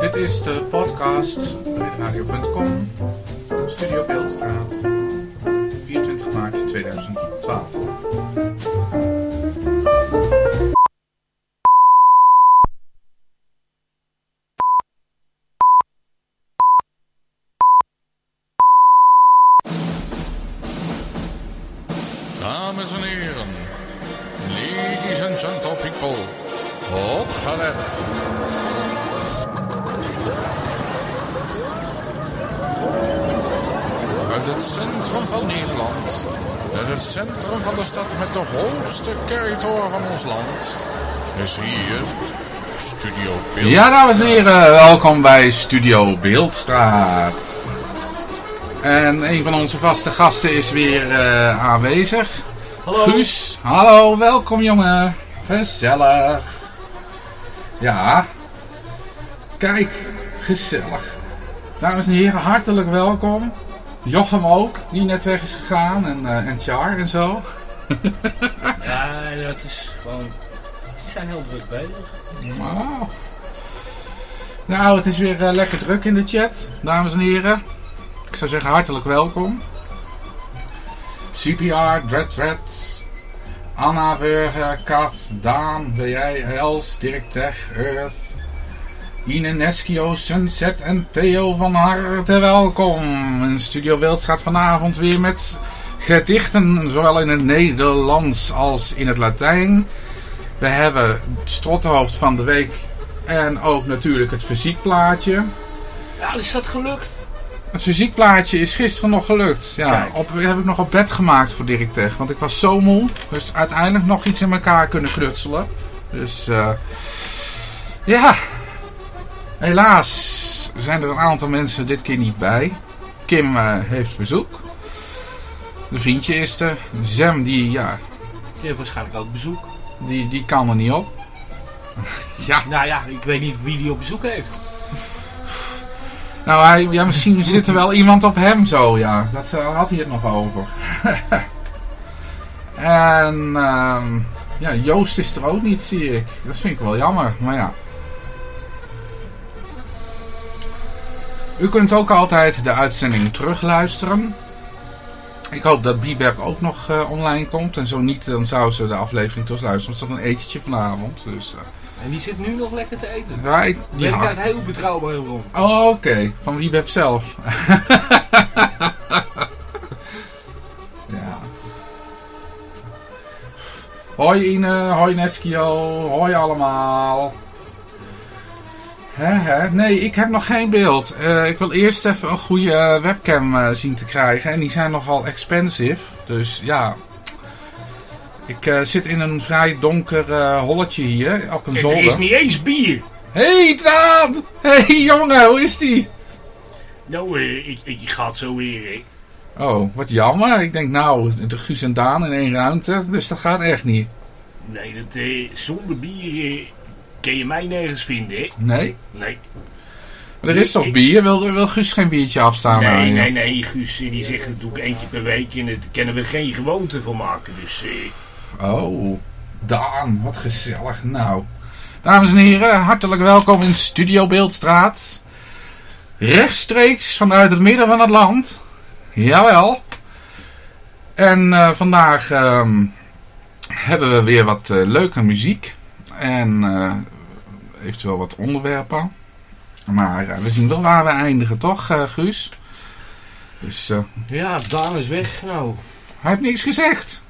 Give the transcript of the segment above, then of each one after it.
Dit is de podcast radio.com, Studio Beeldstraat, Ja, dames en heren, welkom bij Studio Beeldstraat. En een van onze vaste gasten is weer eh, aanwezig. Hallo. Guus, hallo, welkom jongen. Gezellig. Ja. Kijk, gezellig. Dames en heren, hartelijk welkom. Jochem ook, die net weg is gegaan. En, eh en Char en zo. Ja, dat is gewoon... Die zijn heel druk bezig. Nou, nou het is weer eh, lekker druk in de chat, dames en heren. Ik zou zeggen hartelijk welkom. CPR, Dread Dread, Anna Burger, Kat, Daan, WJ, Els, Dirk Tech, Earth, Ine Neskio, Sunset en Theo van harte welkom. In Studio Wild gaat vanavond weer met gedichten, zowel in het Nederlands als in het Latijn. We hebben het strottenhoofd van de week en ook natuurlijk het fysiekplaatje. Ja, is dat gelukt? Het fysiekplaatje is gisteren nog gelukt. Ja, op, heb ik nog op bed gemaakt voor Dirk Tech, want ik was zo moe. Dus uiteindelijk nog iets in elkaar kunnen knutselen. Dus eh, ja, helaas zijn er een aantal mensen dit keer niet bij. Kim eh, heeft bezoek. De vriendje is er. Zem die, ja, Die heeft waarschijnlijk ook bezoek. die, die kan er niet op. ja, Nou ja, ik weet niet wie die op bezoek heeft. Nou, hij, ja, misschien zit er wel iemand op hem zo, ja. Dat eh, had hij het nog over. en ehm, ja, Joost is er ook niet, zie ik. Dat vind ik wel jammer, maar ja. U kunt ook altijd de uitzending terugluisteren. Ik hoop dat Bieber ook nog eh, online komt. En zo niet, dan zou ze de aflevering terugluisteren. Want het is een etentje vanavond. Dus, eh, En die zit nu nog lekker te eten. ja, ik, ja. uit heel betrouwbare bron. Oh, oké. Van Wiebeb zelf. ja. Hoi Ine, hoi Neskio, hoi allemaal. Nee, ik heb nog geen beeld. Eh, ik wil eerst even een goede webcam eh, zien te krijgen. En die zijn nogal expensive. Dus ja. Ik eh, zit in een vrij donker eh, holletje hier op een Er zolder. is niet eens bier. Hey Daan! Hey jongen, hoe is die? Nou, eh, ik, ik ga het zo weer. eh. Oh, wat jammer. Ik denk nou, de Guus en Daan in één ruimte, dus dat gaat echt niet. Nee, dat, zonder bier kun je mij nergens vinden, hè? Nee? Nee. Er is toch bier? Wil, wil Guus geen biertje afstaan? aan Nee, nee, nee, Guus die zegt dat doe ik keer per week en daar kunnen we geen gewoonte van maken. Dus eh, Oh, Daan, wat gezellig. Nou, dames en heren, hartelijk welkom in Studio Beeldstraat. Rechtstreeks vanuit het midden van het land. Jawel. En eh, vandaag ehm, hebben we weer wat eh, leuke muziek. En eh, eventueel wat onderwerpen. Maar we zien wel waar we eindigen, toch, Guus? Dus ja, Daan is weg. Nou, hij heeft niks gezegd.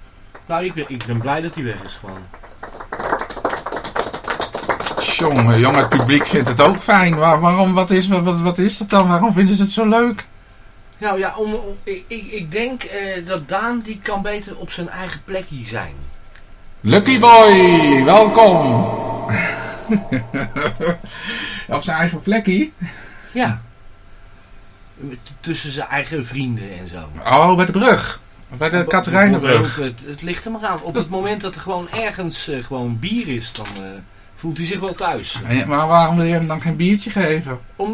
Nou ik, ben, ik ben blij dat hij weg is gewoon. Jongen, jongen, het publiek vindt het ook fijn. Waar, waarom, wat is, wat, wat is dat dan? Waarom vinden ze het zo leuk? Nou ja, om, om- ik, ik, denk eh, dat Daan die kan beter op zijn eigen plekje zijn. Lucky Boy, welkom. Op zijn eigen plekje. Ja. Tussen zijn eigen vrienden en zo. Oh, bij de brug. Bij de Katerijnenbrug. Het, het ligt er maar aan. Op het moment dat er gewoon ergens eh, gewoon bier is, dan eh, voelt hij zich wel thuis. En- Maar waarom wil je hem dan geen biertje geven? Om,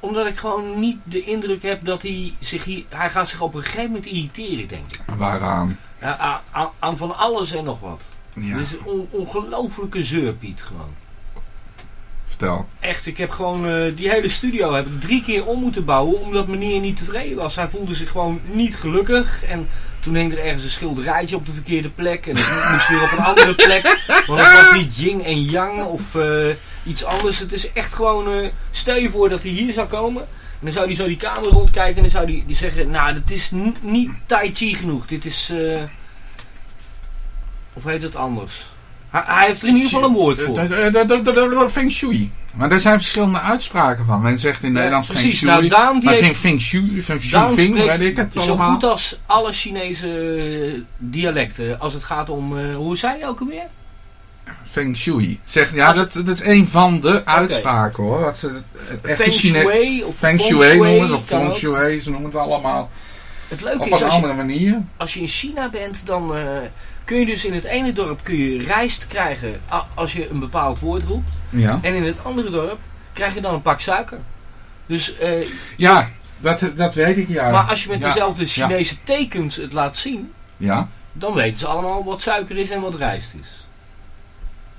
omdat ik gewoon niet de indruk heb dat hij zich hier... Hij gaat zich op een gegeven moment irriteren, denk ik. Waaraan? Ja, aan, aan- aan van alles en nog wat. Ja, Dit is een on- ongelofelijke zeurpiet gewoon. vertel. Echt, ik heb gewoon eh, die hele studio heb ik drie keer om moeten bouwen omdat meneer niet tevreden was. Hij voelde zich gewoon niet gelukkig. En toen hing er ergens een schilderijtje op de verkeerde plek. En het moest weer op een andere plek. Want het was niet yin en yang of eh, iets anders. Het is echt gewoon, eh, stel je voor dat hij hier zou komen. En dan zou hij zo die kamer rondkijken en dan zou hij die zeggen, nou dat is niet tai chi genoeg. Dit is, eh, of heet het anders? Hij, hij heeft er in ieder geval een woord voor. Feng Shui. Maar er zijn verschillende uitspraken van. Men zegt in Nederland Feng. Shui. Nou, maar heeft- Feng, Shui, Feng Shui, Feng, weet ik het zo allemaal. goed als alle Chinese eh, dialecten. Als het gaat om, eh, hoe zei je ook alweer? Feng Shui. Zeg, ja, dat, dat is een van de uitspraken hoor. Wat ze, echte Feng Shui of Feng Shui noemen het, of Feng. Shui, ze noemen het allemaal Het leuke op is, een je, andere manier. als je in China bent, dan eh, kun je dus in het ene dorp kun je rijst krijgen als je een bepaald woord roept. Ja, En in het andere dorp krijg je dan een pak suiker. Dus, eh, ja dat, dat weet ik ja. maar als je met ja. dezelfde Chinese tekens het laat zien, Ja, dan weten ze allemaal wat suiker is en wat rijst is.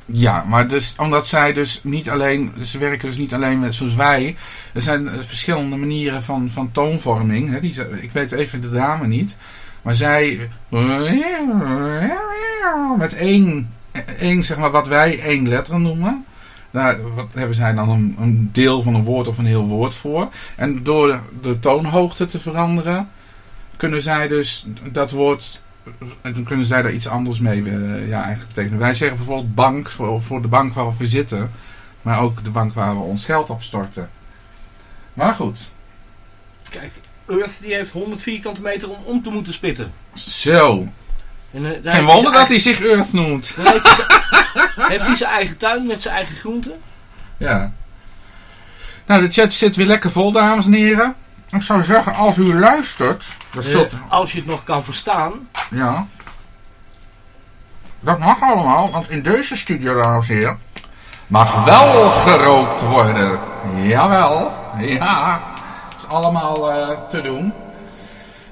ja, maar dus, omdat zij dus niet alleen, ze werken dus niet alleen met zoals wij. Er zijn eh, verschillende manieren van, van toonvorming. Hè, die, ik weet even de dame niet. Maar zij met één, één zeg maar wat wij één letter noemen. Daar wat hebben zij dan een, een deel van een woord of een heel woord voor. En door de, toonhoogte te veranderen, kunnen zij dus dat woord. Dan kunnen zij daar iets anders mee eh, ja, eigenlijk betekenen. Wij zeggen bijvoorbeeld bank voor, voor de bank waarop we zitten. Maar ook de bank waar we ons geld op storten. Maar goed. Kijk, Earth die heeft 100 vierkante meter om om te moeten spitten. Zo. En, eh, Geen wonder dat hij zich Earth noemt. Dan heeft hij, zijn, eigen tuin met zijn eigen groenten. Ja. Nou, de chat zit weer lekker vol, dames en heren. Ik zou zeggen, als u luistert. Dat Eh, zult, als je het nog kan verstaan. ja. Dat mag allemaal, want in deze studio, dames en heren. Mag wel gerookt worden. Jawel. Ja. Allemaal eh, te doen.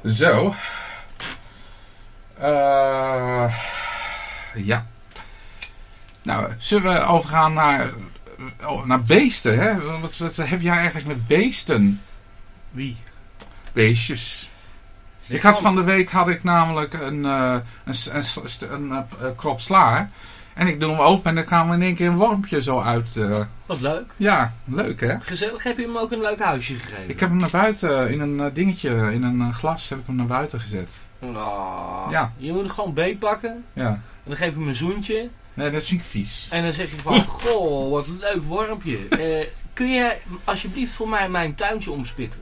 Zo. Eh ja. Nou, zullen we overgaan naar, oh, naar beesten, hè? Wat, wat heb jij eigenlijk met beesten? Wie? Beestjes. Ik had van de week had ik namelijk een, eh, een, een, een, eh, krop sla. En ik doe hem open en dan kwam in één keer een wormpje zo uit. eh. Wat leuk. ja, leuk hè? Gezellig. Heb je hem ook een leuk huisje gegeven? Ik heb hem naar buiten in een eh, dingetje, in een eh, glas heb ik hem naar buiten gezet. Oh, Ja. Je moet hem gewoon beetpakken. Ja. En dan geef je hem een zoentje. Nee, dat vind ik vies. En dan zeg je van, goh, wat een leuk wormpje. Eh, kun je alsjeblieft voor mij mijn tuintje omspitten?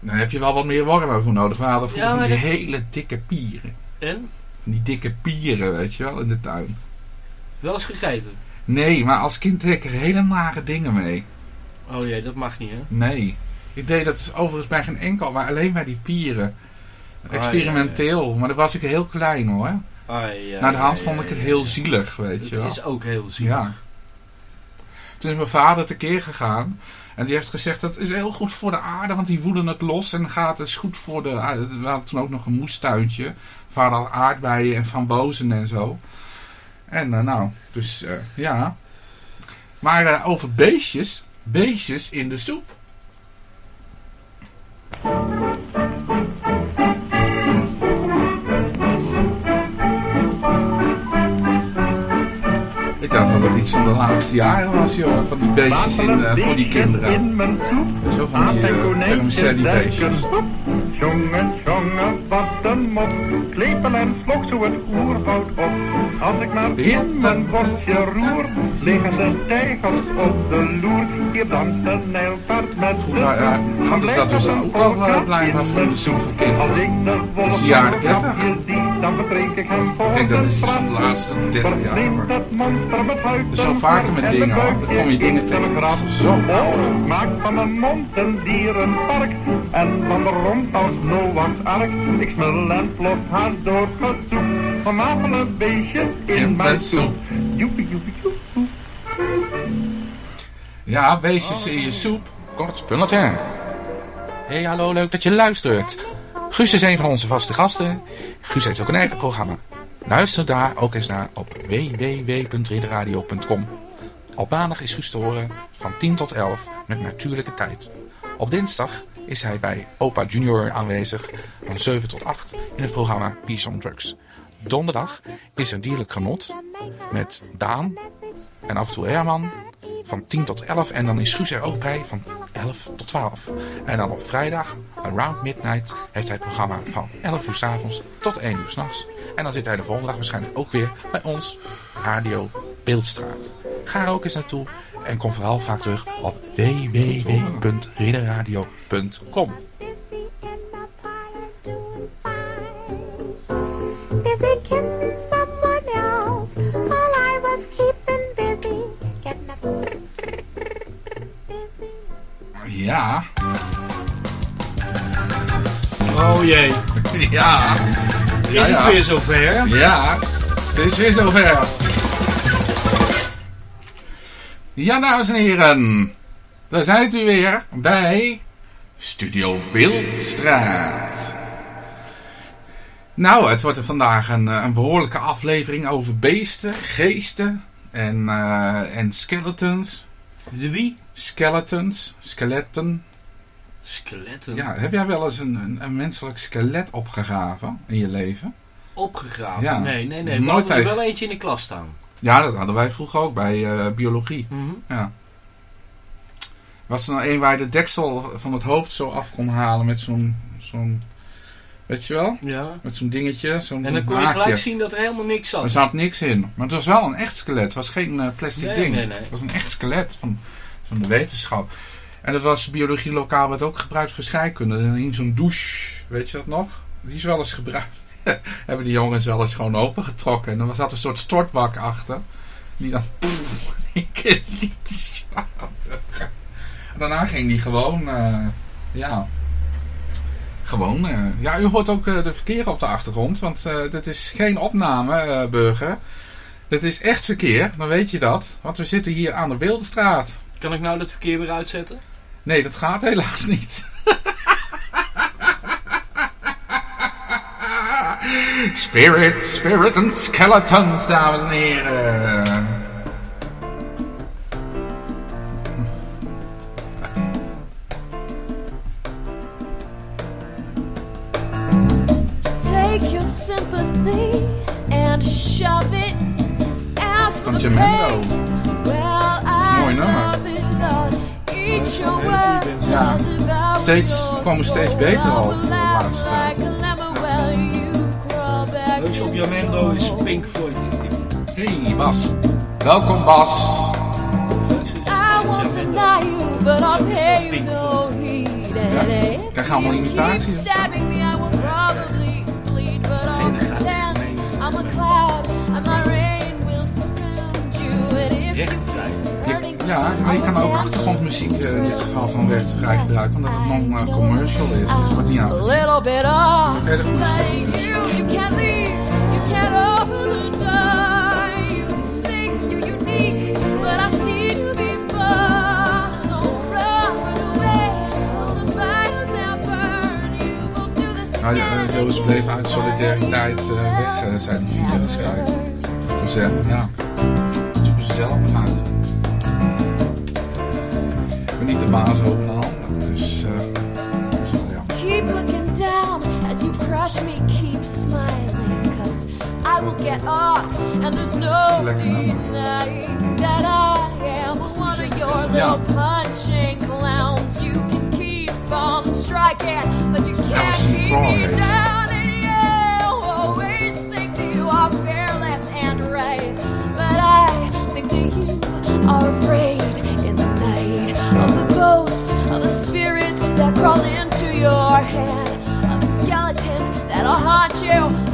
Dan heb je wel wat meer wormen voor nodig. We hadden vroeger Ja, die hele dikke pieren. En? Die dikke pieren, weet je wel, in de tuin. Wel eens gegeten? Nee, maar als kind deed ik er hele nare dingen mee. Oh jee, dat mag niet hè? Nee. Ik deed dat overigens bij geen enkel, maar alleen bij die pieren. Experimenteel, maar dan was ik heel klein hoor. Ai, ja, Naar de hand vond ik het heel zielig, weet Het je wel. is ook heel zielig. Ja. Toen is mijn vader tekeer gegaan. En die heeft gezegd dat is heel goed voor de aarde, want die voelen het los. En gaat het is goed voor de aarde. We hadden toen ook nog een moestuintje. Vader had aardbeien en frambozen en zo. En eh, nou, dus eh, ja. Maar eh, over beestjes. Beestjes in de soep. Ik dacht dat het iets van de laatste jaren was, joh. Van die beestjes in, voor die kinderen. Zo van die uh, vermicelli beestjes. Jongen, jongen, wat een mot. Klepel en slok zo het oerwoud op. Als ik maar in mijn bordje roer, liggen de tijgers op de loer. Hier danst een nijlpaard met de poep. hadden ze dat dus ook al eh, blijkbaar voor de voor Als ik de wolf jaren van 30. kapje zie, dan vertrek ik hem voor Ik denk dat is iets van de laatste 30 jaar hoor. wel en vaker met en dingen, hoor. Dan kom je in dingen een tegen. zo oud. Maak van mijn mond een dierenpark en van de rond als Noah's ark. Ik smul en plof haar door gezoek van een beestjes in, In mijn soep. soep. Joepie, joepie, joep. Ja, beestjes in je soep. Kort bulletin. Hey, hallo, leuk dat je luistert. Guus is een van onze vaste gasten. Guus heeft ook een eigen programma. Luister daar ook eens naar op www.ridderradio.com. Op maandag is Guus te horen van 10 tot 11 met natuurlijke tijd. Op dinsdag is hij bij Opa Junior aanwezig van 7 tot 8 in het programma Peace on Drugs. Donderdag is er dierlijk genot met Daan en af en toe Herman van 10 tot 11. En dan is Guus er ook bij van 11 tot 12. En dan op vrijdag, around midnight, heeft hij het programma van 11 uur s avonds tot 1 uur s'nachts. En dan zit hij de volgende dag waarschijnlijk ook weer bij ons, Radio Beeldstraat. Ga er ook eens naartoe en kom vooral vaak terug op www.ridderradio.com. Ja, Oh jee. ja, Is Ja, het ja. weer zover? ja, het is weer zover. Ja, dames en heren, daar zijn u weer bij Studio Beeldstraat. Nou, het wordt er vandaag een, eh, een behoorlijke aflevering over beesten, geesten en, eh, en skeletons. De wie? Skeletons, skeletten. Skeletten. Ja, heb jij wel eens een, een, een menselijk skelet opgegraven in je leven? Opgegraven. Ja. Nee, nee, nee. We Nooit hadden er tegen. wel eentje in de klas staan. Ja, dat hadden wij vroeger ook bij eh, biologie. Mhm. Ja. Was er nou een waar je de deksel van het hoofd zo af kon halen met zo'n, zo'n weet je wel? Ja. Met zo'n dingetje, zo'n En dan kon je haakje. gelijk zien dat er helemaal niks zat. Er zat niks in. Maar het was wel een echt skelet. Het was geen eh, plastic Nee, ding. nee, nee. Het was een echt skelet van, van de wetenschap. En dat was biologie lokaal werd ook gebruikt voor scheikunde. Hing zo'n douche, weet je dat nog? Die is wel eens gebruikt. Hebben die jongens wel eens gewoon opengetrokken. En dan zat een soort stortbak achter. Die dan in keer liet water. En daarna ging die gewoon, eh, ja... Gewoon, eh, ja, u hoort ook eh, de verkeer op de achtergrond, want dit is geen opname, burger. Dit is echt verkeer, dan weet je dat. Want we zitten hier aan de Beeldenstraat. Kan ik nou dat verkeer weer uitzetten? Nee, dat gaat helaas niet. Spirit, spirit and skeletons, dames en heren. Take your sympathy and shove it. Ask for the pain. Well, I Mooi nummer. love it, Lord. Eat your words Ja, steeds- komen steeds beter al, de laatste like in Jamendo is Pink Floyd. Hey Bas. Welkom Bas. Is I won't deny you, but I'll pay you no heed. Ja, krijg je allemaal imitaties. I'm a cloud and my rain will surround you. And if Recht you vrij. feel hurting, Ja, maar je kan ook achtergrondmuziek eh, in dit geval van rechtvrij gebruiken, omdat het non-commercial is. Dus het wordt niet little bit off. een hele goede stem. Joost and bleef uit solidariteit eh, weg, eh, zei hij via de Skype. Vanzelf, ja. Ze zelf maar uit. Ik ben niet de baas over een ander, dus... eh, ja. Keep looking down as you crush me, keep smiling. I will get up, and there's no denying that I am one of your little punching clowns. You can keep on striking, but you can't keep me down. And you always think that you are fearless and right. But I think that you are afraid in the night of the ghosts, of the spirits that crawl into your head, of the skeletons that'll haunt you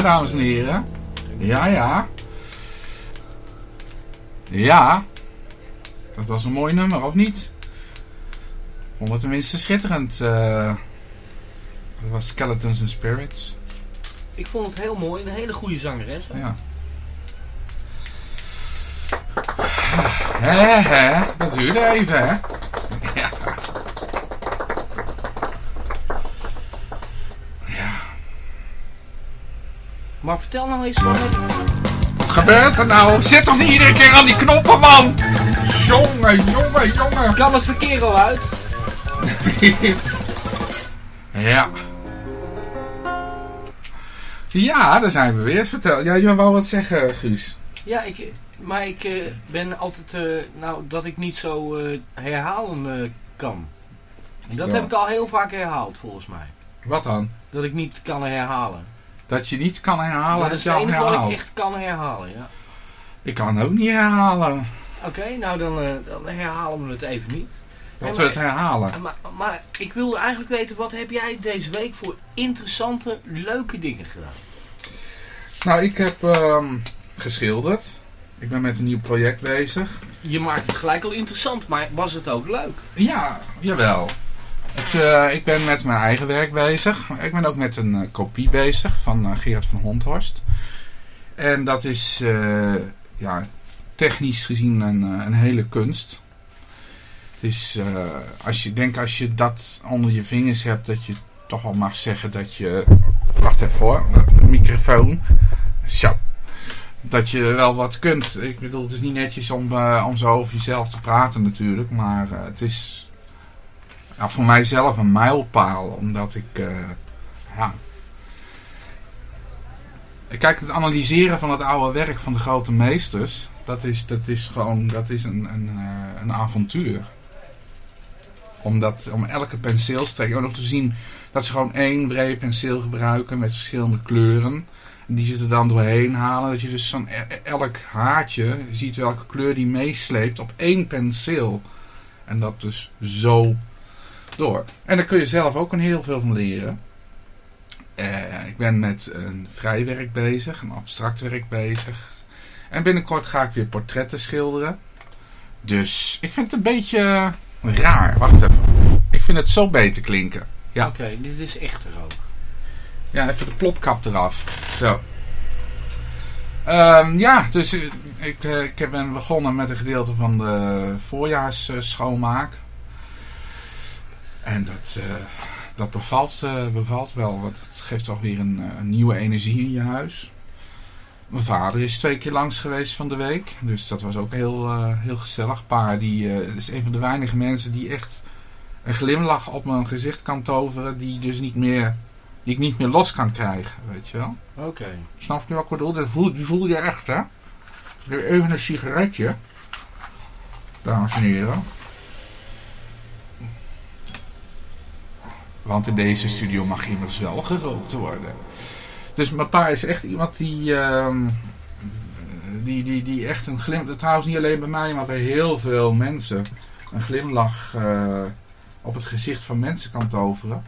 Ja, dames en heren. Ja, ja. Ja. Dat was een mooi nummer, of niet? Vond het tenminste schitterend. eh. dat was Skeletons and Spirits. Ik vond het heel mooi. Een hele goede zangeres. hè? Ja. Hè, hè. Dat duurde even, hè. Ja. Maar vertel nou eens wat heb- Wat gebeurt er nou? Zit toch niet iedere keer aan die knoppen, man? Jongen, jongen, jongen. Kan het verkeer al uit? ja. Ja, daar zijn we weer. Vertel. Ja, je wou wat zeggen, Guus. Ja, ik, maar ik eh, ben altijd, eh, nou, dat ik niet zo eh, herhalen kan. Dat heb ik al heel vaak herhaald, volgens mij. Wat dan? Dat ik niet kan herhalen. Dat je niet kan herhalen, dat je het enige wat ik herhaald. echt kan herhalen, ja. Ik kan ook niet herhalen. Oké, nou dan, eh, dan herhalen we het even niet. Nee, we het herhalen. Maar, maar ik wil eigenlijk weten, wat heb jij deze week voor interessante, leuke dingen gedaan? Nou, ik heb ehm, geschilderd. Ik ben met een nieuw project bezig. Je maakt het gelijk al interessant, maar was het ook leuk? Ja, jawel. Het, eh, ik ben met mijn eigen werk bezig. Ik ben ook met een eh, kopie bezig van eh, Gerard van Hondhorst. En dat is ja, technisch gezien een, een hele kunst. Het is, als je, denk als je dat onder je vingers hebt, dat je toch wel mag zeggen dat je... Wacht even hoor, de microfoon. Zo. Dat je wel wat kunt. Ik bedoel, het is niet netjes om, om zo over jezelf te praten natuurlijk. Maar het is ja, voor mijzelf een mijlpaal. Omdat ik... eh, ja, Kijk, het analyseren van het oude werk van de grote meesters... Dat is, dat is gewoon dat is een, een, eh, een avontuur. Om, dat, om elke penseelstreek ook nog te zien dat ze gewoon één breed penseel gebruiken met verschillende kleuren. En die ze er dan doorheen halen. Dat je dus van e- elk haartje ziet welke kleur die meesleept op één penseel. En dat dus zo door. En daar kun je zelf ook een heel veel van leren. Eh, ik ben met een vrijwerk bezig, een abstract werk bezig. En binnenkort ga ik weer portretten schilderen. Dus ik vind het een beetje raar. Wacht even. Ik vind het zo beter klinken. Ja. Oké, dit is echter ook. Ja, even de plopkap eraf. Zo. Ehm, ja, dus eh, ik, eh, ik ben begonnen met een gedeelte van de voorjaarsschoonmaak. En dat, eh, dat bevalt, eh, bevalt wel, want het geeft toch weer een, eh, een nieuwe energie in je huis. Mijn vader is twee keer langs geweest van de week. Dus dat was ook heel, heel gezellig. Pa, die is een van de weinige mensen die echt een glimlach op mijn gezicht kan toveren. Die dus niet meer die ik niet meer los kan krijgen, weet je wel. Oké. Snap je wat ik bedoel? Dat voel, die voel je echt, hè? Even een sigaretje. Dames en heren. Want in deze studio mag immers wel gerookt worden. Dus mijn pa is echt iemand die... ehm, die, die, die echt een glimlach... Trouwens niet alleen bij mij, maar bij heel veel mensen. Een glimlach eh, op het gezicht van mensen kan toveren.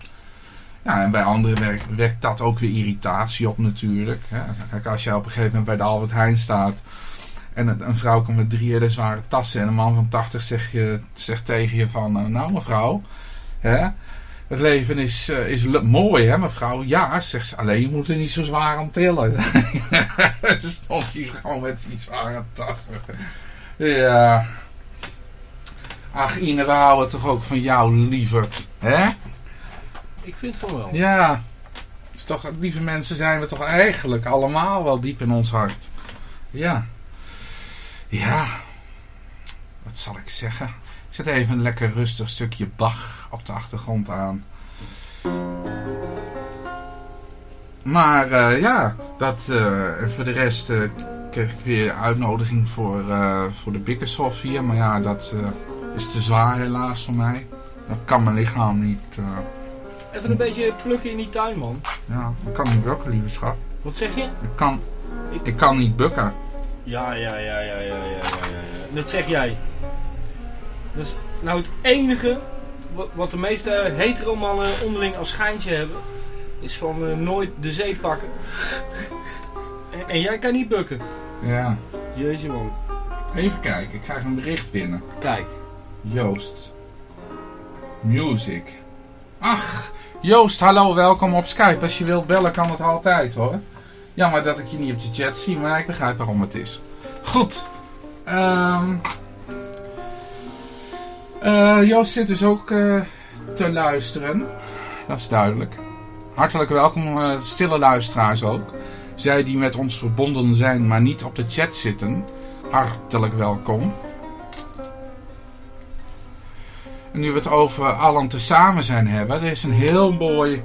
Ja, en bij anderen werkt, dat ook weer irritatie op natuurlijk. Hè. Kijk, als jij op een gegeven moment bij de Albert Heijn staat... en een, een vrouw komt met drie hele zware tassen... en een man van 80 zegt, je, zegt tegen je van... eh, nou mevrouw, hè, het leven is, eh, is mooi hè mevrouw? Ja, zegt ze, alleen je moet er niet zo zwaar aan tillen. Stond hij gewoon met die zware tassen. Ja... Ach Ine, we houden toch ook van jou, lieverd. Hè? Ik vind van wel. Ja, toch, lieve mensen zijn we toch eigenlijk allemaal wel diep in ons hart. Ja. Ja. Wat zal ik zeggen? Ik zet even een lekker rustig stukje Bach op de achtergrond aan. Maar eh, ja, dat, uh, en voor de rest uh, kreeg ik weer uitnodiging voor, voor de Bikkershof hier. Maar ja, dat is te zwaar helaas voor mij. Dat kan mijn lichaam niet. Even een beetje plukken in die tuin, man. Ja, ik kan niet bukken, lieve schat. Wat zeg je? Ik kan, ik... kan niet bukken. Ja, ja, ja, ja, ja, ja, ja, ja. Dat zeg jij. Dat is nou het enige wat, de meeste hetero mannen onderling als schijntje hebben. Is van eh, nooit de zee pakken. En, en jij kan niet bukken. Ja. Jeetje man. Even kijken, ik krijg een bericht binnen. Kijk. Joost. Music. Ach, Joost, hallo, welkom op Skype. Als je wilt bellen kan dat altijd hoor. Jammer dat ik je niet op de chat zie, maar ik begrijp waarom het is. Goed. Ehm eh, Joost zit dus ook eh, te luisteren. Dat is duidelijk. Hartelijk welkom, eh, stille luisteraars ook. Zij die met ons verbonden zijn, maar niet op de chat zitten. Hartelijk welkom. En nu we het over allen tezamen zijn hebben, er is een heel mooi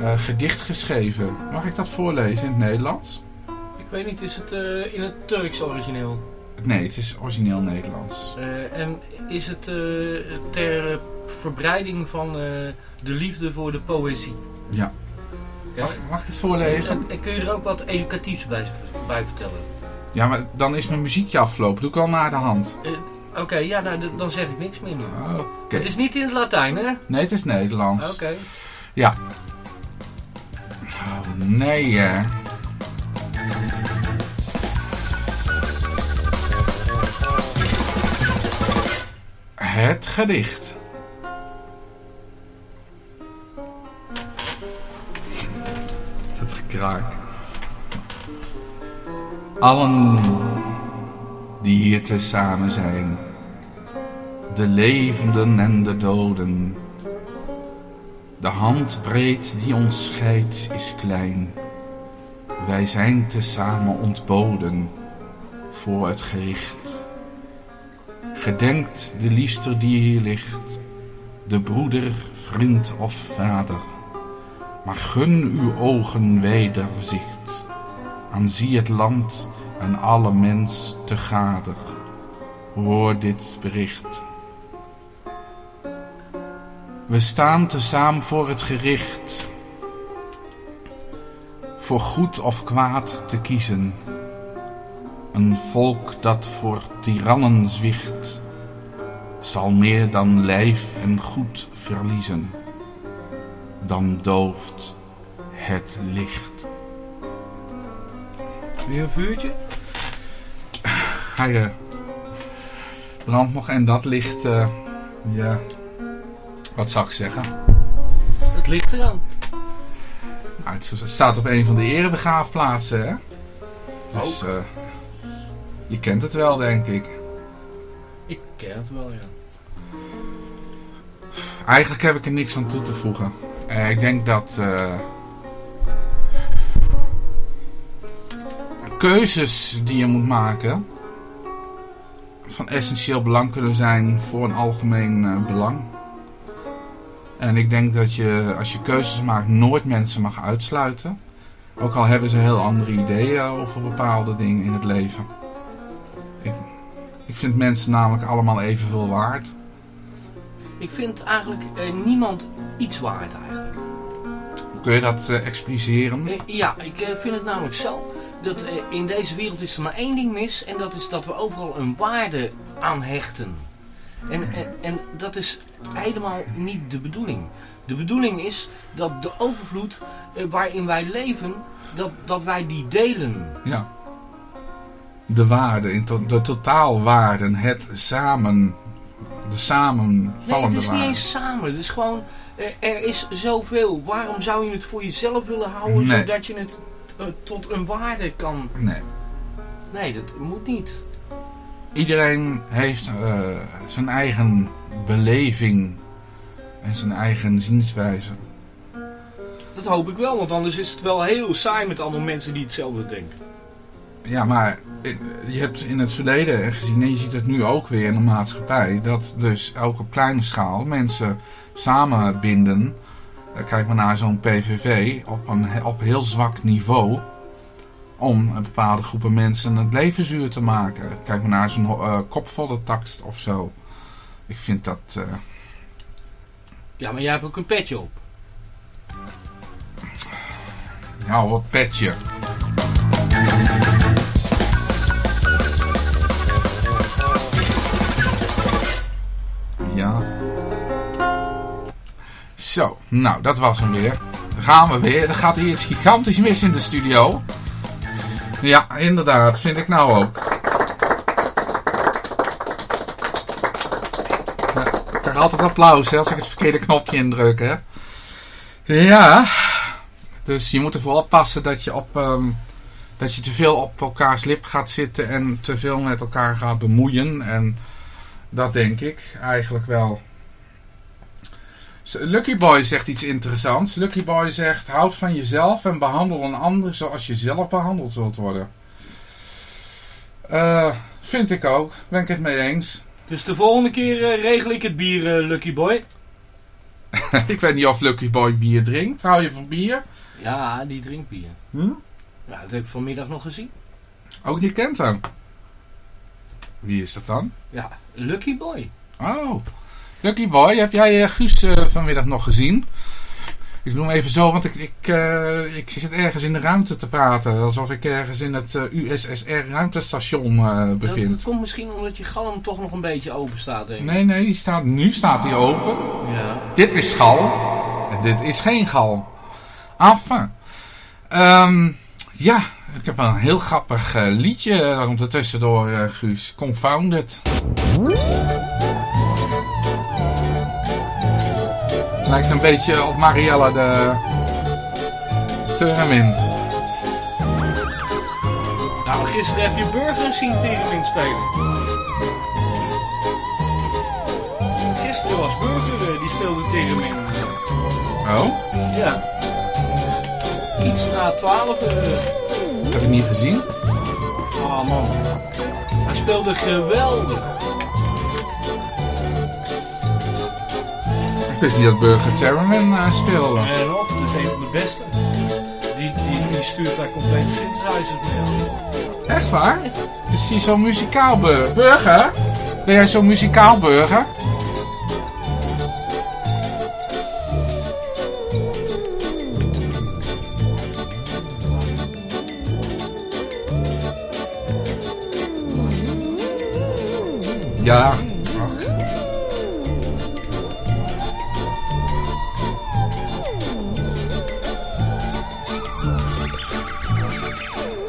eh, gedicht geschreven. Mag ik dat voorlezen in het Nederlands? Ik weet niet, is het eh, in het Turks origineel? Nee, het is origineel Nederlands. Eh, en is het eh, ter verbreiding van eh, de liefde voor de poëzie? Ja. Mag, mag ik het voorlezen? En, en kun je er ook wat educatiefs bij, bij vertellen? Ja, maar dan is mijn muziekje afgelopen. Doe ik al naar de hand. Oké, ja, nou, dan zeg ik niks meer nu. Oké. Het is niet in het Latijn, hè? Nee, het is Nederlands. Oké. Ja. Oh, nee, hè. Het gedicht. Het gekraak. Allen die hier tezamen zijn, de levenden en de doden, de handbreed die ons scheidt is klein. Wij zijn tezamen ontboden voor het gericht. Gedenkt de liefste die hier ligt, de broeder, vriend of vader. Maar gun uw ogen wederzicht, aanzie het land en alle mens te gader. Hoor dit bericht. We staan tezamen voor het gericht. Voor goed of kwaad te kiezen. Een volk dat voor tirannen zwicht, zal meer dan lijf en goed verliezen. Dan dooft het licht. Weer een vuurtje? Hij eh, brandt nog en dat licht, eh, ja, wat zou ik zeggen? Het ligt eraan. Nou, het staat op een van de erebegraafplaatsen, hè? Dus eh, je kent het wel, denk ik. Ik ken het wel, ja. Eigenlijk heb ik er niks aan toe te voegen. Eh, ik denk dat eh, keuzes die je moet maken van essentieel belang kunnen zijn voor een algemeen eh, belang. En ik denk dat je, als je keuzes maakt, nooit mensen mag uitsluiten. Ook al hebben ze heel andere ideeën over bepaalde dingen in het leven. Ik, vind mensen namelijk allemaal evenveel waard. Ik vind eigenlijk eh, niemand iets waard eigenlijk. Kun je dat eh, expliceren? Eh, ja, ik eh, vind het namelijk zo dat eh, in deze wereld is er maar één ding mis en dat is dat we overal een waarde aan hechten. En, en, en dat is helemaal niet de bedoeling. De bedoeling is dat de overvloed waarin wij leven, dat, dat wij die delen. Ja. De waarde, in to- de totaalwaarden, het samen, de Nee, samenvallende het is niet waarden. eens samen. Het is gewoon, eh, er is zoveel. Waarom zou je het voor jezelf willen houden, Nee. zodat je het eh, tot een waarde kan... Nee. Nee, dat moet niet. Iedereen heeft eh, zijn eigen beleving en zijn eigen zienswijze. Dat hoop ik wel, want anders is het wel heel saai met allemaal mensen die hetzelfde denken. Ja, maar eh, je hebt in het verleden gezien, en je ziet het nu ook weer in de maatschappij, dat dus ook op kleine schaal mensen samenbinden. Eh, Kijk maar naar zo'n PVV op een op heel zwak niveau. Om een bepaalde groepen mensen het leven zuur te maken. Kijk maar naar zo'n eh, kopvolle takst of zo. Ik vind dat. Ja, maar jij hebt ook een petje op. ja, wat petje. Ja. Zo, nou dat was hem weer. Dan gaan we weer. Er gaat hier iets gigantisch mis in de studio. Ja, inderdaad. Vind ik nou ook. Ik krijg altijd applaus hè, als ik het verkeerde knopje indruk. Hè. Ja. Dus je moet ervoor oppassen dat je, op, ehm, dat je te veel op elkaars lip gaat zitten en te veel met elkaar gaat bemoeien. En dat denk ik eigenlijk wel. Lucky Boy zegt iets interessants. Lucky Boy zegt: houd van jezelf en behandel een ander zoals je zelf behandeld wilt worden. Eh, vind ik ook. Ben ik het mee eens. Dus de volgende keer eh, regel ik het bier, eh, Lucky Boy. ik weet niet of Lucky Boy bier drinkt. Hou je van bier? Ja, die drinkt bier. Hm? Ja, dat heb ik vanmiddag nog gezien. Ook die kent hem. Wie is dat dan? Ja, Lucky Boy. Oh, Lucky Boy. Heb jij eh, Guus eh, vanmiddag nog gezien? Ik noem even zo, want ik, ik, eh, ik zit ergens in de ruimte te praten. Alsof ik ergens in het eh, USSR ruimtestation eh, Dat, bevind. dat komt misschien omdat je galm toch nog een beetje open staat, denk ik. Nee, nee, die staat, nu staat hij open. Ja. Dit is gal. En dit is geen gal. Enfin. Ehm, ja, ik heb een heel grappig eh, liedje om er tussendoor, eh, Guus. Confounded. Lijkt een beetje op Mariella de Termin. Nou, gisteren heb je Burgers zien Teremin spelen. Gisteren was Burger, eh, die speelde Teremin. Oh, Ja. Iets na 12. eh dat heb ik niet gezien. oh man. Hij speelde geweldig. Ik wist niet dat Burger Termin eh, speelde. Of, dat is een van de beste. Die, die, die stuurt daar complete synthesizers mee. Echt waar? Is hij zo muzikaal, Bur- Burger? Ben jij zo muzikaal, Burger? Ja. Ach.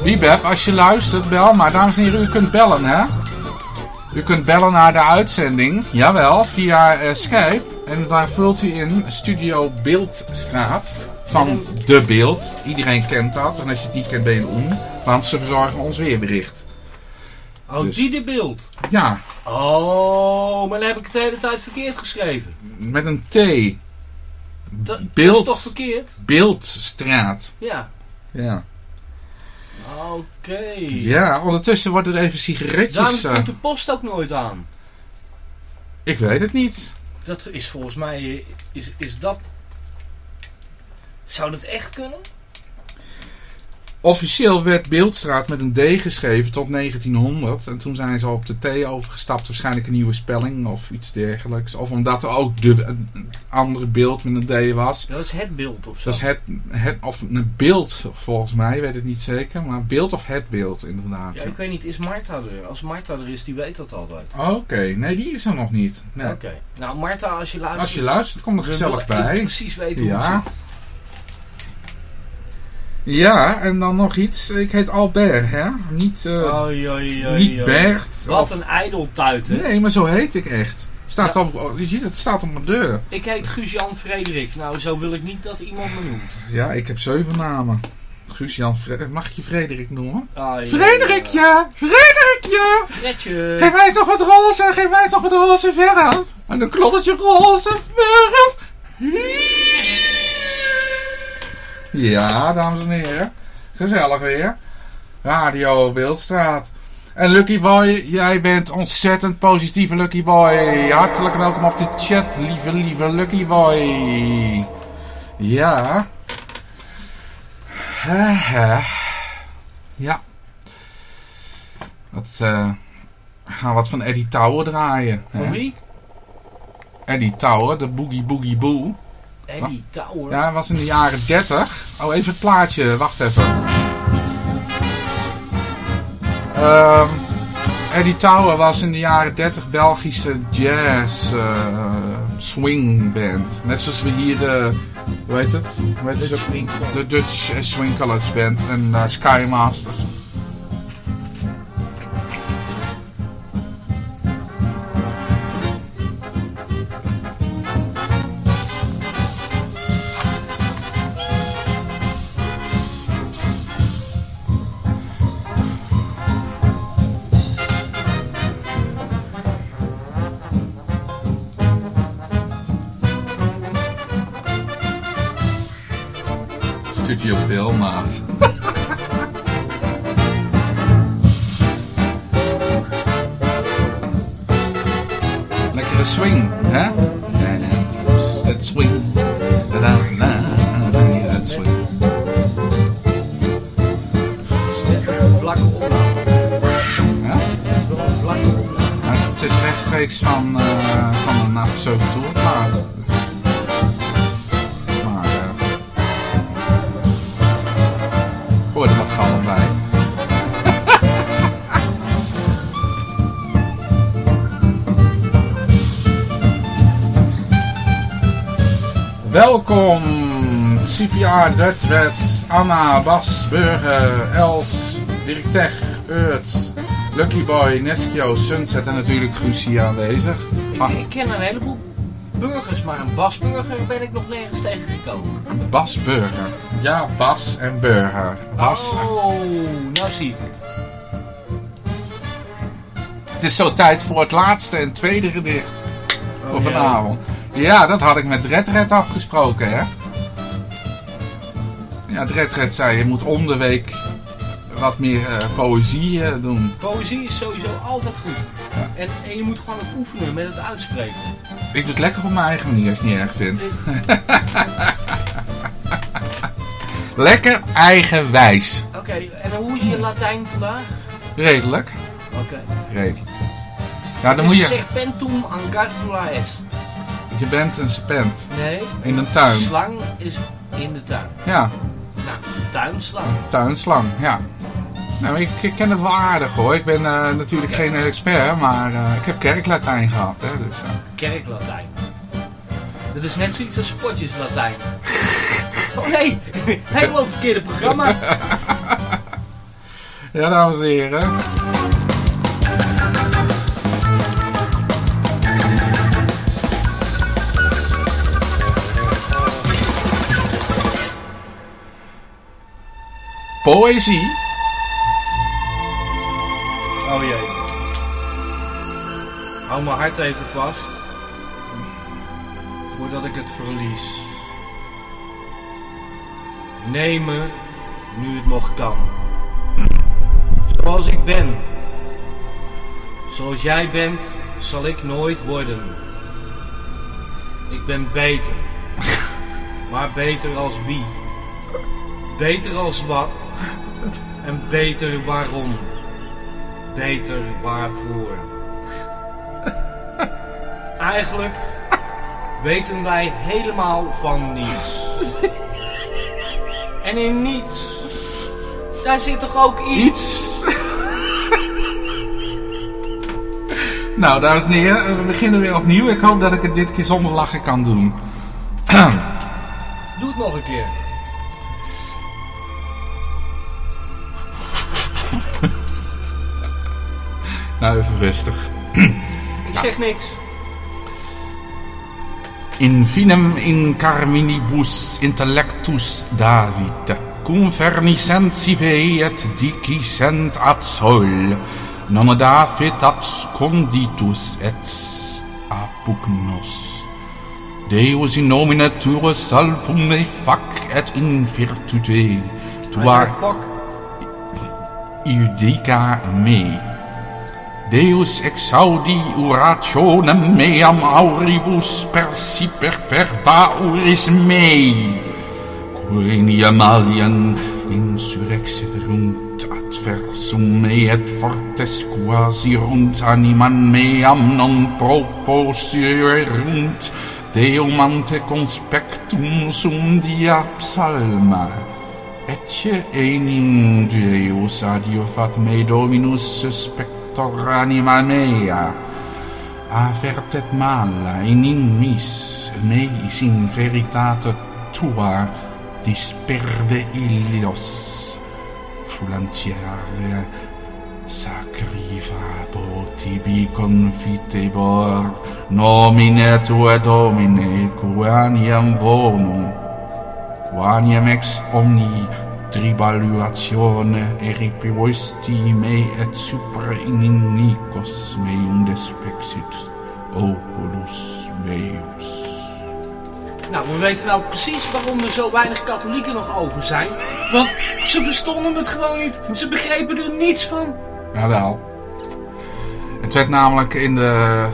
Wiebeb, als je luistert, bel maar. Dames en heren, u kunt bellen, hè? U kunt bellen naar de uitzending. Jawel, via eh, Skype. En daar vult u in Studio Beeldstraat. Van De Beeld. Iedereen kent dat. En als je het niet kent, ben je een. Want ze verzorgen ons weerbericht. Oh, Dus- die de beeld. Ja, Oh, maar dan heb ik het de hele tijd verkeerd geschreven. met een T. Dat, dat Beeld. is toch verkeerd? Beeldstraat. Ja. Ja. Oké. Ja, ondertussen worden er even Daarom sigaretjes... eh, komt de post ook nooit aan. ik weet het niet. Dat is volgens mij, eh, is, is dat... Zou dat echt kunnen? Officieel werd Beeldstraat met een D geschreven tot 1900. En toen zijn ze op de T overgestapt. Waarschijnlijk een nieuwe spelling of iets dergelijks. Of omdat er ook de, een andere beeld met een D was. Dat is het beeld of zo. Dat is het, het, of een beeld volgens mij, weet het niet zeker. Maar beeld of het beeld inderdaad. Ja, ik weet niet, is Marta er? Als Marta er is, die weet dat altijd. Oké, nee die is er nog niet. Nee. Oké. Nou, Marta, als je luistert... Als je luistert, kom er gezellig bij. precies weten hoe het Ja. zit. Ja, en dan nog iets. Ik heet Albert, hè? Niet, eh, Oei, oei, oei, niet. Bert. Wat of- een ijdeltuit, hè? Nee, maar zo heet ik echt. Staat Ja. op, oh, je ziet het, het staat op mijn deur. Ik heet Guus-Jan Frederik. Nou, zo wil ik niet dat iemand me noemt. Ja, ik heb zeven namen. Guus-Jan, mag ik je Frederik noemen? Ai, Frederikje! Frederikje! Fredje. Geef mij eens nog wat roze, geef mij eens nog wat roze verf. En een klottertje roze verf. Ja, dames en heren. Gezellig weer. Radio Beeldstraat. En Lucky Boy, jij bent ontzettend positieve Lucky Boy. Hartelijk welkom op de chat, lieve, lieve Lucky Boy. Ja. Ja. Wat, eh, we gaan wat van Eddie Tower draaien. Van wie? Eddie Tower, de Boogie Boogie Boo. Eddie Tower. Ja, hij was in de jaren 30. Oh, even het plaatje, wacht even. Ehm Eddie Tower was in de jaren 30 Belgische jazz eh, swing band. Net zoals we hier de, hoe heet het? Hoe heet Dutch het? De Dutch Swing Colors Band en eh, Sky Masters. Van, eh van 7 Tourplaat. Maar, eh gooi er wat galm bij. Welkom, CPR, Anna, Bas, Burger, Els, Dirk Tech, Lucky Boy, Neskio, Sunset en natuurlijk Guussie aanwezig. Ik, Ah, ik ken een heleboel burgers, maar een basburger ben ik nog nergens tegengekomen. Bas Burger. Ja, Bas en Burger. Bas. Oh, nou zie ik het. Het is zo tijd voor het laatste en tweede gedicht Oh, voor ja. vanavond. Ja, dat had ik met Red Red afgesproken, hè? Ja, Red Red zei je moet om de week wat meer eh, poëzie eh, doen. Poëzie is sowieso altijd goed. Ja. En, en je moet gewoon ook oefenen met het uitspreken. Ik doe het lekker op mijn eigen manier als je het niet erg vindt. lekker eigenwijs. Oké, en hoe is je Latijn vandaag? Redelijk. Oké. Redelijk. Ja, dan moet je... Serpentum ancartula est. Je bent een serpent Nee, in een tuin. slang is in de tuin. Ja, Nou, tuinslang. tuinslang, ja. Nou, ik, ik ken het wel aardig hoor. Ik ben eh, natuurlijk geen expert, maar eh, ik heb kerklatijn gehad. Hè, dus, eh. Kerklatijn. Dat is net zoiets als spotjeslatijn. Oh nee, helemaal het verkeerde programma. Ja, dames en heren. Poëzie. Hou mijn hart even vast. Voordat ik het verlies. Neem me, nu het nog kan. Zoals ik ben. Zoals jij bent, zal ik nooit worden. Ik ben beter. Maar beter als wie? Beter als wat? En beter waarom? Beter waarvoor? Eigenlijk weten wij helemaal van niets. En in niets, daar zit toch ook iets? Iets. nou, dames en heren, we beginnen weer opnieuw. Ik hoop dat ik het dit keer zonder lachen kan doen. Doe het nog een keer. Nou, even rustig. Ik zeg niks. In finem incarminibus intellectus David, conferniscent sive et dicicent ad sol, non David absconditus et apugnos. Deus in nomine tuo salvum me fac et in virtute tua fuck. iudica me. Deus exaudi urationem meam auribus persi perferba uris mei, queniam alien insurexerunt adversum me et fortes quasi runt animam meam non proposierunt Deum ante conspectum sum dia psalma, ecce enim Deus adiofat me Dominus Hector anima mea avertet mala in immis meis in veritate tua disperde illios fulantiare sacrifabo tibi confitebor nomine tua domine quaniam bonum quaniam ex omni tribaluratione eripivoisti me et supra inimicos meum despexit oculus meus Nou, we weten nou precies waarom er zo weinig katholieken nog over zijn. Want ze verstonden het gewoon niet. Ze begrepen er niets van. Jawel. Het werd namelijk in de...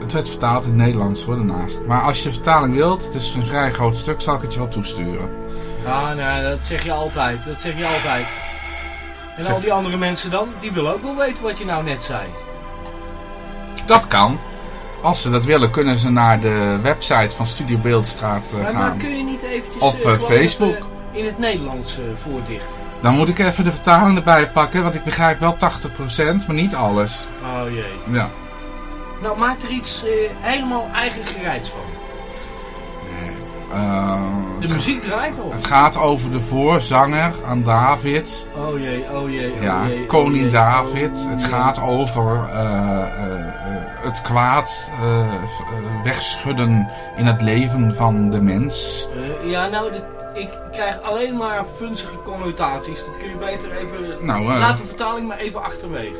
Het werd vertaald in het Nederlands hoor, daarnaast. Maar als je de vertaling wilt, het is een vrij groot stuk, zal ik het je wel toesturen. Ah, nee, dat zeg je altijd. Dat zeg je altijd. En Zeg- al die andere mensen dan, die willen ook wel weten wat je nou net zei. Dat kan. Als ze dat willen, kunnen ze naar de website van Studio Beeldstraat eh, Maar, maar gaan. kun je niet eventjes Op, eh, eh, Facebook. in het Nederlands voordichten? Dan moet ik even de vertaling erbij pakken, want ik begrijp wel 80%, maar niet alles. Oh jee. Ja. Nou, maak er iets helemaal eigen gerijds van. Eh, De muziek draait al. het gaat over de voorzanger aan David. Oh jee, oh jee, oh Ja, jee, oh koning jee, David. oh Het gaat over eh, eh, het kwaad wegschudden in het leven van de mens. Ja, nou, dit, ik krijg alleen maar funzige connotaties. Dat kun je beter even... Nou. Laat de vertaling maar even achterwege.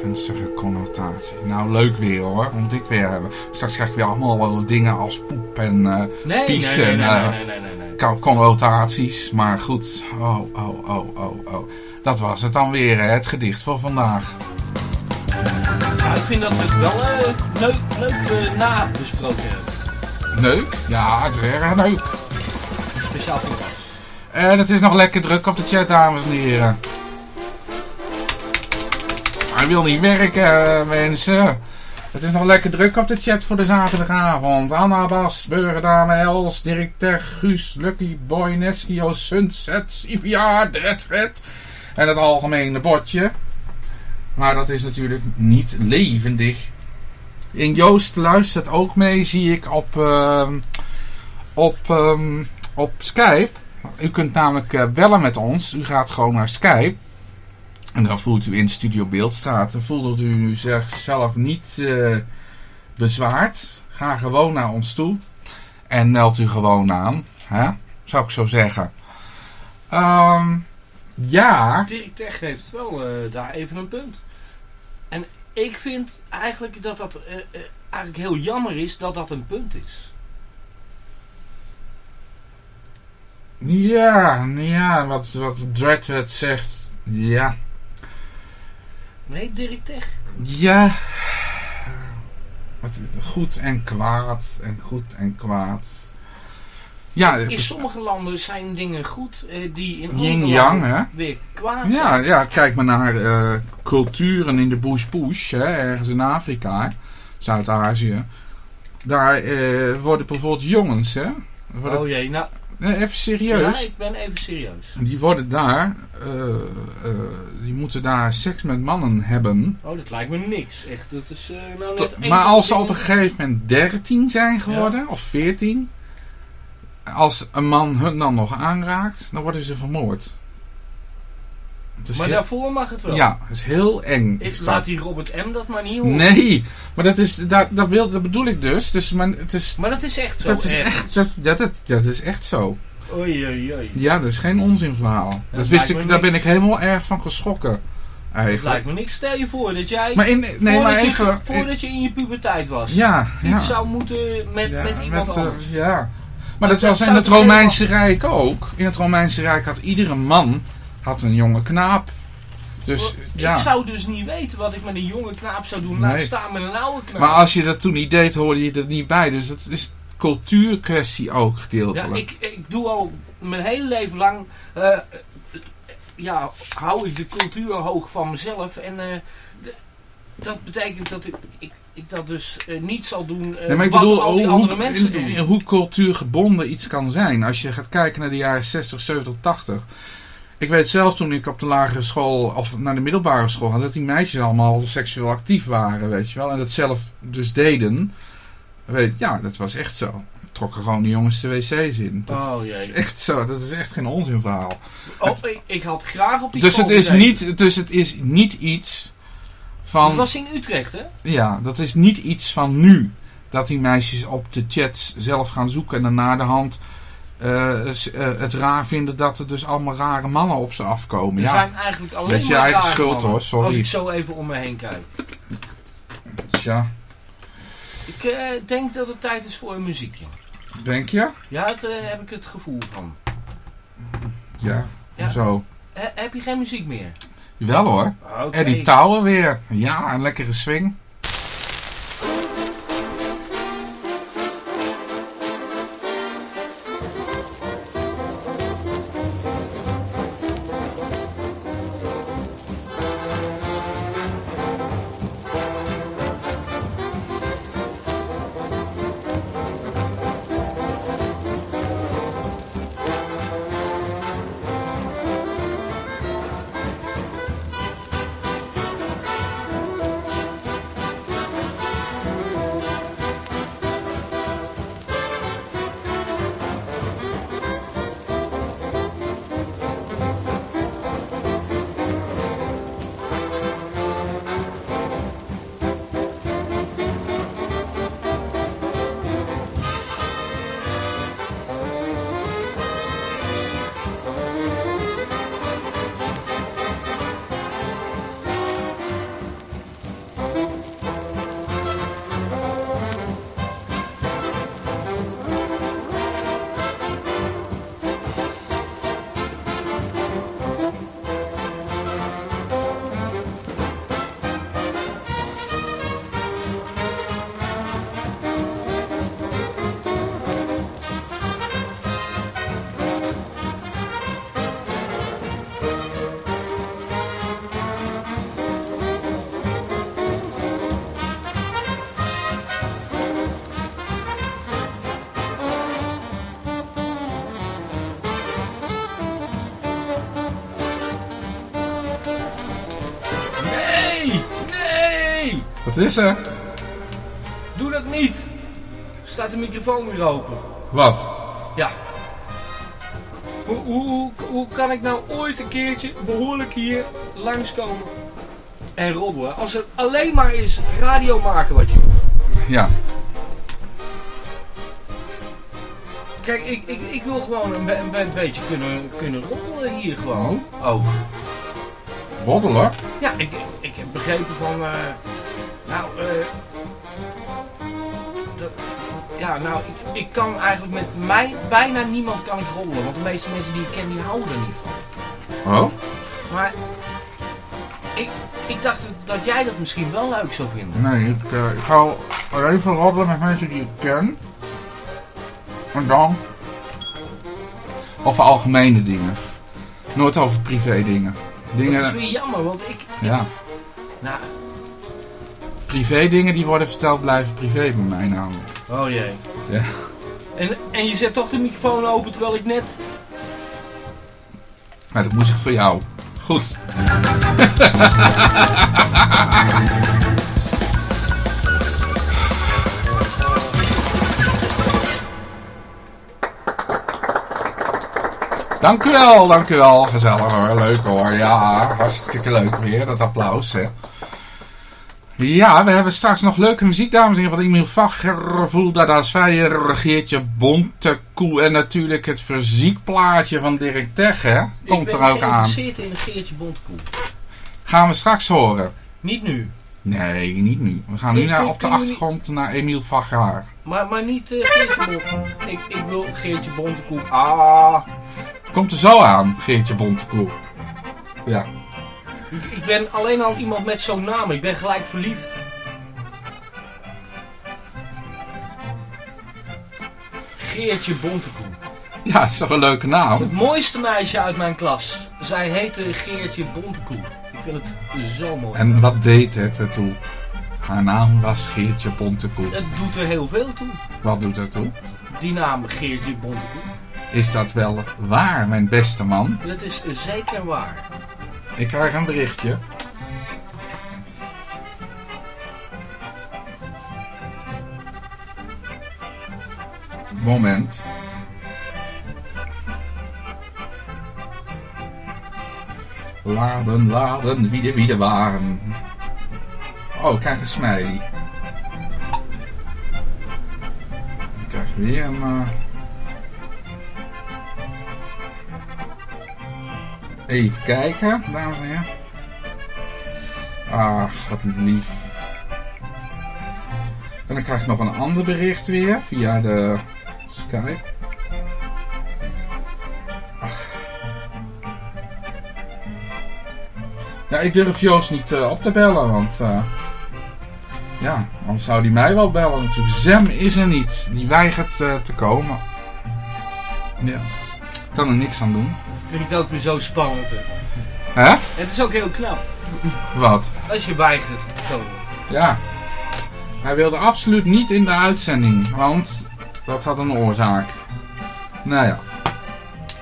Gunstige connotatie. Nou, leuk weer hoor. Moet ik weer hebben? Straks krijg ik weer allemaal wel dingen als poep en Nee, pies nee, nee, en connotaties. Maar goed. Oh, oh, oh, oh, oh. Dat was het dan weer, hè? Het gedicht voor vandaag. Ja, ik vind dat we het wel eh, leuk, leuk eh, nabesproken hebben. Leuk? Ja, het is erg leuk. Speciaal voor. En het is nog lekker druk op de chat, dames en heren. Wil niet werken, eh, mensen. Het is nog lekker druk op de chat voor de zaterdagavond. Anna, Bas, Burgerdame, Els, Directeur, Guus, Lucky, Boy, Neskio, Sunset, CPR, Dreadred. En het algemene bordje. Maar dat is natuurlijk niet levendig. En Joost luistert ook mee, zie ik op, ehm, op, ehm, op Skype. U kunt namelijk eh, bellen met ons. U gaat gewoon naar Skype. En dan voelt u in Studio Beeldstraat. Dan voelt u zichzelf niet eh, bezwaard. Ga gewoon naar ons toe. En meld u gewoon aan. Hè? Zou ik zo zeggen. Ehm, ja. Dirk Tech heeft wel eh, daar even een punt. En ik vind eigenlijk dat dat eh, eigenlijk heel jammer is dat dat een punt is. Ja, ja, wat, wat Dreadhead zegt. Ja. Nee, Dirk Tech. Ja. Wat, goed en kwaad. En goed en kwaad. Ja, In sommige landen zijn dingen goed eh, die in andere landen hè? weer kwaad Ja, zijn. ja, kijk maar naar eh, culturen in de bush bush, hè, ergens in Afrika, Zuid-Azië. Daar eh, worden bijvoorbeeld jongens, hè? Worden, Oh jee, nou, nee, even serieus. ja, ik ben even serieus. Die worden daar, eh, eh, die moeten daar seks met mannen hebben. Oh, dat lijkt me niks. Echt, dat is eh, nou net maar als ze op een gegeven moment 13 zijn geworden, of 14, als een man hun dan nog aanraakt, dan worden ze vermoord. Maar heel- daarvoor mag het wel. ja, het is heel eng. Ik dat. laat die Robert M. dat maar niet horen. Nee, maar dat, is, dat, dat, wil, dat bedoel ik dus. dus maar het is, Maar dat is echt zo. dat, is echt, dat, dat, dat, dat is echt zo. Oei, oei, oei. Ja, dat is geen onzinverhaal. Dat lijkt wist ik, daar ben ik helemaal erg van geschrokken. Het Eigenlijk. lijkt me niks. Stel je voor dat jij... Maar in, nee, voordat, maar je, even. voordat je in je puberteit was. ja, ja. Iets zou moeten met, ja, met iemand met, eh, anders. ja. Maar dat dat was in het Romeinse Rijk ook. In het Romeinse Rijk had iedere man had een jonge knaap. Dus ja. Ik zou dus niet weten wat ik met een jonge knaap zou doen. Nee. Laat staan met een oude knaap. Maar als je dat toen niet deed, hoorde je er niet bij. Dus het is cultuurkwestie ook ja, gedeeltelijk. ik, ik doe al mijn hele leven lang... eh, ja, hou ik de cultuur hoog van mezelf. En eh, dat betekent dat ik, ik, ik dat dus eh, niet zal doen Nee, maar ik wat bedoel al die hoe, andere hoe, mensen in- doen. in- hoe cultuurgebonden iets kan zijn. Als je gaat kijken naar de jaren 60, 70, 80. Ik weet zelfs toen ik op de lagere school of naar de middelbare school had, dat die meisjes allemaal seksueel actief waren, weet je wel. En dat zelf dus deden. Weet, ja, dat was echt zo. Trokken gewoon de jongens de wc's in. Dat Oh is jee. echt zo. Dat is echt geen onzinverhaal. Oh, ik, ik had graag op die Dus school het, is niet, dus het is niet iets van... Het was in Utrecht, hè? Ja, dat is niet iets van nu. Dat die meisjes op de chats zelf gaan zoeken en dan na de hand eh, eh, het raar vinden dat er dus allemaal rare mannen op ze afkomen. Er Ja, zijn eigenlijk alleen Beetje maar eigen rare schuld, mannen, hoor, sorry. Als ik zo even om me heen kijk. tja. Ik eh, denk dat het tijd is voor een muziekje. Denk je? Ja, daar heb ik het gevoel van. Ja. Ja. Zo. Heb je geen muziek meer? Wel hoor. Oké. Eddie Touwen weer. Ja, een lekkere swing. Is er? Doe dat niet! Staat de microfoon weer open? Wat? Ja. Hoe, hoe, hoe, hoe kan ik nou ooit een keertje behoorlijk hier langskomen en roddelen? Als het alleen maar is radio maken wat je doet. Ja. Kijk, ik, ik, ik wil gewoon een, be- een, be- een beetje kunnen, kunnen roddelen hier gewoon. Ook. Roddelen? Ja, ik, ik, ik heb begrepen van... eh, ja, nou, ik, ik kan eigenlijk met mij... Bijna niemand kan ik roddelen. Want de meeste mensen die ik ken, die houden er niet van. Oh? Maar... Ik, ik dacht dat jij dat misschien wel leuk zou vinden. Nee, ik, eh, ik ga even roddelen met mensen die ik ken. En dan... Over algemene dingen. Nooit over privé dingen. Dat is Dingen... weer jammer, want ik... Ja. Nou, Privé dingen die worden verteld blijven privé bij mij namelijk. Oh jee. Ja. En, en je zet toch de microfoon open terwijl ik net... Maar dat moest ik voor jou. Goed. Dank u wel, dank u wel. Gezellig hoor, leuk hoor. Ja, hartstikke leuk weer, dat applaus hè. Ja, we hebben straks nog leuke muziek, dames en heren, van Emiel Vacher, Das Feijer, Geertje Bontekoe en natuurlijk het fysiekplaatje van Dirk Tech, hè. Komt ik er ben ook aan. geïnteresseerd in een Geertje Bondkoe. Gaan we straks horen. Niet nu. Nee, niet nu. We gaan nu naar, op de achtergrond naar Emiel Vacher. Maar, maar niet eh, Geertje. Ik, ik wil Geertje Bontekoe. Ah. Komt er zo aan, Geertje Bontekoe. Ja. Ik, ik ben alleen al iemand met zo'n naam. Ik ben gelijk verliefd. Geertje Bontekoe. Ja, het is toch een leuke naam? Het mooiste meisje uit mijn klas. Zij heette Geertje Bontekoe. Ik vind het zo mooi. En wat deed het ertoe? Haar naam was Geertje Bontekoe. Het doet er heel veel toe. Wat doet dat toe? Die naam Geertje Bontekoe. Is dat wel waar, mijn beste man? Dat is zeker waar. Ik krijg een berichtje. Moment. Laden, laden, wie de, wie de waren. Oh, ik krijg een smiley. Ik krijg weer een... eh, Even kijken, dames en heren. Ach, wat lief. En dan krijg ik nog een ander bericht weer via de Skype. Ja, ik durf Joost niet eh, op te bellen, want... eh, ja, anders zou hij mij wel bellen natuurlijk. Zem is er niet. Die weigert eh, te komen. Ja. Kan er niks aan doen. Vind ik het ook weer zo spannend. Hè? Het is ook heel knap. Wat? Als je weigert te komen. Ja. Hij wilde absoluut niet in de uitzending, want dat had een oorzaak. Nou ja.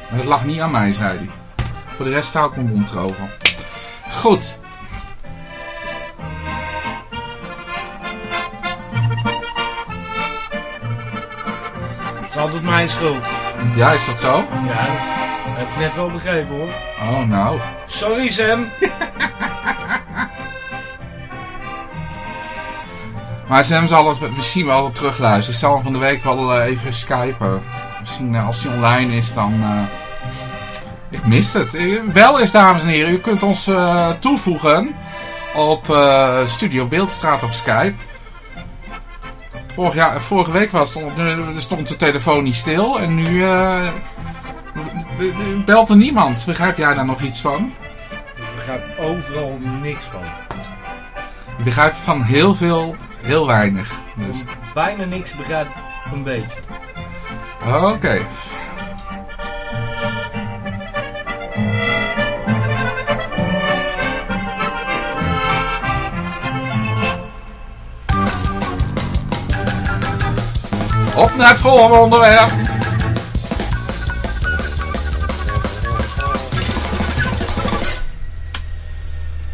Het lag niet aan mij, zei hij. Voor de rest hou ik mijn mond erover. Goed. Het is altijd mijn schuld. Ja, is dat zo? Ja, heb ik net wel begrepen hoor. Oh, nou. Sorry Sam. Maar Sam zal het misschien wel terugluisteren. Ik zal hem van de week wel eh, even skypen. Misschien eh, als hij online is, dan... eh, Ik mis het. Wel is, dames en heren, u kunt ons toevoegen op Studio Beeldstraat op Skype. Vorig jaar, vorige week was het, er stond de telefoon niet stil en nu belt er niemand. Begrijp jij daar nog iets van? Ik begrijp overal niks van. Ik begrijp van heel veel, heel weinig. Dus. Bijna niks begrijp een beetje. Oké. Op naar het volgende onderwerp.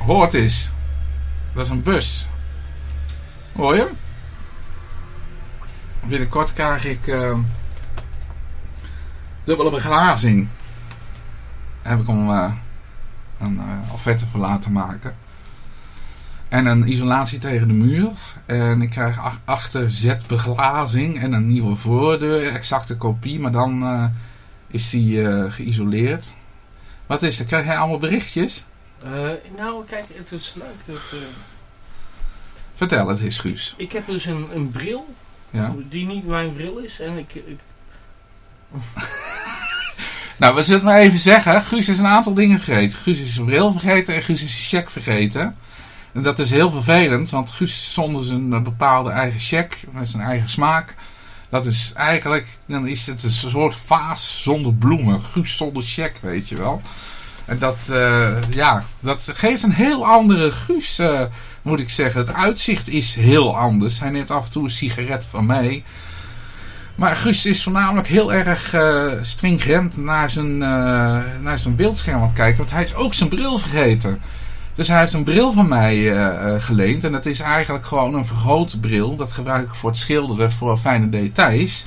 Hoort eens. Dat is een bus. Hoor je? Binnenkort krijg ik eh, dubbele beglazing. Heb ik om eh, een eh, offerte voor laten maken. En een isolatie tegen de muur. En ik krijg ach- achter zetbeglazing en een nieuwe voordeur. Exacte kopie, maar dan eh, is die geïsoleerd. Wat is er? Krijg jij allemaal berichtjes? Eh, nou, kijk, het is leuk. Dat, eh, Vertel het eens, Guus. ik heb dus een, een bril Ja. die niet mijn bril is. En ik, ik Nou, we zullen het maar even zeggen. Guus is een aantal dingen vergeten. Guus is zijn bril vergeten en Guus is zijn check vergeten. En dat is heel vervelend, want Guus zonder zijn bepaalde eigen check, met zijn eigen smaak. Dat is eigenlijk, dan is het een soort vaas zonder bloemen. Guus zonder check, weet je wel. En dat, eh, ja, dat geeft een heel andere Guus, eh, moet ik zeggen. Het uitzicht is heel anders. Hij neemt af en toe een sigaret van mij. Maar Guus is voornamelijk heel erg eh, stringent naar zijn, naar zijn beeldscherm aan het kijken. Want hij is ook zijn bril vergeten. Dus hij heeft een bril van mij geleend. En dat is eigenlijk gewoon een vergrootbril. Dat gebruik ik voor het schilderen voor fijne details.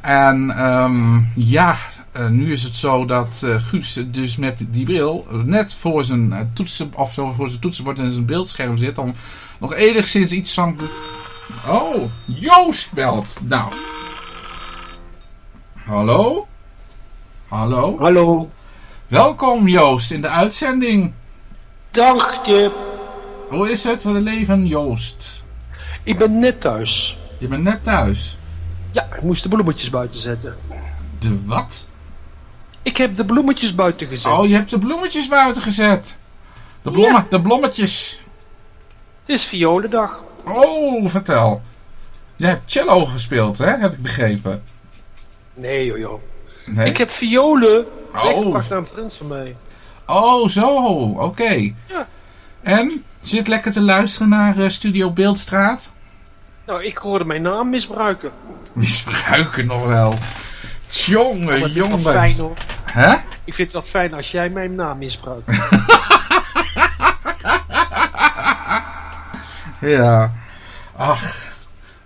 En ehm, ja, eh, nu is het zo dat eh Guus dus met die bril net voor zijn eh, toetsen, of zo voor zijn toetsenbord en zijn beeldscherm zit. Om nog enigszins iets van... De... Oh, Joost belt. Nou, Hallo? Hallo? Hallo. Welkom Joost in de uitzending. Dag Jip. Hoe is het leven Joost? Ik ben net thuis. Je bent net thuis. Ja, ik moest de bloemetjes buiten zetten. De wat? Ik heb de bloemetjes buiten gezet. Oh, je hebt de bloemetjes buiten gezet. De, bloemen, de blommetjes. Het is violendag. Oh, vertel. Jij hebt cello gespeeld, hè? Heb ik begrepen. Nee joh joh. Nee? Ik heb violen Oh. meegebracht naar een vriend van mij. Oh, zo. Oké. Ja. En? Zit lekker te luisteren naar eh, Studio Beeldstraat? Nou, ik hoorde mijn naam misbruiken. Misbruiken nog wel. Tjonge, Maar Hè? Ik vind het wel fijn als jij mijn naam misbruikt. Ja. Ach,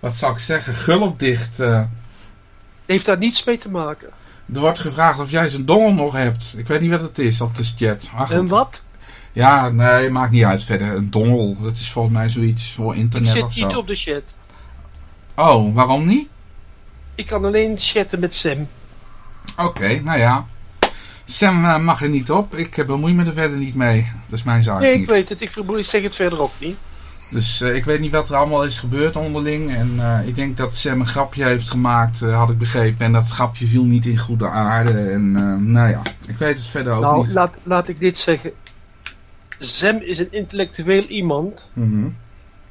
wat zou ik zeggen? Gulp dicht. eh. Heeft daar niets mee te maken. er wordt gevraagd of jij zijn dongel nog hebt. Ik weet niet wat het is op de chat. Ach, En goed. wat? Ja, nee, maakt niet uit verder. Een dongel, dat is volgens mij zoiets voor Ik internet of zit niet zo. op de chat. Oh, waarom niet? Ik kan alleen chatten met Sam. Oké, nou ja. Sam eh, mag er niet op. Ik eh, bemoei me er verder niet mee. Dat is mijn zaak Nee, ik niet. weet het. Ik, zeg het verder ook niet. Dus eh, ik weet niet wat er allemaal is gebeurd onderling. En ik denk dat Sam een grapje heeft gemaakt, had ik begrepen. En dat grapje viel niet in goede aarde. En nou ja, ik weet het verder ook Nou, niet. laat, laat ik dit zeggen. Zem is een intellectueel iemand. Mhm,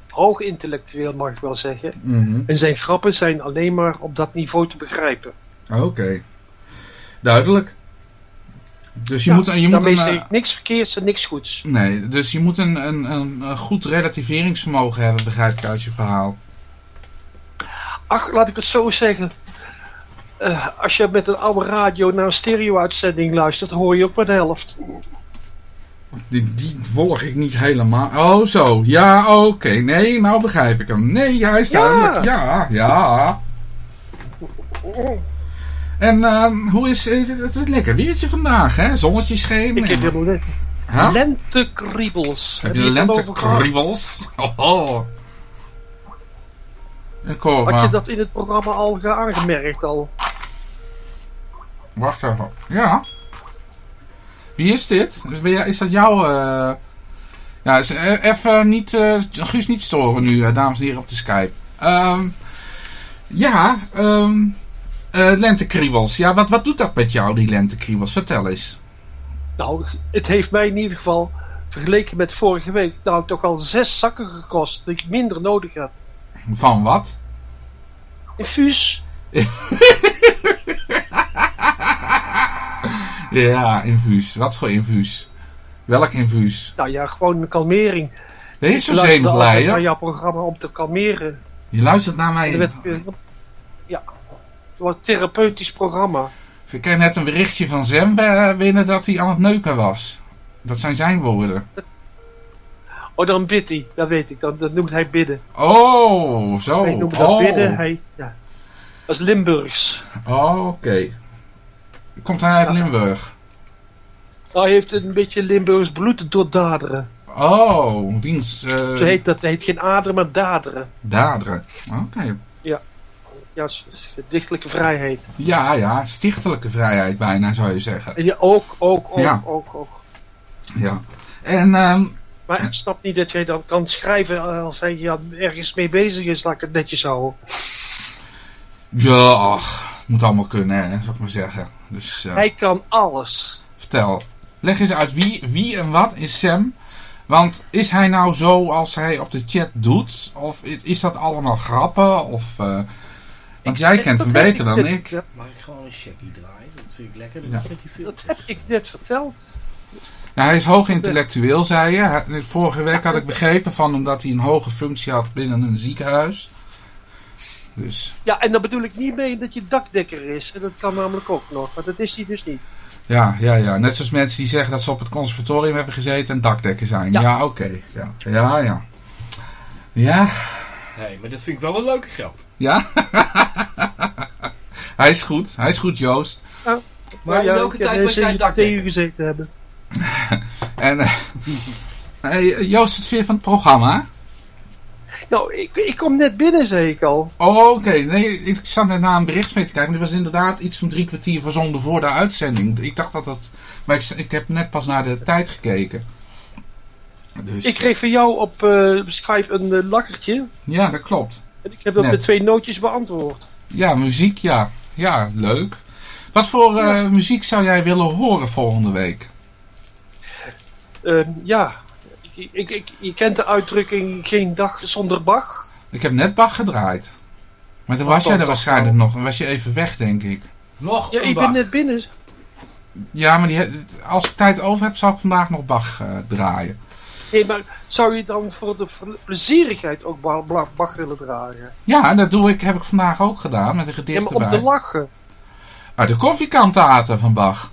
Hoog intellectueel mag ik wel zeggen. mhm. En zijn grappen zijn alleen maar op dat niveau te begrijpen. Oké. Duidelijk. Dus je Ja, moet, je moet een, eh, ik niks verkeerds en niks goeds. Nee, dus je moet een, een, een, een goed relativeringsvermogen hebben, begrijp ik uit je verhaal. Ach, laat ik het zo zeggen. Eh, als je met een oude radio naar een stereo-uitzending luistert, hoor je ook maar de helft. Die, die volg ik niet helemaal. Oh, zo. Ja, oké. Nee, nou begrijp ik hem. Nee, hij is Ja. Ja, ja. En ehm, hoe is eh, het? is lekker weertje vandaag, hè? Zonnetje scheen. Ik heb helemaal net Huh? lentekriebels. Heb je het lentekriebels? Oh, oh. Ik hoor Had je maar. dat in het programma al ge- aangemerkt al? Wacht even. Ja. Wie is dit? Is, ben jij- is dat jouw... eh, Ja, is, eh, even niet... eh, Guus niet storen nu, eh, dames en heren op de Skype. Ehm, ja, ehm eh, lentekriebels. Ja, wat, wat doet dat met jou, die lentekriebels? Vertel eens. Nou, het heeft mij in ieder geval, vergeleken met vorige week, nou toch al zes zakken gekost. Dat ik minder nodig heb. Van wat? Infuus? Ja, infuus. Wat voor infuus? Welk infuus? Nou ja, gewoon een kalmering. Ben je zo Ik luisterde altijd naar jouw programma om te kalmeren. Je luistert naar mij. eh, ja, een therapeutisch programma. Ik kreeg net een berichtje van Zem eh, binnen dat hij aan het neuken was. Dat zijn zijn woorden. Oh, dan bidt hij, dat weet ik. Dat, dat noemt hij bidden. Oh, zo. hij noemt dat oh. bidden. Hij, ja. Dat is Limburgs. Oh, oké. Komt hij uit Limburg? Nou, hij heeft een beetje Limburgs bloed door daderen. Oh, wiens Zo heet dat heet geen aderen, maar daderen. daderen. Oké. Ja, s- dichtelijke vrijheid. Ja, ja, stichtelijke vrijheid bijna zou je zeggen. En ja, ook, ook, ook, Ja. ook, ook. Ja. En, ehm, Maar ik snap niet dat jij dan kan schrijven eh, als hij ja, ergens mee bezig is, laat ik het netjes houden. ja, ach, moet allemaal kunnen, hè, zou ik maar zeggen. Dus, eh, Hij kan alles. vertel. Leg eens uit wie, wie en wat is Sam? Want is hij nou zo als hij op de chat doet? Of is dat allemaal grappen? Of, eh, want jij kent hem beter dan ik. ja, Mag ik gewoon een checkie draaien? Dat vind ik lekker. Dat Ja. die heb ik net verteld. Ja, hij is hoog intellectueel, zei je. Vorige week had ik begrepen van hem dat hij een hoge functie had binnen een ziekenhuis. Dus Ja, en daar bedoel ik niet mee dat je dakdekker is. En dat kan namelijk ook nog, maar dat is hij dus niet. ja, ja, ja. Net zoals mensen die zeggen dat ze op het conservatorium hebben gezeten en dakdekker zijn. Ja, Ja. oké. Ja, ja, ja. Ja, Nee, maar dat vind ik wel een leuke grap. Ja. hij is goed. Hij is goed, Joost. Maar in welke tijd was jij tegen dakdekker? u gezeten hebben. En eh, hey, Joost, het weer van het programma? Nou, ik, ik kom net binnen, zei ik al. Oh, oké. Nee, ik zat net naar een bericht mee te kijken. Maar die was inderdaad iets van drie kwartier verzonden voor de uitzending. Ik dacht dat dat... Maar ik, ik heb net pas naar de tijd gekeken. Dus, Ik kreeg van jou op eh, Skype een eh, lakkertje. Ja, dat klopt. Ik heb dat Net. met twee nootjes beantwoord. Ja, muziek, ja. Ja, leuk. Wat voor eh, muziek zou jij willen horen volgende week? Eh, ja, ik, ik, ik, je kent de uitdrukking geen dag zonder Bach. Ik heb net Bach gedraaid. Maar toen Wat was jij dan er Bach waarschijnlijk nog. Dan was je even weg, denk ik. Nog Ja, ik ben net binnen. Ja, maar die, als ik tijd over heb, zal ik vandaag nog Bach eh, draaien. Nee, maar zou je dan voor de plezierigheid ook Ba- Ba- Bach willen dragen? Ja, dat doe ik, heb ik vandaag ook gedaan met een Ja, gedicht maar om erbij. te lachen. Uit de koffiekantaten van Bach.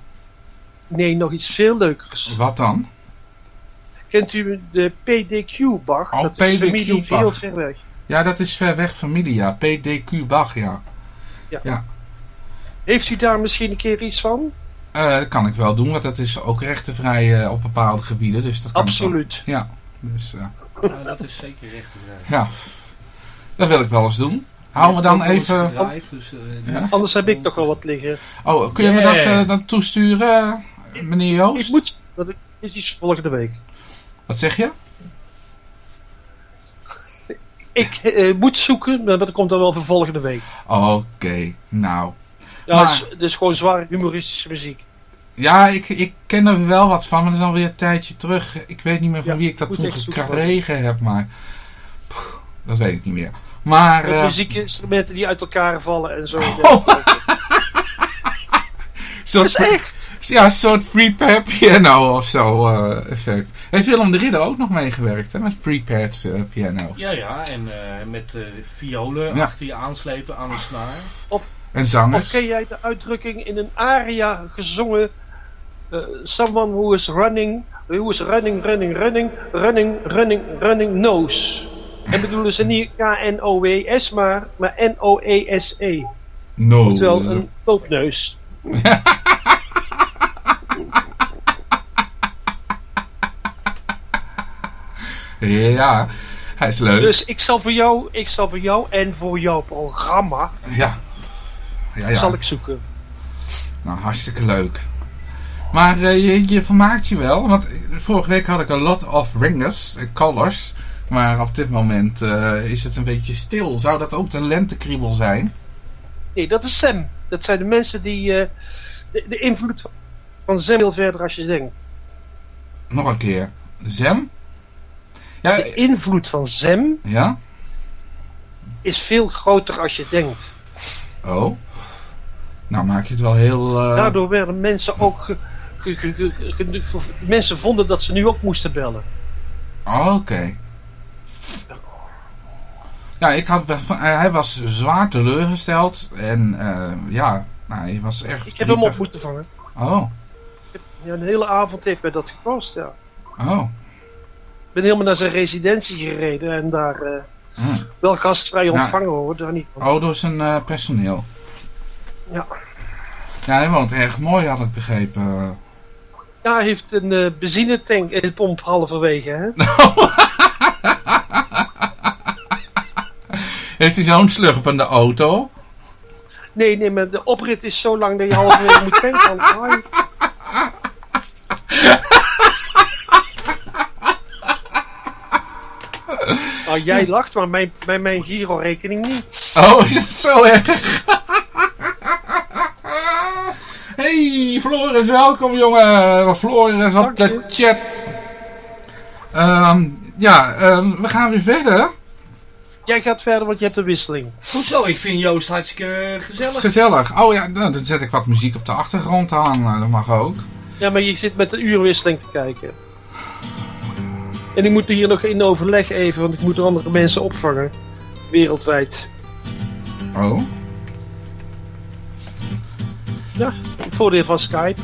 Nee, nog iets veel leukers. Wat dan? Kent u de PDQ Bach? Oh, dat is PDQ Bach. heel ver weg. Ja, dat is ver weg familie, ja. PDQ Bach, ja. Heeft u daar misschien een keer iets van? Eh, dat kan ik wel doen, want dat is ook rechtenvrij eh, op bepaalde gebieden. Dus dat kan ik wel. Absoluut. Ja, dus eh, Nou, dat is zeker recht te draaien. ja. Dat wil ik wel eens doen. Hou me dan even... Dus, eh, Ja. Anders heb ik toch wel wat liggen. Oh, kun je me dat eh, dan toesturen, meneer Ik Joost? moet... Dat is iets volgende week. Wat zeg je? Ik eh, moet zoeken, maar dat komt dan wel voor volgende week. Oké, nou. Ja, Maar- het, is, het is gewoon zware humoristische muziek. Ja, ik, ik ken er wel wat van, maar dat is alweer een tijdje terug. Ik weet niet meer van Ja, wie ik dat toen gekregen heb, maar... Pff, dat weet ik niet meer. Maar... Eh, muziekinstrumenten die uit elkaar vallen en zo. Oh. soort Dat is echt. Ja, een soort prepared piano of zo eh, effect. Heeft Willem de Ridder ook nog meegewerkt, hè? Met prepared eh, piano's. Ja, ja, en eh, met eh, violen Ja. achter je aanslepen aan de snaar. En Of zangers. ken jij de uitdrukking in een aria gezongen? Eh, someone who is running, who is running, running, running, running, running, running knows. En bedoelen ze niet K-N-O-W-S, maar, maar N-O-E-S-E. No. Oftewel een doodneus. ook- Ja, hij is leuk. Dus ik zal voor jou, ik zal voor jou en voor jouw programma, Ja. Ja, ja. zal ik zoeken. Nou, hartstikke leuk. Maar eh, je, je vermaakt je wel, want vorige week had ik een lot of ringers en colors. Maar op dit moment eh, is het een beetje stil. Zou dat ook de lentekriebel zijn? Nee, dat is Sam. Dat zijn de mensen die eh, de, de invloed van Sam veel verder als je denkt. Nog een keer. Zem? Ja, De invloed van Sam ja? is veel groter als je denkt. Oh. Nou maak je het wel heel... eh, Daardoor werden mensen ook. Mensen vonden dat ze nu ook moesten bellen. oh, Oké. Ja, ik had, hij was zwaar teleurgesteld. En eh, ja, nou, hij was erg Ik heb hem op moeten vangen. Oh, Ja, een hele avond heeft mij dat gekost. Ja. oh. Ik ben helemaal naar zijn residentie gereden en daar eh, Hm. wel gastvrij Ja. ontvangen hoor. Daar niet van. Oh, door zijn eh, personeel. Ja. Ja, hij woont erg mooi, had ik begrepen. Ja, heeft een eh benzinetank in de pomp halverwege. Hè? Heeft hij zo'n slurpende auto? Nee, nee, maar de oprit is zo lang dat je halverwege moet tanken. je- Nou, jij lacht, maar mijn, bij mijn Giro-rekening niet. Oh, is het zo erg? Hey, Floris, welkom jongen. Floris op de chat. Ehm, ja, ehm, we gaan weer verder. Jij gaat verder, want je hebt een wisseling. Hoezo? Ik vind Joost hartstikke gezellig. gezellig. Oh ja, nou, dan zet ik wat muziek op de achtergrond aan. Nou, dat mag ook. Ja, maar je zit met de uurwisseling te kijken. En ik moet hier nog in overleg even, want ik moet andere mensen opvangen. Wereldwijd. Oh, Ja, het voordeel van Skype.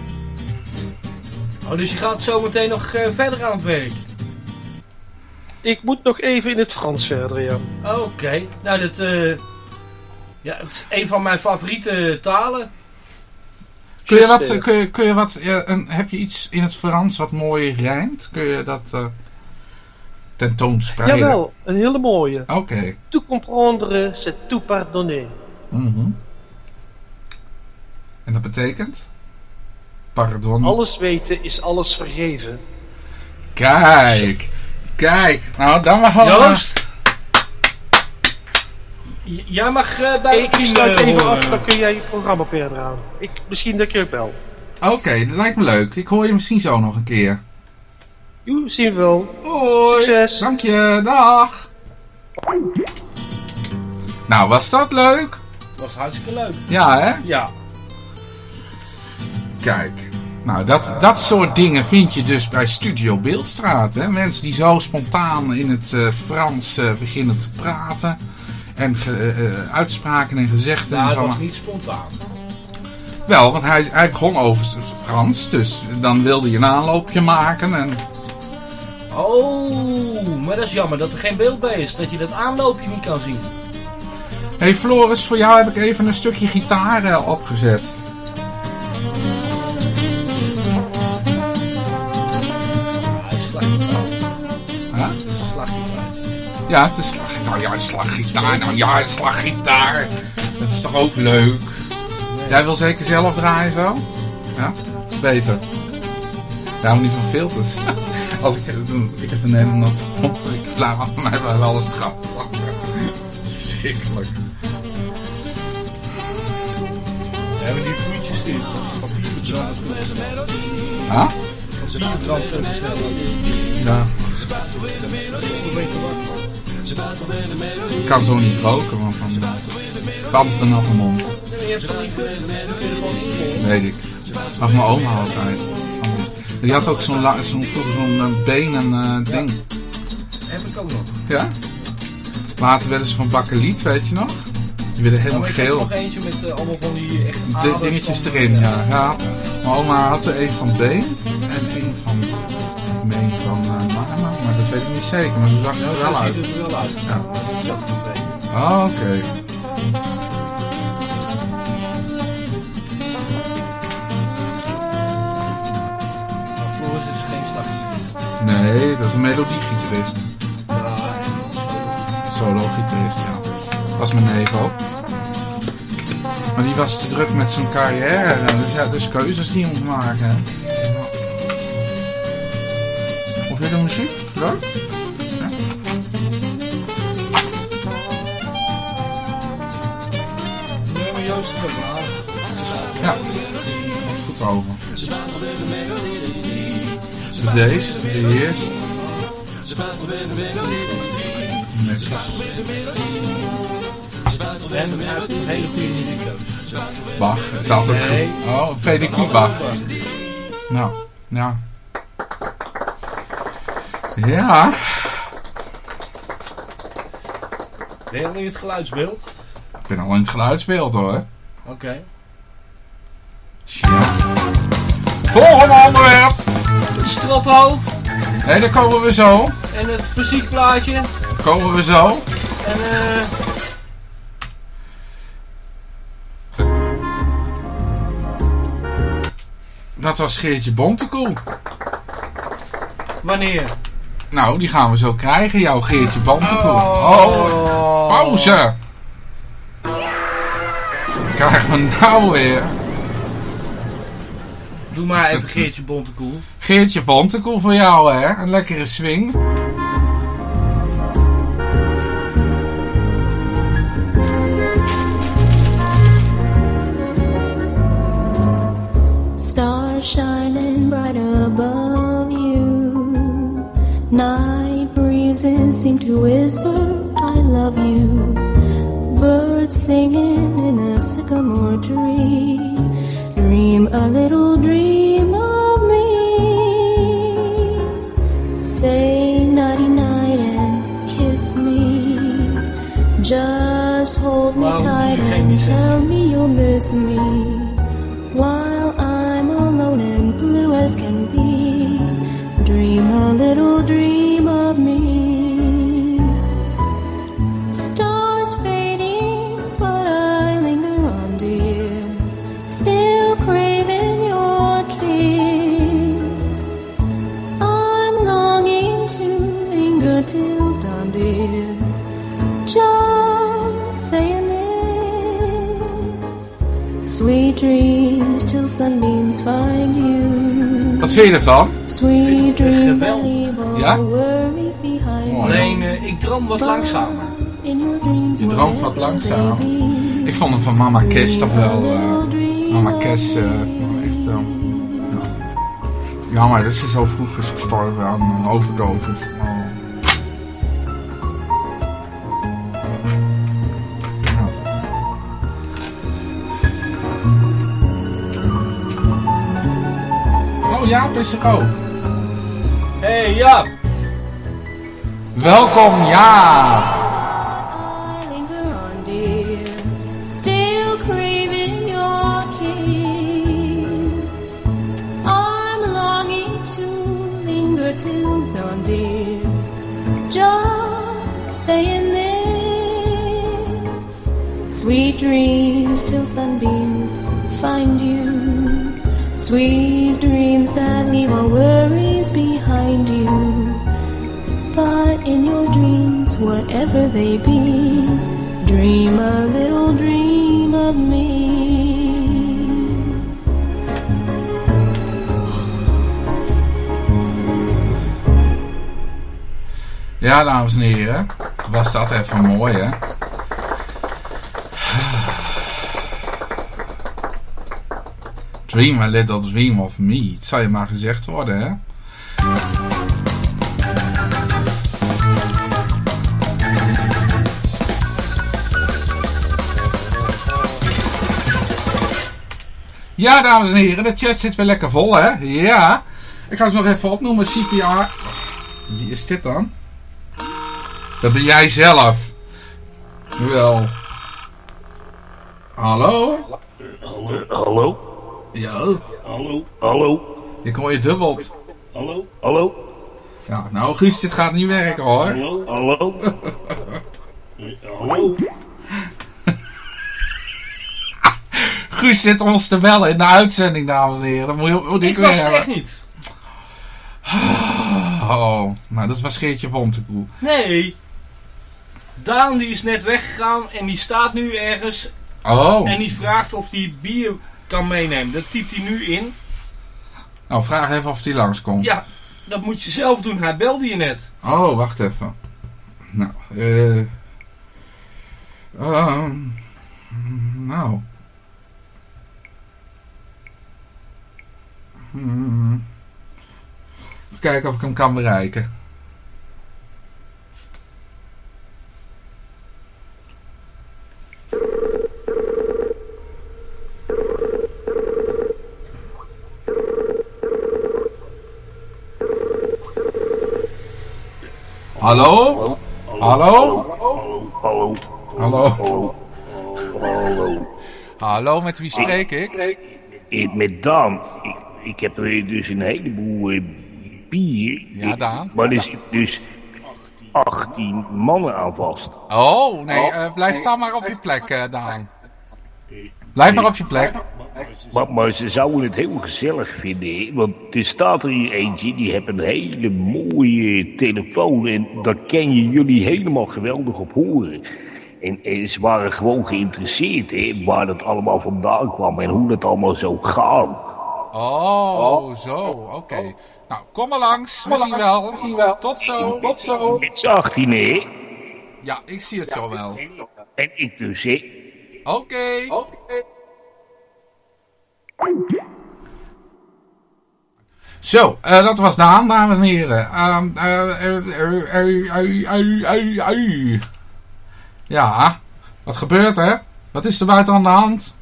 Oh, dus je gaat zo meteen nog eh, verder aan het werk. Ik moet nog even in het Frans verder, ja. Oké. Nou, dat, eh, ja, het is een van mijn favoriete talen. kun je wat, eh, kun je, kun je wat eh, een, heb je iets in het Frans wat mooi rijmt? Kun je dat eh tentoonspreiden? Jawel, een hele mooie. Oké. Tout comprendre, c'est tout pardonner. Mhm. En dat betekent? Pardon. Alles weten is alles vergeven. Kijk, kijk. Nou, dan mag wel. Joost! J- Jij mag eh, bij Ik de vrienden sluit even af, dan kun jij je programma verder aan. Ik, misschien dat je ook wel. Oké, dat lijkt me leuk. Ik hoor je misschien zo nog een keer. Joe, zien we wel. Hoi. Succes. Dank je. Dag. Nou, was dat leuk? was hartstikke leuk. Ja, hè? Ja. Kijk. Nou, dat, dat soort dingen vind je dus bij Studio Beeldstraat. Hè? Mensen die zo spontaan in het eh, Frans eh, beginnen te praten. En ge- eh, uitspraken en gezegden. Nou, zo. was niet spontaan. Wel, want hij, hij begon over Frans. Dus dan wilde je een aanloopje maken. En... Oh, maar dat is jammer dat er geen beeld bij is. Dat je dat aanloopje niet kan zien. hey Floris, voor jou heb ik even een stukje gitaar opgezet. Ja, het is slag, nou ja, slaggitaar. Nou ja, het slaggitaar. Dat is toch ook leuk? Jij wil zeker zelf draaien zo? Ja? Beter. Houdt niet van filters. Als ik, ik heb een hele natte mond. Ik laat mij wel alles trap. Verschrikkelijk. We hebben die groentjes in. Huh? Snel. Ja. Hoe weet je wat? Ik kan zo niet roken, want dan ik had het een natte mond. Er gewoon in. Weet ik. Had mijn oma altijd. Die had ook zo'n zo'n zo'n eh, been en eh, ding. Heb ik ook nog. Ja? Later werden ze van bakkeliet, weet je nog? Die werden helemaal heb geel. nog eentje met eh, allemaal van die echt De dingetjes van- erin, ja. ja. Mijn oma had er een van been en weet ik niet zeker. Maar zo zag het er wel uit. ziet het er wel uit. Ja. Ah, oké. Maar Floris is geen slaggitarist. Nee, dat is een melodiegitarist. Ja, Solo-gitarist, ja. Was mijn neef ook. Maar die was te druk met zijn carrière. Dus ja, dus keuzes die je moet maken. Hè. Vind je de muziek? Nee, maar Joost is ook. Ja. Goed over. Deze, de eerste. Netjes. En heeft een hele goede muziekkeuze. Bach, het is altijd goed. Oh, PDQ Bach. Nou, ja. Ja, Ben je al in het geluidsbeeld? ik ben al in het geluidsbeeld hoor. Oké. Tja. Volgende onderwerp. Het strothoofd Hé, daar komen we zo. en het muziekplaatje. Komen we zo. En eh... Dat was Geertje Bontekoe. wanneer? Nou, die gaan we zo krijgen, jouw Geertje Bontekoe. Oh, pauze. Krijgen we nou weer. Doe maar even Geertje Bontekoel. Geertje Bontekoe voor jou, hè? Een lekkere swing. Night breezes seem to whisper, I love you. Birds singing in a sycamore tree. Dream a little dream of me. Say nighty night and kiss me. Just hold me je tight and tell me you'll miss me. While Wat vind je ervan? Sweet Geweldig. Ja? Alleen, ik droom wat langzamer. Je droomt wat be. Ik vond hem van Mama Kes toch wel. eh, Mama Kes, eh, ik echt. ja. Jammer dat ze zo vroeg is gestorven aan een overdosis. Craving your kiss. I'm longing to linger till dawn, dear. Just saying this. Sweet dreams till sunbeams find you. Sweet dreams that leave all worries behind you. But in your dreams, whatever they be, dream a little dream of me. Ja, dames en heren. Was dat even mooi, hè? Dream a little dream of me. Het zou je maar gezegd worden, hè? Ja, dames en heren, de chat zit weer lekker vol, hè? Ja. Ik ga ze nog even opnoemen. CPR. Wie is dit dan? Dat ben jij zelf. Wel. Hallo? Hallo? Ja. Hallo? Hallo? Ik hoor je dubbeld. Hallo? Hallo? Ja, nou Guus, dit gaat niet werken hoor. Hallo? Hallo? Hallo? Guus zit ons te bellen in de uitzending, dames en heren. Dat moet, je- moet ik, Ik weer was hebben. echt niet. Oh, nou dat was Geertje Bontekoe. Nee. Daan die is net weggegaan en die staat nu ergens Oh, en die vraagt of hij bier kan meenemen. Dat typt hij nu in. nou vraag even of die langskomt. Ja, dat moet je zelf doen. Hij belde je net. Oh, wacht even. Nou, eh... ehm, nou. Hmm. Even kijken of ik hem kan bereiken. Hallo? Hallo? Hallo? Hallo? Hallo? Hallo? Met wie spreek ik? Met Daan. Ik, ik heb er dus een heleboel eh, bier. Ja, Daan. Maar er zitten dus 18 mannen aan vast. Oh, nee, eh, blijf dan maar op je plek, eh, Daan. Blijf maar op je plek. Maar, maar ze zouden het heel gezellig vinden, want er staat er hier eentje, die heeft een hele mooie telefoon en daar kan je jullie helemaal geweldig op horen. En, en ze waren gewoon geïnteresseerd, hè, waar dat allemaal vandaan kwam en hoe dat allemaal zou gaan. Oh, zo, oké. Nou, kom maar langs. We zien wel. Tot zo. Tot zo. Met z'n 18, hè? Ja, ik zie het zo wel. En ik dus, hè? Oké. Zo, uh, dat was Daan, dames en heren. Ehm, eh, ja, wat gebeurt er? Wat is er buiten aan de hand?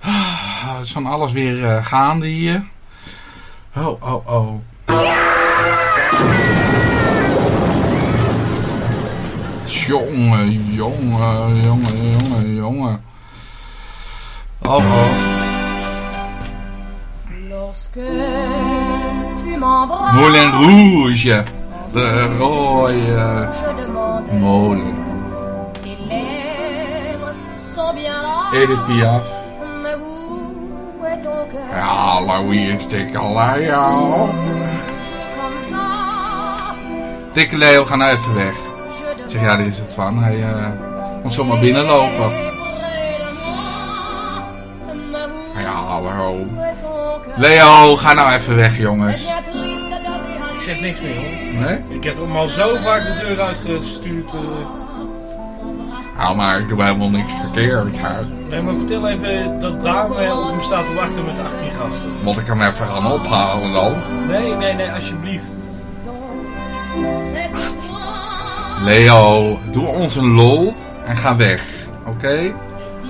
Ah, het is van alles weer eh, gaande hier. Oh, oh, oh. Jongen, jongen, jongen, jongen, jongen. Oh, oh. Moulin Rouge, de rode molen. Edith Piaf. Ja, Louis is dikke Leo. Dikke Leo, gaan even weg. Ik zeg, ja, daar is het van. Hij uh, komt zomaar binnenlopen. Ja, hallo. Leo, ga nou even weg, jongens. Ik zeg niks meer hoor. Nee? Ik heb hem al zo vaak de deur uitgestuurd. eh. Nou, maar ik doe helemaal niks verkeerd, hè. Nee, maar vertel even dat Daan eh, op hem staat te wachten met 18 gasten. Moet ik hem even gaan ophalen dan? Nee, nee, nee, alsjeblieft. Leo, doe ons een lol en ga weg, oké?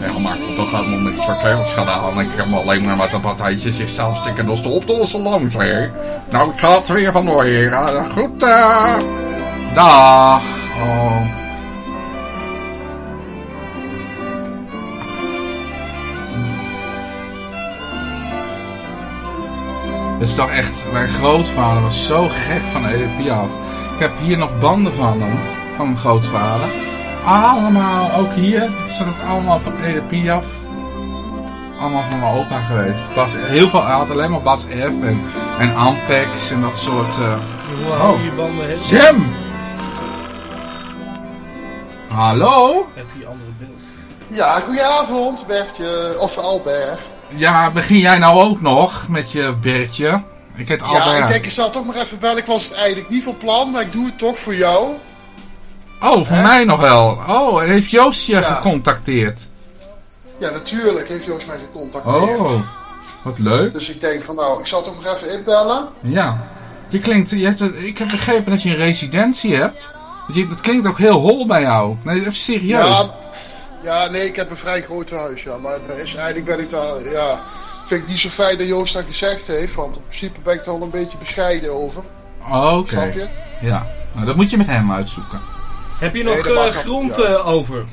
Ja, maar heb toch helemaal niks verkeerds gedaan. Ik heb alleen maar met de partijtjes zichzelf stikken dus de oplossen langs, hè? Nou, ik ga het weer vandoor hier. Goed, eh. Dag. Oh. Dat is toch echt, mijn grootvader was zo gek van Edith Piaf. Ik heb hier nog banden van hem, van mijn grootvader. Allemaal, ook hier, staat het allemaal van Edith Piaf. Allemaal van mijn opa geweest. Bas, heel veel, hij had alleen maar Bas F en, en Ampex en dat soort... eh, Hoe Oh. je je? Jam! Hallo? Even die andere beeld. Ja, goedenavond Bertje, of Albert. Ja, begin jij nou ook nog met je Bertje? Ik heet Ja, Albert. ik denk, ik zal toch maar even bellen. Ik was het eigenlijk niet van plan, maar ik doe het toch voor jou. Oh, voor Hè? mij nog wel. Oh, heeft Joost je Ja. gecontacteerd? Ja, natuurlijk heeft Joost mij gecontacteerd. Oh, wat leuk. Dus ik denk van nou, ik zal toch maar even inbellen. Ja. Je klinkt, je hebt, het- ik heb begrepen dat je een residentie hebt. Dus je, dat klinkt ook heel hol bij jou. Nee, even serieus. Ja, ja, nee, ik heb een vrij groot huis, ja. Maar er is, eigenlijk ben ik daar, ja... Vind ik niet zo fijn dat Joost dat gezegd heeft, want in principe ben ik er al een beetje bescheiden over. Oké. Snap je? Ja. Nou, dat moet je met hem uitzoeken. Heb je Nee, nog eh, grond eh, over?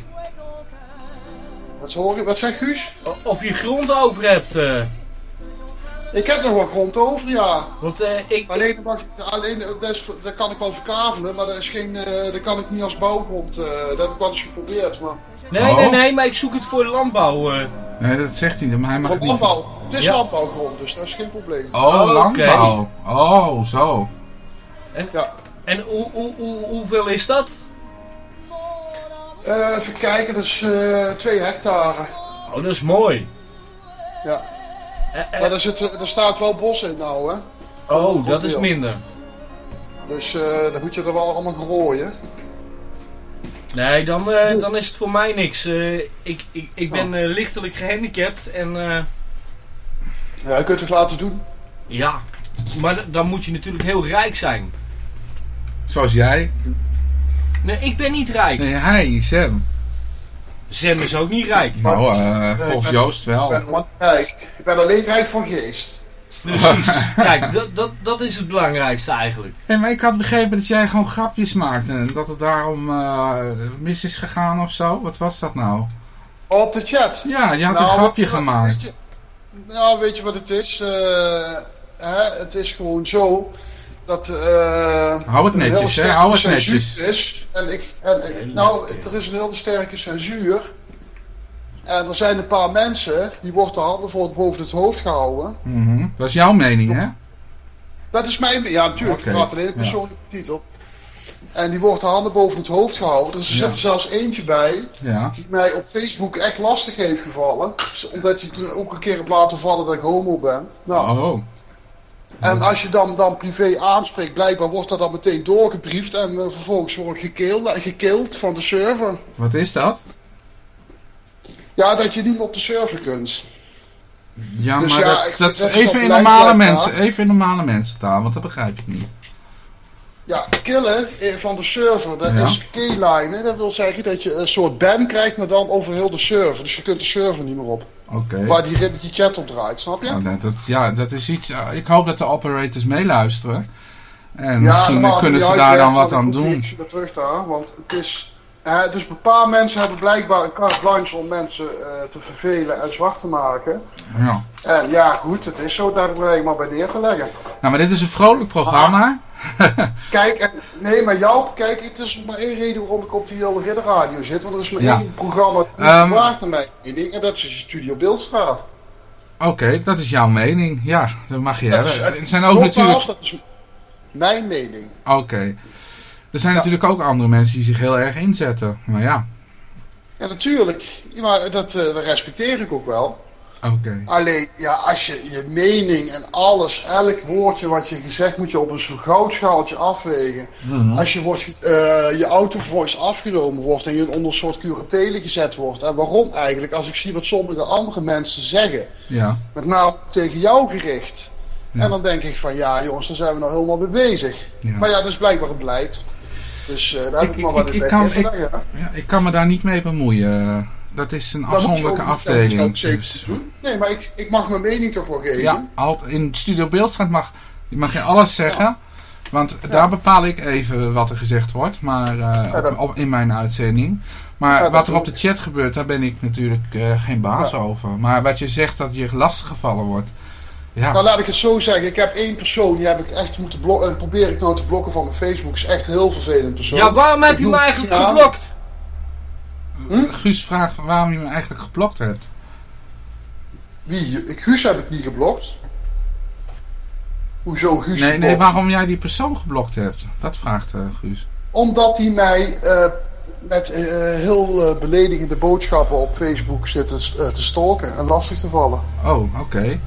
Wat, hoor je, wat Guus? Of je grond over hebt? eh. Ik heb nog wel grond over, ja. Want eh, ik... Alleen, dat mag, alleen dat, is, dat kan ik wel verkavelen, maar dat, is geen, eh, dat kan ik niet als bouwgrond. eh, dat heb ik wel eens geprobeerd, maar... Nee, Oh. nee, nee, maar ik zoek het voor landbouw. eh. Nee, dat zegt hij, maar hij mag Voor het niet. landbouw. Het is Ja. landbouwgrond, dus dat is geen probleem. Oh, landbouw. Oh, zo. Ja. En hoe, hoe, hoe, hoeveel is dat? Eh, even kijken, dat is eh 2 hectare. Oh, dat is mooi. Ja. Eh, Maar er, zit, er staat wel bos in nou, hè. oh, dat is minder. Dus eh dan moet je er wel allemaal grooien. Nee, dan, eh, dan is het voor mij niks. Eh, ik, ik, ik ben eh, lichtelijk gehandicapt en eh, Ja, je kunt het laten doen. ja, maar dan moet je natuurlijk heel rijk zijn. Zoals jij. Nee, ik ben niet rijk. Nee, hij, Sam. Sam is ook niet rijk. Nou, eh, volgens ben- Joost Ik wel. ben, gewoon rijk. ik ben alleen rijk van geest. Precies. Kijk, dat, dat, dat is het belangrijkste eigenlijk. Hé, maar ik had begrepen dat jij gewoon grapjes maakte. En dat het daarom eh, mis is gegaan of zo. Wat was dat nou? Op de chat. Ja, je had Nou, een grapje wat- gemaakt. weet je- Nou, weet je wat het is? Eh, hè, het is gewoon zo dat. eh Hou het netjes, heel hè? Hou het netjes. Is. En ik, en, ik- nou, er is een hele sterke censuur. En er zijn een paar mensen die wordt de handen voor het boven het hoofd gehouden. Mhm. Dat is jouw mening, hè? Dat is mijn. Ja, natuurlijk. Oké, Ik praat alleen een ja. persoonlijke titel. En die wordt de handen boven het hoofd gehouden. Dus er Ja. zit er zelfs eentje bij. Ja. die mij op Facebook echt lastig heeft gevallen. Omdat hij toen ook een keer heeft laten vallen dat ik homo ben. Nou, Oh. En als je dan, dan privé aanspreekt, blijkbaar wordt dat dan meteen doorgebriefd en eh, vervolgens word ik gekild, gekild van de server. Wat is dat? Ja, dat je niet meer op de server kunt. Ja, Dus maar ja, dat, dat even in normale mensen, daar. even in normale mensentaal, want dat begrijp ik niet. Ja, killen eh, van de server, dat Ja. is keyline. Dat wil zeggen dat je een soort ban krijgt, maar dan over heel de server. Dus je kunt de server niet meer op. Oké. Waar die ribbetje chat op draait, snap je? Nou, dat, ja, dat is iets. ik hoop dat de operators meeluisteren. En Ja, misschien kunnen die ze daar dan wat aan doen. terug daar, want het is... eh, dus een paar mensen hebben blijkbaar een carte blanche om mensen eh, te vervelen en zwart te maken. Ja. En ja, goed, het is zo, daar maar bij neer te leggen. Nou, maar dit is een vrolijk programma. Kijk, en, nee, maar jou, kijk, het is maar één reden waarom ik op die hele ridderradio zit. Want er is maar Ja. één programma die Ehm. waard mijn mening. En dat is Studio Beeldstraat. Oké, dat is jouw mening. Ja, dat mag je Dat hebben. is- Er zijn ook natuurlijk. dat is mijn mening. Oké. Er zijn natuurlijk ook andere mensen die zich heel erg inzetten. Maar ja, Ja, natuurlijk. Maar dat, dat respecteer ik ook wel. oké. Alleen, ja, als je je mening en alles, elk woordje wat je gezegd moet je op een soort goudschaaltje afwegen. Mhm. Als je, wordt, eh, je autovoice afgenomen wordt en je onder een soort curatele gezet wordt. En waarom eigenlijk? Als ik zie wat sommige andere mensen zeggen. Ja. Met name tegen jou gericht. Ja. En dan denk ik van, ja jongens, daar zijn we nou helemaal mee bezig. Ja. Maar ja, dat is blijkbaar het beleid. Dus eh, daar heb Ik- ik, maar ik- wat ik- in ik kan- ik- ja, ik kan me daar niet mee bemoeien. Dat is een Dat afzonderlijke ook- afdeling. Dus, doen. Nee, maar ik, ik mag mijn mening toch wel geven. ja, al, in Studio Beeldstraat mag, mag je alles zeggen. Want daar bepaal ik even wat er gezegd wordt. Maar eh, dat- op, op- in mijn uitzending. Maar wat er op de chat gebeurt, daar ben ik natuurlijk eh, geen baas over. Maar wat je zegt dat je lastiggevallen wordt. Ja, Nou, laat ik het zo zeggen. Ik heb één persoon, die heb ik echt moeten blokken. En probeer ik nou te blokken van mijn Facebook. is echt heel vervelend persoon. Ja, waarom heb Ik je me eigenlijk niet aan. geblokt? Guus vraagt waarom je me eigenlijk geblokt hebt. Wie? Ik, Guus heb ik niet geblokt. Hoezo Guus Nee, geblokt? nee, waarom jij die persoon geblokt hebt. Dat vraagt eh, Guus. Omdat hij mij eh, met eh, heel eh, beledigende boodschappen op Facebook zit te, eh, te stalken en lastig te vallen. Oh, oké.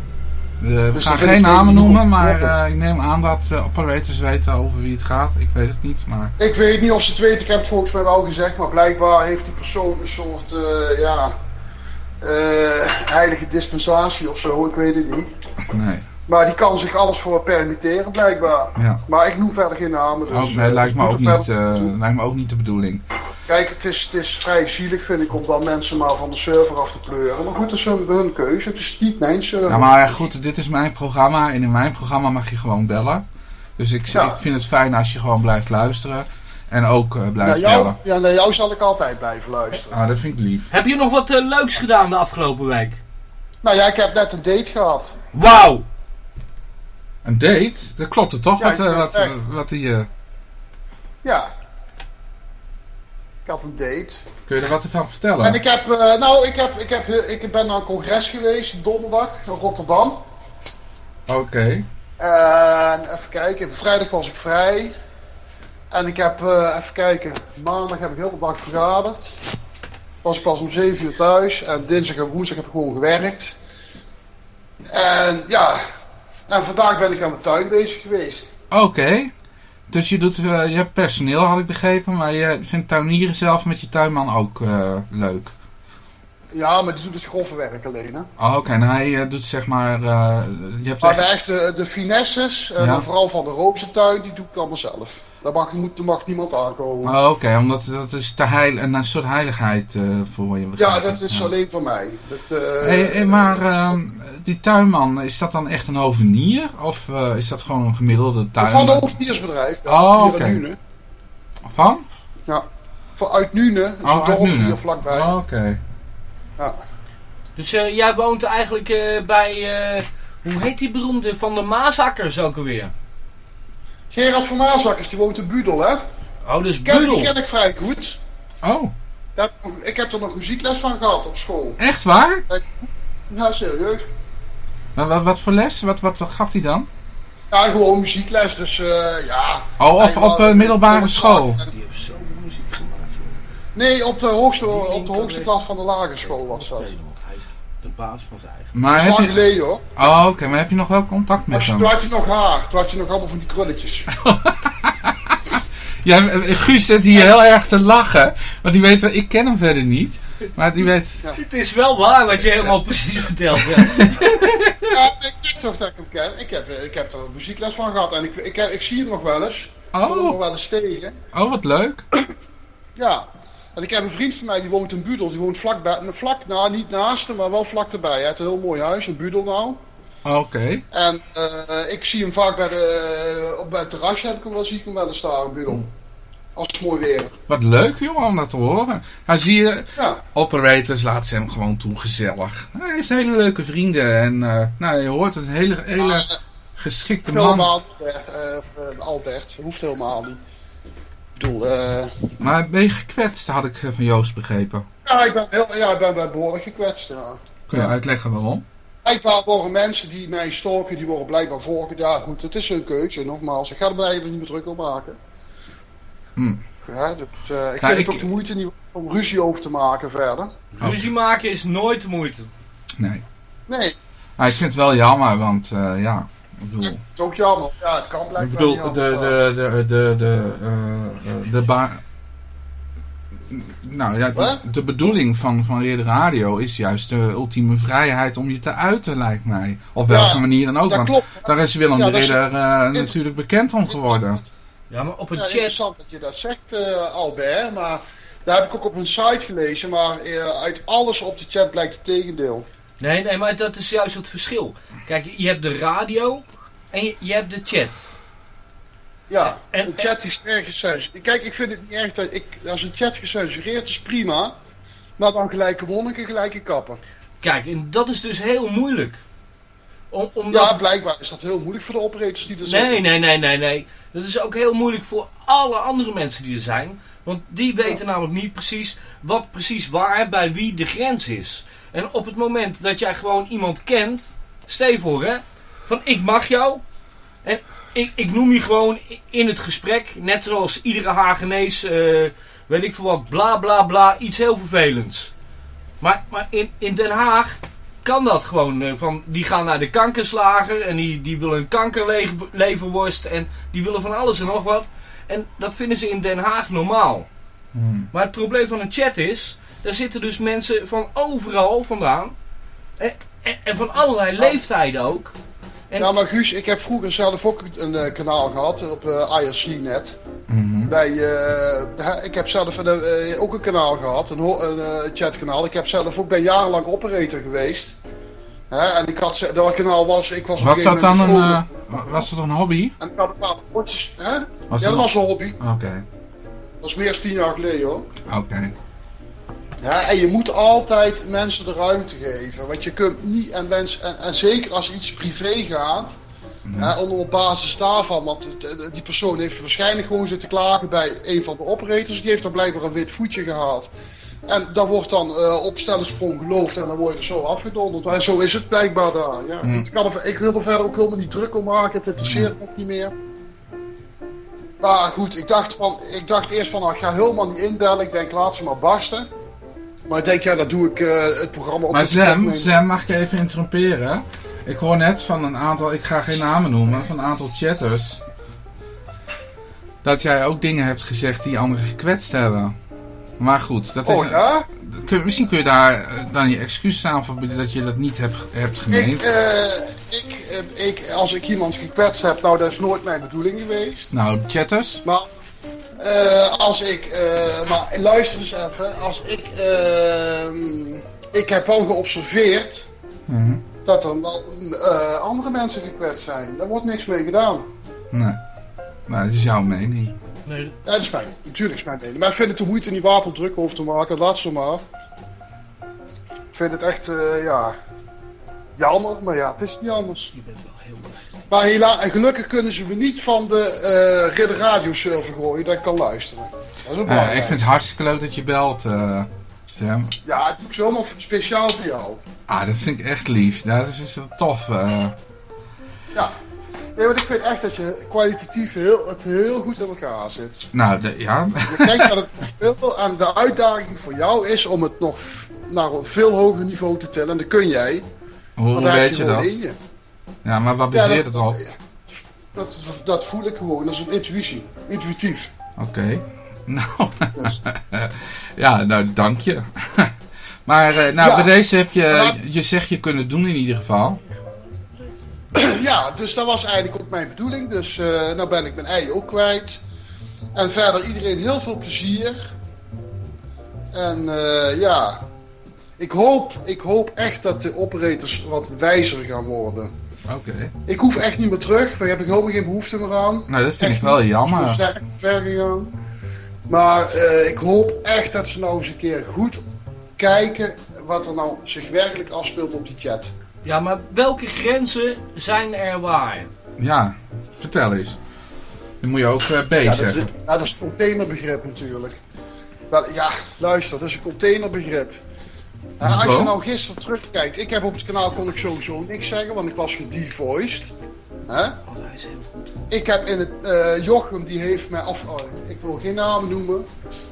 We Dus gaan geen namen noemen, maar eh, ik neem aan dat uh, operators weten over wie het gaat. Ik weet het niet, maar... Ik weet niet of ze het weten, ik heb het volgens mij wel gezegd, maar blijkbaar heeft die persoon een soort, eh, ja, eh, heilige dispensatie of zo, ik weet het niet. Nee. Maar die kan zich alles voor permitteren, blijkbaar. Ja. Maar ik noem verder geen namen. Dus, Oh, nee, eh, lijkt me, ook niet, eh, lijkt me ook niet de bedoeling. Kijk, het is, het is vrij zielig, vind ik, om dan mensen maar van de server af te pleuren. Maar goed, dat is hun, hun keuze. Het is niet mijn server. Ja, maar goed, dit is mijn programma en in mijn programma mag je gewoon bellen. Dus ik, Ja. ik vind het fijn als je gewoon blijft luisteren. En ook eh, blijft jou, bellen. ja, naar jou zal ik altijd blijven luisteren. Ah, dat vind ik lief. Heb je nog wat leuks gedaan de afgelopen week? Nou ja, ik heb net een date gehad. Wauw! Een date? Dat klopt het toch? Ja, wat, eh, wat, echt. wat die, eh, Ja. Ik had een date. kun je er wat van vertellen? En ik heb, eh, nou, ik, heb, ik, heb, ik ben naar een congres geweest, donderdag, in Rotterdam. Oké. En even kijken, vrijdag was ik vrij. En ik heb, eh, even kijken, maandag heb ik heel de dag vergaderd. Was ik pas om 7 uur thuis. En dinsdag en woensdag heb ik gewoon gewerkt. En ja, en vandaag ben ik aan mijn tuin bezig geweest. Oké. Dus je, doet, eh, je hebt personeel, had ik begrepen. Maar je vindt tuinieren zelf met je tuinman ook eh, leuk. Ja, maar die doet het grove werk alleen, hè. Oh, Oké, en hij eh, doet zeg maar... eh, je hebt Maar echt... de echte, de finesses, Ja. vooral van de rozentuin, die doe ik allemaal zelf. Daar mag, moet, daar mag niemand aankomen. Oh, Oké, omdat dat is te heil, een soort heiligheid eh, voor je. Ja, dat is Ja. alleen van mij. Dat, eh, Hey, hey, maar ehm, die tuinman, is dat dan echt een hovenier? Of eh, is dat gewoon een gemiddelde Van de tuinman? hoofdniersbedrijf. Oh, hier oké. Nune. Van? Ja. Van uit Nune, Oh, een uit Nune. hier vlakbij. Oh, Oké. Ja. Dus eh, jij woont eigenlijk eh, bij, eh, hoe heet die beroemde, van de Maasakkers ook alweer? Gerard van Maasakkers, die woont in Budel, hè? Oh, dus Ken, die Budel. ken ik vrij goed. Oh, ik heb er nog muziekles van gehad op school. echt waar? Ja, serieus. Maar wat, wat voor les? Wat, wat gaf hij dan? Ja, gewoon muziekles, dus ja. Oh, op, Hij op middelbare school. Die hebben zoveel muziek gemaakt, joh. Nee, op de hoogste, op de hoogste klas van de lagere school was dat. Spelen, want hij is de baas van zijn eigen. Maar heb je... geleden hoor. Oh, oké, maar heb je nog wel contact met je, hem? toen had hij nog haar, toen had hij nog allemaal van die krulletjes. Ja, eh, Guus zit hier heel erg te lachen. Want die weet wel, ik ken hem verder niet. Maar die weet... Het is wel waar wat je helemaal precies vertelt. Ja. Ja, ik denk toch dat ik hem ken. Ik heb, ik heb er muziekles van gehad en ik, ik, ik zie hem nog wel eens. Ik kom hem nog Oh, wel eens tegen. oh wat leuk. Ja. En ik heb een vriend van mij die woont in Budel. Die woont vlak, bij, vlak nou niet naast hem, maar wel vlak erbij. Hij heeft een heel mooi huis in Budel nou. Oké. En eh, ik zie hem vaak bij, de, op bij het terrasje heb ik hem wel, zie ik hem wel eens staan in Budel. Als het mooi weer. Wat leuk, jongen, om dat te horen. Nou, zie je, Ja. operators laat ze hem gewoon toe gezellig. Hij heeft hele leuke vrienden. En eh, nou, je hoort het, een hele, hele geschikte man. Helemaal Albert. Dat hoeft helemaal niet. Ik bedoel, eh... Maar ben je gekwetst, had ik eh, van Joost begrepen. Ja, ik ben, heel, ja, ik ben bij behoorlijk gekwetst, ja. Kun je uitleggen waarom? Blijkbaar worden mensen die mij stalken, die worden blijkbaar voorgedaan. Ja, goed, het is hun keuze, nogmaals. Ik ga er me eigenlijk niet meer druk op maken. Hm. Ja, dus, eh, ik Nou, vind ik- het ook de moeite niet om ruzie over te maken verder. Ruzie maken is nooit de moeite. Nee. Nee, ik vind het wel jammer, want eh, ja, ik bedoel... het is ook jammer. Ja, het kan blijkbaar Ik bedoel, niet de, de, de, de, de, eh, eh, de ba Nou ja, de, de bedoeling van, van Ridder Radio is juist de ultieme vrijheid om je te uiten, lijkt mij. Op Ja, welke manier dan ook. dat want klopt. daar is Willem Ja, de Ridder eh, natuurlijk bekend om geworden. Ja, maar op een Ja, chat... interessant dat je dat zegt, eh, Albert. Maar daar heb ik ook op hun site gelezen. Maar eh, uit alles op de chat blijkt het tegendeel. Nee, nee, maar dat is juist het verschil. Kijk, je hebt de radio en je, je hebt de chat. Ja, En- een chat is erg gecensureerd. Kijk, ik vind het niet erg dat ik, als een chat gecensureerd is, prima. Maar dan gelijke monniken, gelijke kappen. Kijk, en dat is dus heel moeilijk. Om, omdat... Ja, blijkbaar is dat heel moeilijk voor de operators die er Nee, zitten. nee, nee, nee, nee. Dat is ook heel moeilijk voor alle andere mensen die er zijn. Want die weten namelijk niet precies wat precies waar bij wie de grens is. En op het moment dat jij gewoon iemand kent, stel voor hè, van ik mag jou. En ik, ik noem je gewoon in het gesprek, net zoals iedere Hagenees, eh, weet ik veel wat, bla bla bla, iets heel vervelends. Maar, maar in, in Den Haag kan dat gewoon. eh, van, die gaan naar de kankerslager en die, die willen een kankerleverworst en die willen van alles en nog wat. En dat vinden ze in Den Haag normaal. Hmm. Maar het probleem van een chat is, daar zitten dus mensen van overal vandaan. En, en, en van allerlei leeftijden ook. En- Ja, maar Guus, ik heb vroeger zelf ook een eh, kanaal gehad op eh IRC-net. Mhm. Bij, eh, ik heb zelf een, eh, ook een kanaal gehad, een, een chatkanaal. Ik heb zelf ook ben jarenlang operator geweest. Hè, en ik had, dat kanaal was, ik was Was dat dan een, eh, was dat een hobby? En ik had een paar potjes, hè? Was ja, dat- dat was een hobby. Oké, Dat is meer dan tien jaar geleden hoor. oké. Ja, en je moet altijd mensen de ruimte geven. Want je kunt niet, en, mensen, en, en zeker als iets privé gaat, hè, onder op basis daarvan, want die persoon heeft waarschijnlijk gewoon zitten klagen bij een van de operators, die heeft dan blijkbaar een wit voetje gehad. En dat wordt dan op stellensprong geloofd en dan word je zo afgedonderd. En zo is het blijkbaar daar. Ja. Hmm. Ik, kan er, ik wil er verder ook helemaal niet druk om maken, het interesseert me ook niet meer. Maar goed, ik dacht, van, ik dacht eerst van, nou, ik ga helemaal niet inbellen. Ik denk, laat ze maar barsten. Maar ik denk, ja, dat doe ik eh, het programma op Maar Sam. Sam, mag ik even interromperen? Ik hoor net van een aantal, ik ga geen namen noemen, van een aantal chatters. Dat jij ook dingen hebt gezegd die anderen gekwetst hebben. Maar goed, dat is... Oh ja? Kun, misschien kun je daar eh, dan je excuses aan verbieden dat je dat niet hebt, hebt Ik, gemeend. eh, ik, eh, ik, als ik iemand gekwetst heb, nou, dat is nooit mijn bedoeling geweest. Nou, chatters? Maar, eh, als ik, eh, maar luister eens even, als ik, ehm, ik heb al geobserveerd Mhm. dat er wel eh, andere mensen gekwetst zijn. Daar wordt niks mee gedaan. Nee. Nou, dat is jouw mening. Nee, Ja, dat is mijn, natuurlijk is mijn mening. Maar ik vind het de moeite niet waard om druk over te maken, laat ze maar. Ik vind het echt, eh, ja, jammer, maar ja, het is niet anders. je bent wel heel erg. Maar helaas, en gelukkig kunnen ze me niet van de eh Ridder Radio server gooien, dat ik kan luisteren. Dat is ook Eh, belangrijk. ik vind het hartstikke leuk dat je belt, eh, Sam. Ja, het zo helemaal speciaal voor jou. Ah, dat vind ik echt lief. Dat is, is tof. eh. Ja. Nee, want ik vind echt dat je kwalitatief heel, het heel goed in elkaar zit. nou, de- ja. Denk dat het veel aan de uitdaging voor jou is om het nog naar een veel hoger niveau te tillen. En dat kun jij. Hoe hoe weet je dat? Ja, maar wat Ja, baseert het op? Dat, dat voel ik gewoon, dat is een intuïtie. Intuïtief. Oké. Nou, ja, nou, dank je. maar eh, nou, Ja. bij deze heb je Maar- je zegje kunnen doen in ieder geval. ja, dus dat was eigenlijk ook mijn bedoeling. Dus eh nou ben ik mijn ei ook kwijt. En verder iedereen heel veel plezier. En eh, ja, ik hoop, ik hoop echt dat de operators wat wijzer gaan worden. Oké. Ik hoef echt niet meer terug, daar heb ik helemaal geen behoefte meer aan. Nou, dat vind Echt ik wel jammer. Ik ben echt ver gegaan. Maar eh, ik hoop echt dat ze nou eens een keer goed kijken wat er nou zich werkelijk afspeelt op die chat. Ja, maar welke grenzen zijn er waar? Ja, vertel eens. Dan moet je ook eh, B Ja, dat, is, zeggen. ja, dat is een containerbegrip natuurlijk. Wel, ja, luister, dat is een containerbegrip. Ja, als je nou gisteren terugkijkt, ik heb op het kanaal kon ik sowieso niks zeggen, want ik was gedevoiced. Hè? Oh, is heel goed. Ik heb in het, eh, Jochem die heeft mij, of oh, ik wil geen naam noemen,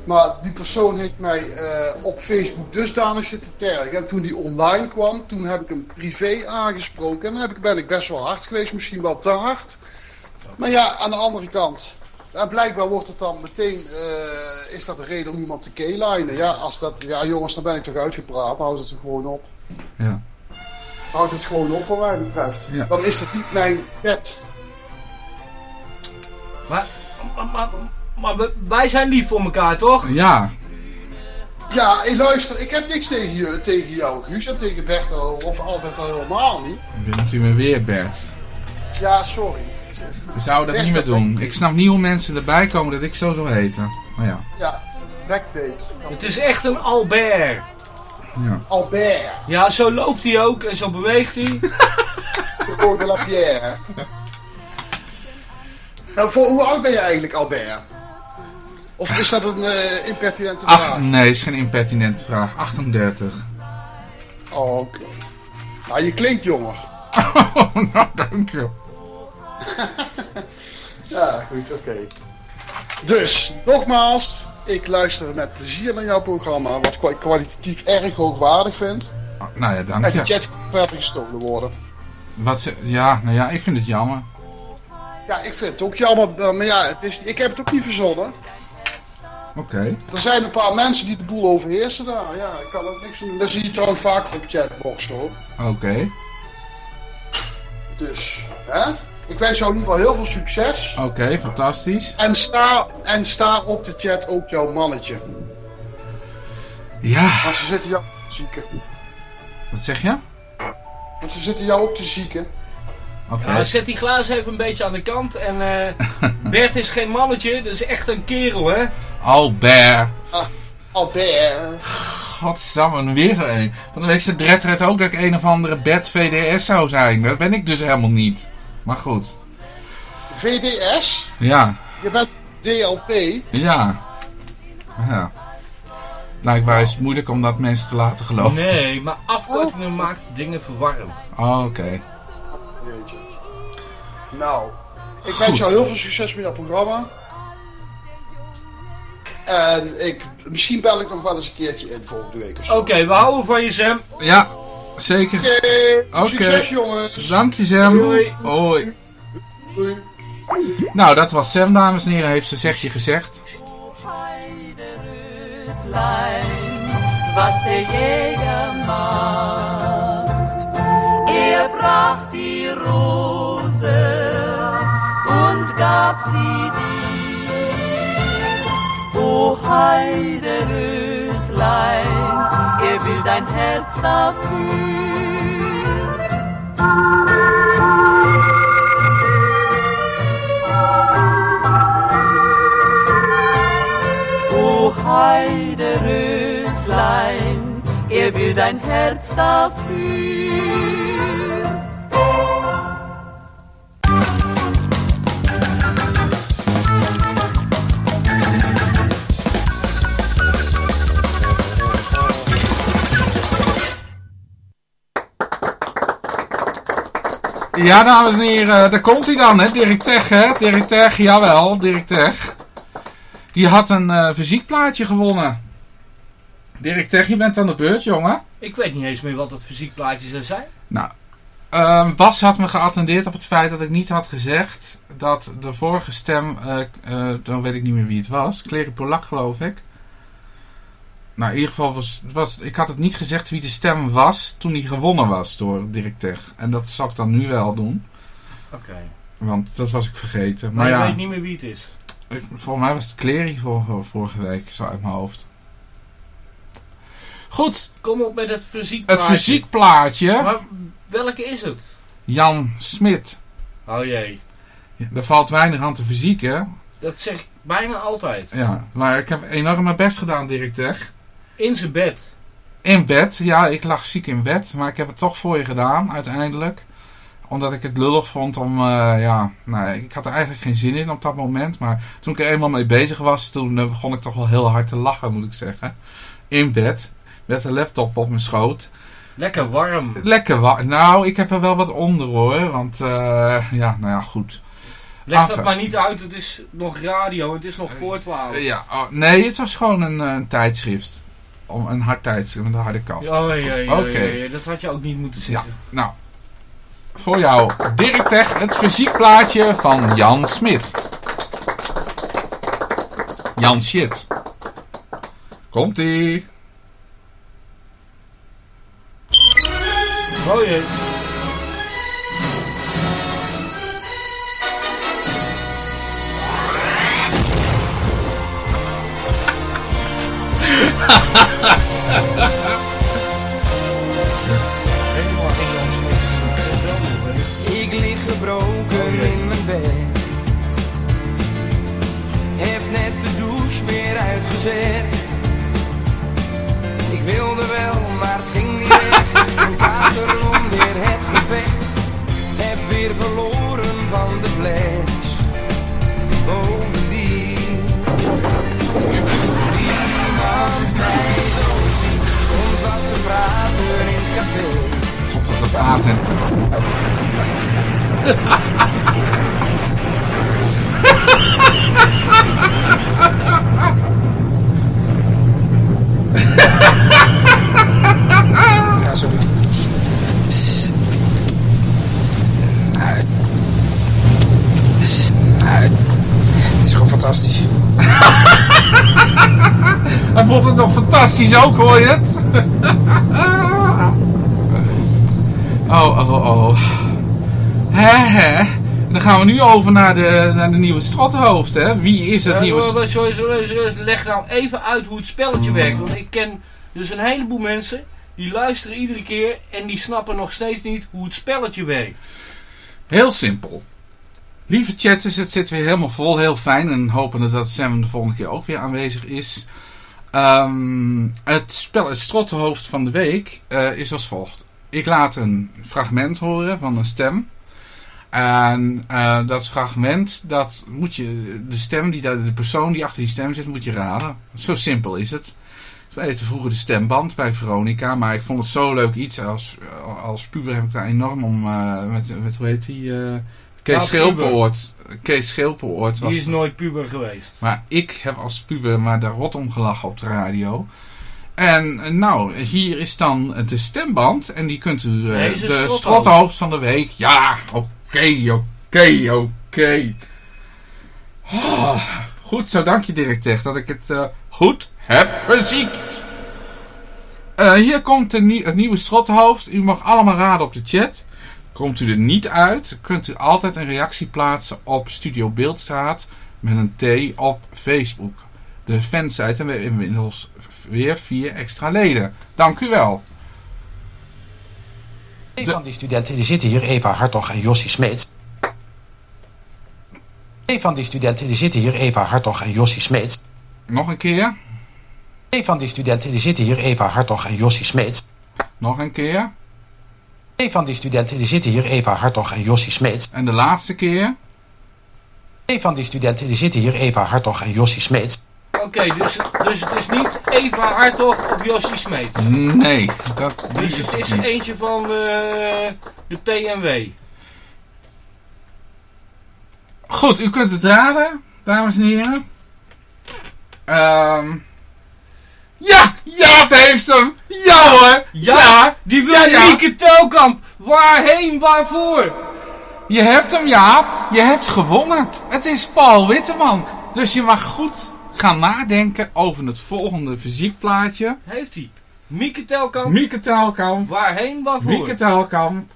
maar die persoon heeft mij eh, op Facebook dusdanig zitten tergen. En toen die online kwam, toen heb ik hem privé aangesproken. En dan heb ik, ben ik best wel hard geweest, misschien wel te hard. Maar ja, aan de andere kant, en blijkbaar wordt het dan meteen, eh, is dat een reden om iemand te keyline. Ja, als dat, ja jongens, dan ben ik toch uitgepraat, houd het er gewoon op. Ja. Houd het gewoon op wat mij betreft. Ja. Dan is het niet mijn wet. Maar, maar, maar, wij zijn lief voor elkaar, toch? Ja, Ja, hey, luister, ik heb niks tegen, je, tegen jou, Guus, en tegen Bert of Albert al helemaal niet. bent u me weer, Bert. Ja, sorry. We zouden dat niet meer doen. Ik snap niet hoe mensen erbij komen dat ik zo zou heten. Maar ja, Ja, backdate. Het is echt een Albert. ja. Albert, Ja, zo loopt hij ook en zo beweegt hij. de Eau de la Pierre. Nou, voor, hoe oud ben je eigenlijk, Albert? Of is dat een eh, impertinente vraag? Ach, nee, is geen impertinente vraag. 38. Oh, oké. Nou, je klinkt jonger. Oh, nou, dank je. Ja, goed, oké. Dus, nogmaals, ik luister met plezier naar jouw programma, wat ik kwalitatief erg hoogwaardig vind. Oh, nou ja, dank En die je. chat kan verder gestolen worden. Wat ze, ja, nou ja, ik vind het jammer. Ja, ik vind het ook jammer, eh, maar ja, het is, ik heb het ook niet verzonnen. Oké. Er zijn een paar mensen die de boel overheersen daar. Ja, ik kan ook niks doen. Dat zie je trouwens vaker op chatbox hoor. Oké. Dus, hè? Ik wens jou in ieder geval heel veel succes. Oké, fantastisch. En sta, en sta op de chat ook jouw mannetje. Ja, Want ze zitten jou te zieken. wat zeg je? Want ze zitten jou ook te zieken. Oké. Ja, zet die glaas even een beetje aan de kant. En eh, Bert is geen mannetje, dat is echt een kerel, hè? Albert. Ah, Albert. Godsamme, weer zo een. Van de week zei Dredred ook dat ik een of andere bed VDS zou zijn. Dat ben ik dus helemaal niet. Maar goed. VDS? Ja, Je bent DLP. ja. Ja. Blijkbaar is het moeilijk om dat mensen te laten geloven. Nee, maar afkortingen maakt dingen verwarrend. Oh, oké. Jeetje. Nou, ik Goed. wens jou heel veel succes met dat programma. En ik, misschien bel ik nog wel eens een keertje in volgende week of zo. Oké, we houden van je, Sam. Ja, zeker. Oké, succes jongens. Dank je, Sam. Doei. Hoi. Doei. Nou, dat was Sam, dames en heren, heeft ze zegje gezegd. Was der Jäger macht. Er brach die Rose und gab sie dir. O Heideröslein, will dein Herz dafür. O Heideröslein, er will dein Herz dafür. Ja, dames en heren, daar komt hij dan, hè. Dirk Tech, hè. Dirk Tech, jawel, Dirk Tech. Die had een eh fysiekplaatje gewonnen. Dirk Tech, je bent aan de beurt, jongen. Ik weet niet eens meer wat dat fysiekplaatjes er zijn. Nou, ehm, Bas had me geattendeerd op het feit dat ik niet had gezegd dat de vorige stem, eh, eh, dan weet ik niet meer wie het was, Clary Polak geloof ik. Nou, in ieder geval was, was, ik had het niet gezegd wie de stem was toen die gewonnen was door Dirk Tech. En dat zal ik dan nu wel doen, Oké. want dat was ik vergeten. Maar Maar je ja, weet niet meer wie het is. ik- volgens mij was het Clary vorige, vorige week, zo uit mijn hoofd. Goed, Kom op met het het fysiekplaatje. fysiekplaatje. Maar welke is het? Jan Smit. Oh jee. Ja, Er valt weinig aan te fysieken. Dat zeg ik bijna altijd. Ja, maar ik heb enorm mijn best gedaan, Dirk Tech. In zijn bed. In bed, ja, ik lag ziek in bed, maar ik heb het toch voor je gedaan, uiteindelijk. Omdat ik het lullig vond om, eh, ja, nou, ik had er eigenlijk geen zin in op dat moment. Maar toen ik er eenmaal mee bezig was, toen eh, begon ik toch wel heel hard te lachen, moet ik zeggen. In bed, met de laptop op mijn schoot. Lekker warm. Lekker wa Nou, ik heb er wel wat onder hoor, want, eh, ja, nou ja, goed. Leg dat maar niet uit, het is nog radio, het is nog voor 12. Ja, oh, nee, het was gewoon een, een tijdschrift. Om een hard tijdschrift met een harde kaft. Oh jee, dat had je ook niet moeten Ja, zeggen. nou. Voor jou, Dirk Tech, het fysiekplaatje van Jan Smit. Jan Shit. Komt-ie. Oh jee. Ik lig gebroken in mijn bed. Heb net de douche weer uitgezet. Ik wilde ook, hoor je het? oh, oh, oh. Hè, hè. Dan gaan we nu over naar de, naar de nieuwe strothoofd, hè? Wie is het Ja, nieuwe... sorry, leg nou even uit hoe het spelletje werkt. Want ik ken dus een heleboel mensen die luisteren iedere keer en die snappen nog steeds niet hoe het spelletje werkt. Heel simpel. Lieve chatters, het zit weer helemaal vol. Heel fijn. En hopen dat Sam de volgende keer ook weer aanwezig is. Ehm, het spel, het strottenhoofd van de week eh, is als volgt. Ik laat een fragment horen van een stem. En eh, dat fragment, dat moet je, de stem, die, de persoon die achter die stem zit, moet je raden. Zo simpel is het. We heten vroeger de stemband bij Veronica, maar ik vond het zo leuk iets. Als, als puber heb ik daar enorm om, eh, met, met hoe heet die, Kees Schilperoort. Kees Schilperoort was... Die is nooit puber geweest. Maar ik heb als puber maar daar rot om gelachen op de radio. En eh, nou, hier is dan de stemband. En die kunt u eh, Nee, de strothoofd. van de week. Ja, oké, oké, oké. Ah, Goed zo, dank je Dirk Tech, dat ik het eh, goed heb verziekt. Eh, hier komt de nie- het nieuwe strothoofd. U mag allemaal raden op de chat. Komt u er niet uit, kunt u altijd een reactie plaatsen op Studio Beeldstraat met een T op Facebook. De fansite en we hebben inmiddels weer vier extra leden. Dank u wel. Twee van die studenten die zitten hier, Eva Hartog en Jossie Smeets. Twee van die studenten die zitten hier, Eva Hartog en Jossie Smeets. Nog een keer. Twee van die studenten die zitten hier, Eva Hartog en Jossie Smeets. Nog een keer. Twee van die studenten die zitten hier, Eva Hartog en Jossie Smeets. En de laatste keer. Twee van die studenten die zitten hier, Eva Hartog en Jossie Smeets. Oké, dus, dus het is niet Eva Hartog of Jossie Smeet. Nee, dat Dus is het is niet. eentje van eh, de PNW. Goed, u kunt het raden, dames en heren. Ehm ja, Jaap heeft hem. Ja hoor. Ja, die wil Ja, ja. Mieke Telkamp. Waarheen, waarvoor? Je hebt hem, Jaap. Je hebt gewonnen. Het is Paul Witteman. Dus je mag goed gaan nadenken over het volgende fysiekplaatje. Heeft hij. Mieke Telkamp. Mieke Telkamp. Waarheen, waarvoor? Mieke Telkamp.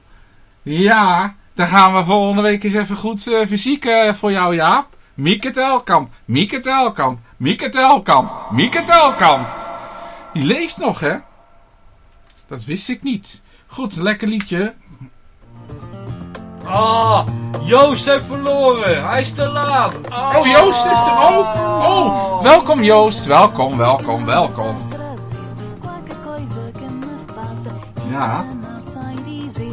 Ja, dan gaan we volgende week eens even goed eh, fysiek eh, voor jou, Jaap. Mieke Telkamp. Mieke Telkamp. Mieke Telkamp. Mieke Telkamp. Die leeft nog, hè? Dat wist ik niet. Goed, lekker liedje. Ah, Joost heeft verloren. Hij is te laat. Ah. Oh, Joost is er ook. Oh, welkom Joost. Welkom, welkom, welkom. Ja.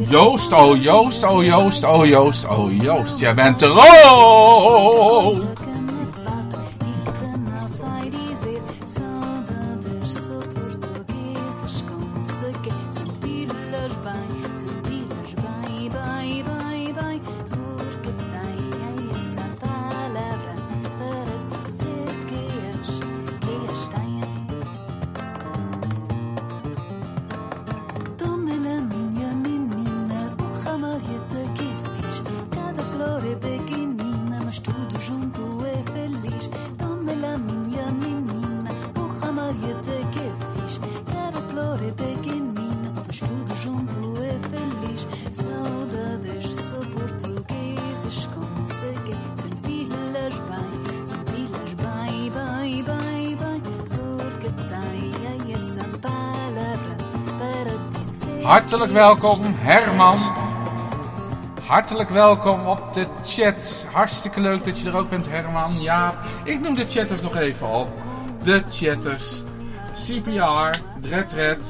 Joost, oh Joost, oh Joost, oh Joost, oh Joost. Jij bent er ook. Hartelijk welkom, Herman. Hartelijk welkom op de chat. Hartstikke leuk dat je er ook bent, Herman. Ja, ik noem de chatters nog even op. De chatters. CPR, Dredred,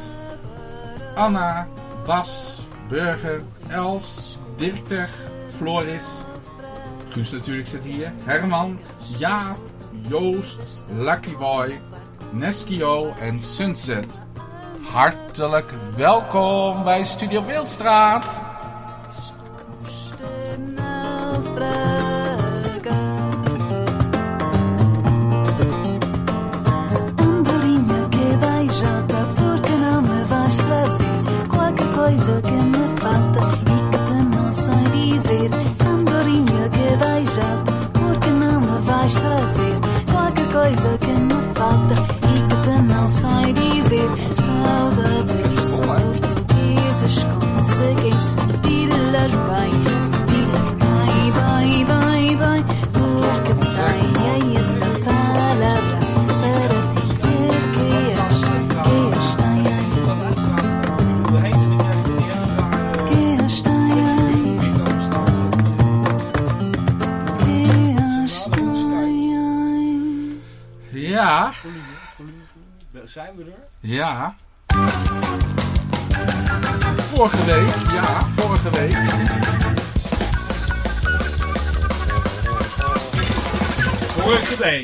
Anna, Bas, Burger, Els, Dirkter, Floris. Guus natuurlijk zit hier. Herman, Jaap, Joost, Lucky Boy, Neskio en Sunset. Hartelijk welkom bij Studio Beeldstraat.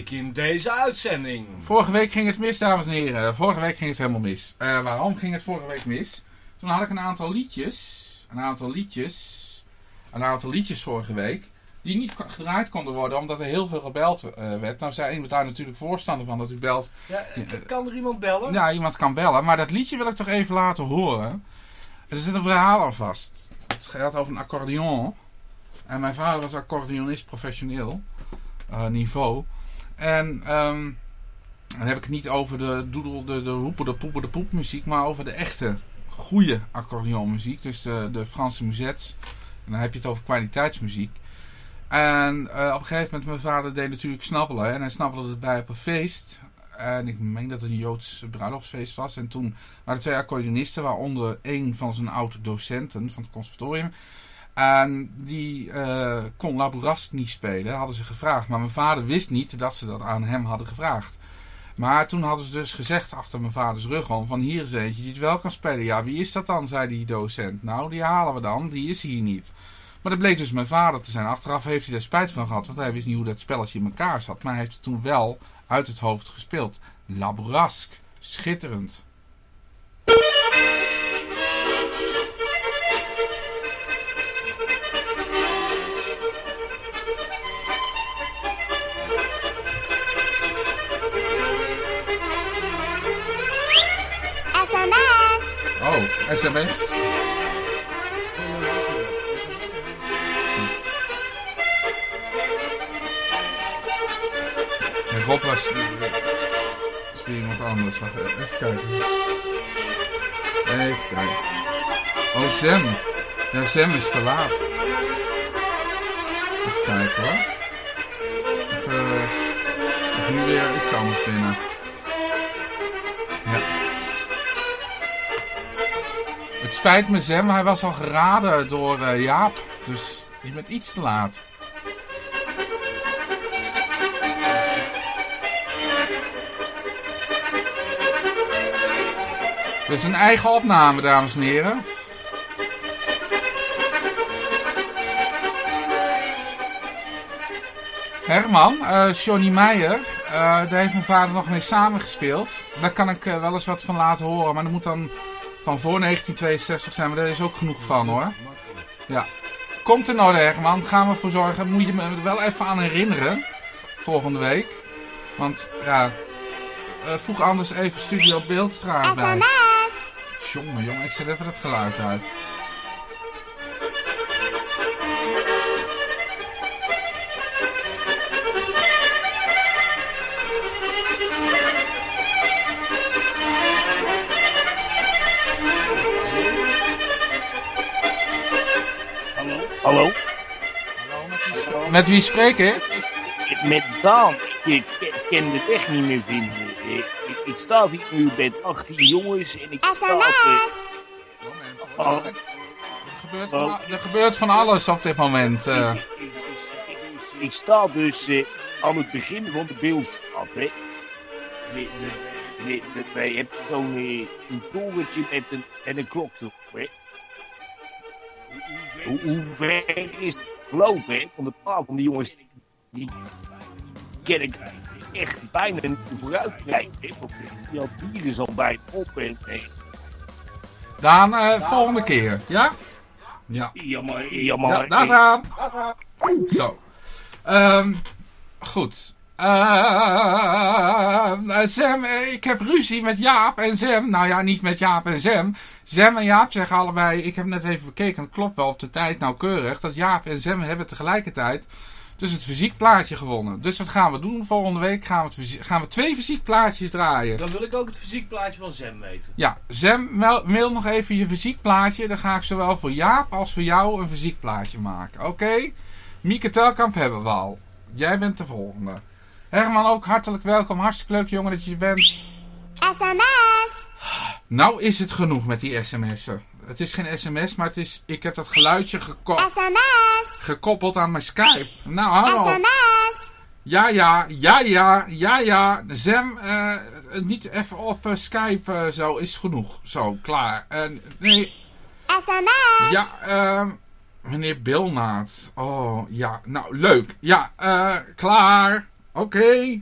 In deze uitzending. Vorige week ging het mis, dames en heren. Vorige week ging het helemaal mis. Eh, waarom ging het vorige week mis? Toen had ik een aantal liedjes. Een aantal liedjes. Een aantal liedjes vorige week. Die niet gedraaid konden worden omdat er heel veel gebeld eh, werd. Nou zijn we daar natuurlijk voorstander van dat u belt. Ja, ik- kan er iemand bellen? Ja, iemand kan bellen. Maar dat liedje wil ik toch even laten horen. Er zit een verhaal aan vast. Het gaat over een accordeon. En mijn vader was accordeonist professioneel. eh, niveau. En ehm, dan heb ik het niet over de doedel, de, de roepen, de poepen, de poep muziek. Maar over de echte, goede accordeonmuziek. Dus de, de Franse musettes. En dan heb je het over kwaliteitsmuziek. En eh, op een gegeven moment, mijn vader deed natuurlijk snappelen. En hij snappelde erbij op een feest. En ik meen dat het een Joods bruiloftsfeest was. En toen waren er twee accordeonisten, waaronder een van zijn oude docenten van het conservatorium. En die eh, kon Labourasque niet spelen, hadden ze gevraagd. Maar mijn vader wist niet dat ze dat aan hem hadden gevraagd. Maar toen hadden ze dus gezegd achter mijn vaders rug om: van hier is eentje die het wel kan spelen. Ja, wie is dat dan? zei die docent. Nou, die halen we dan, die is hier niet. Maar dat bleek dus mijn vader te zijn. Achteraf heeft hij daar spijt van gehad, want hij wist niet hoe dat spelletje in elkaar zat. Maar hij heeft het toen wel uit het hoofd gespeeld. Labourasque, schitterend. Sms. En Rob was... is weer iemand anders. Wacht, even kijken. Even kijken. Oh, Sam. Ja, Sam is te laat. Even kijken hoor. Ik heb nu weer iets anders binnen. Het spijt me, Sam. Hij was al geraden door eh, Jaap. Dus je bent iets te laat. Dit is een eigen opname, dames en heren. Herman, eh Johnny Meijer, eh, daar heeft mijn vader nog mee samengespeeld. Daar kan ik wel eens wat van laten horen, maar dat moet dan van voor 1962 zijn, maar daar is ook genoeg van hoor. Ja. Komt in orde Herman, gaan we voor zorgen. Moet je me er wel even aan herinneren, volgende week. Want ja, eh, voeg anders even Studio Beeldstraat bij. Jongen, jongen, ik zet even dat geluid uit. Hallo? Met wie spreek ik? Met Daan. Ik eh, ken- de weg niet meer vinden. Eh, Ik, ik sta hier nu met 18 jongens en ik sta... eh, Oh, Er gebeurt van, a- er gebeurt van alles op dit moment. eh. ik sta dus eh, aan het begin van de beeldstraat, hè. De, de, de, de, wij hebben zo'n eh, zo'n torentje met een, en een klok erop, hè. Hoe, hoe ver is het gelopen, hè? Van de paar van die jongens, die ken ik echt bijna niet vooruit. Want die had bier is al bijna op en... Daan, eh, volgende keer. Ja? Ja. Ja, maar... Ja, daar gaan. Zo. Ehm, goed. Eh, Sam, eh, ik heb ruzie met Jaap en Sam. Nou ja, niet met Jaap en Sam. Sam en Jaap zeggen allebei, ik heb net even bekeken, het klopt wel op de tijd nauwkeurig, dat Jaap en Sam hebben tegelijkertijd dus het fysiekplaatje gewonnen. Dus wat gaan we doen? Volgende week gaan we, het gaan we twee fysiekplaatjes draaien. Dan wil ik ook het fysiekplaatje van Zem weten. Ja, Zem, mail, nog even je fysiekplaatje. Dan ga ik zowel voor Jaap als voor jou een fysiekplaatje maken. Oké? Mieke Telkamp hebben we al. Jij bent de volgende. Herman ook hartelijk welkom. Hartstikke leuk jongen dat je er bent. SMS. Nou is het genoeg met die sms'en. Het is geen sms, maar het is, ik heb dat geluidje geko- SMS. gekoppeld aan mijn Skype. Nou, hallo. SMS. Ja, ja, ja, ja, ja, ja. Zem, eh, eh, niet even op eh, Skype eh, zo is genoeg. Zo, klaar. En nee, SMS. ja, ehm meneer Bilnaat. Oh, ja, nou, leuk. Ja, eh, klaar. Oké.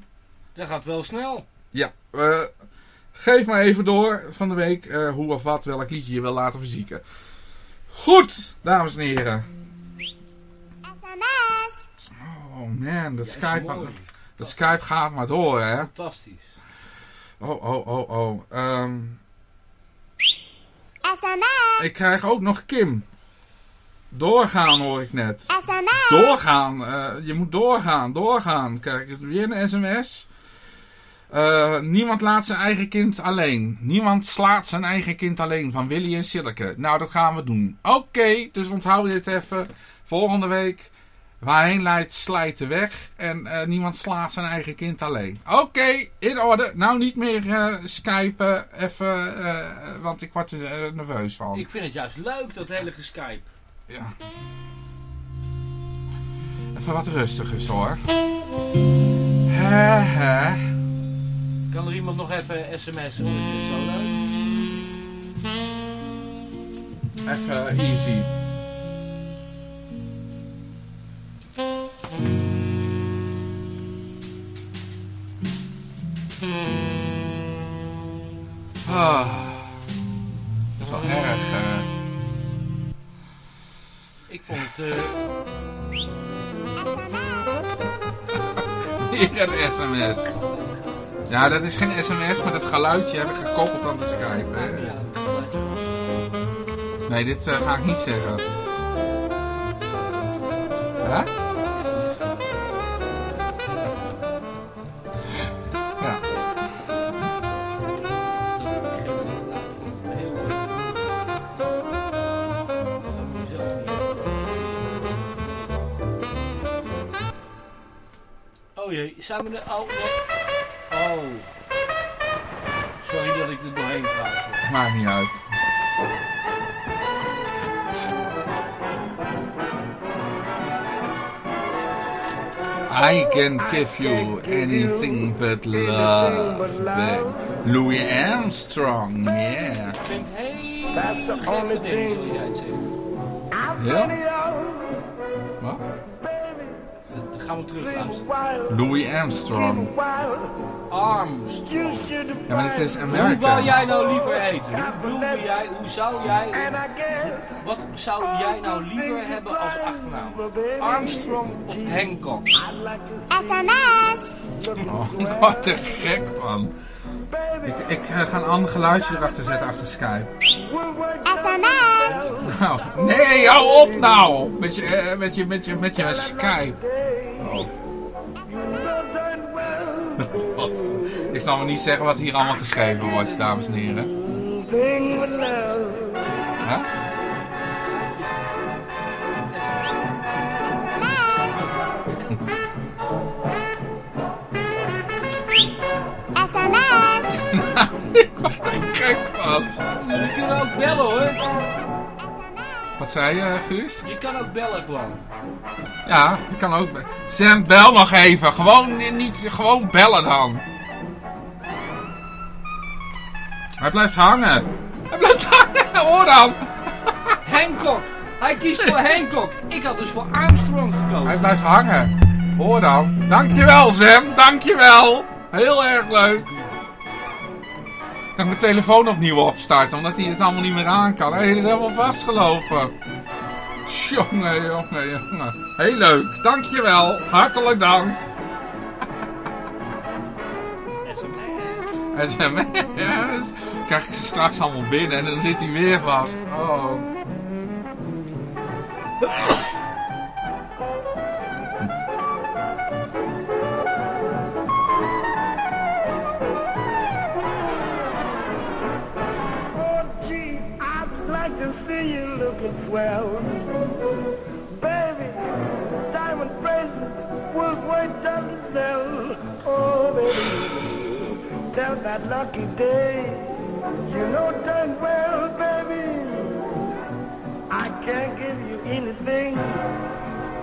Dat gaat wel snel. Ja, eh, geef maar even door van de week eh, hoe of wat, welk liedje je wil laten verzieken. Goed, dames en heren. Oh man, dat Skype, dat Skype gaat maar door, hè. Fantastisch. Oh, oh, oh, oh. Ehm, SMS. ik krijg ook nog Kim. Doorgaan hoor ik net. SMS. Doorgaan. eh, je moet doorgaan, doorgaan. Krijg ik weer een sms. Eh, niemand laat zijn eigen kind alleen. Niemand slaat zijn eigen kind alleen. Van Willy en Silke. Nou, dat gaan we doen. Oké, dus onthoud dit even. Volgende week. Waarheen leidt slijt de weg. En eh, niemand slaat zijn eigen kind alleen. Oké, in orde. Nou, niet meer eh skypen. Even, eh, want ik word er nerveus van. Ik vind het juist leuk, dat hele geskype. Ja. Even wat rustigers hoor. Hè, hè. Kan er iemand nog even sms'en? Vind je het zo leuk? Even easy. Ah, dat is wel erg. eh. Ik vond het... eh, Hier een sms. Ja, dat is geen sms, maar dat geluidje heb ik gekoppeld aan de Skype. Nee, dit eh, ga ik niet zeggen. Hè? Ja. Oh jee, zijn we er... Nee. Oh. Sorry dat ik er doorheen praat. Maakt niet uit. I can give you anything but love, babe. Louis Armstrong, yeah. Klinkt heel gek ding, zoals jij het zegt. Ja? Wat? Dan gaan we terug. Louis Armstrong. Armstrong. Ja, maar het is Hoe wil jij nou liever heten? Hoe wilde jij, hoe zou jij, wat zou jij nou liever hebben als achternaam? Armstrong of Hancock? SMS. Oh, ik word er gek van. Ik, ik ga een ander geluidje erachter zetten achter Skype. SMS. Nou, nee, hou op nou! Met je, eh, met je, met je, met je Skype. Oh. Wat? Ik zal maar niet zeggen wat hier allemaal geschreven wordt, dames en heren. Hè? SMS. ik word er gek van. Jullie kunnen ook bellen hoor. Wat zei je, Guus? Je kan ook bellen gewoon. Ja, ik kan ook. be- Sam, bel nog even. Gewoon ni- niet, gewoon bellen dan. Hij blijft hangen. Hij blijft hangen. Hoor dan. Hancock. Hij kiest voor Hancock. Ik had dus voor Armstrong gekozen. Hij blijft hangen. Hoor dan. Dankjewel, Sam. Dankjewel. Heel erg leuk. Kan ik mijn telefoon opnieuw opstarten, omdat hij het allemaal niet meer aan kan. Hij is helemaal vastgelopen. Jongen, jongen, jongen. Heel leuk. Dankjewel. Hartelijk dank. SMS. Krijg ik ze straks allemaal binnen en dan zit hij weer vast. Oh. Swell. Baby, diamond bracelet was worth dozen sell. Oh, baby, tell that lucky day. You know done well, baby. I can't give you anything,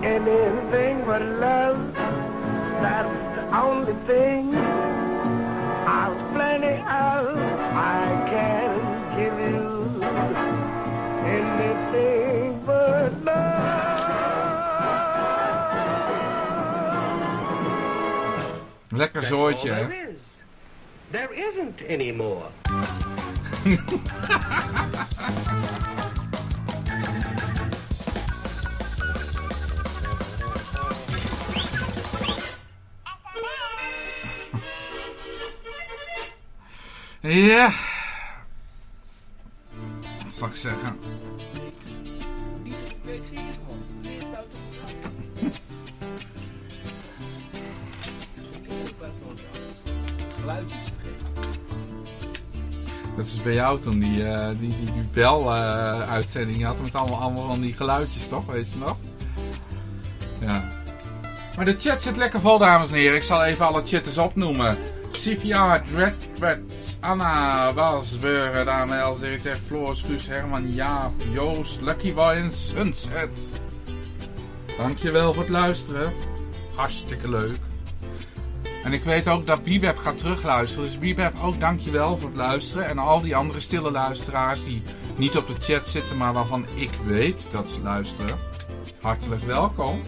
anything but love. That's the only thing I'll play anyhow. I can't give you anything but Lekker zooitje, All hè? there is. There isn't any more. Ja. Wat zal ik zeggen? Dat is bij jou toen die, eh, die, die, die bel-uitzending had met allemaal, allemaal van die geluidjes, toch? Weet je nog? Ja. Maar de chat zit lekker vol, dames en heren. Ik zal even alle chatters opnoemen. CPR, Dread, Dread, Anna, Bas, Beuren, Dame Els, Directeur, Floor, Guus, Herman, Jaap, Joost, Lucky Boy Sunset. Dankjewel voor het luisteren. Hartstikke leuk. En ik weet ook dat Bibeb gaat terugluisteren. Dus Bibeb, ook dankjewel voor het luisteren. En al die andere stille luisteraars die niet op de chat zitten, maar waarvan ik weet dat ze luisteren. Hartelijk welkom.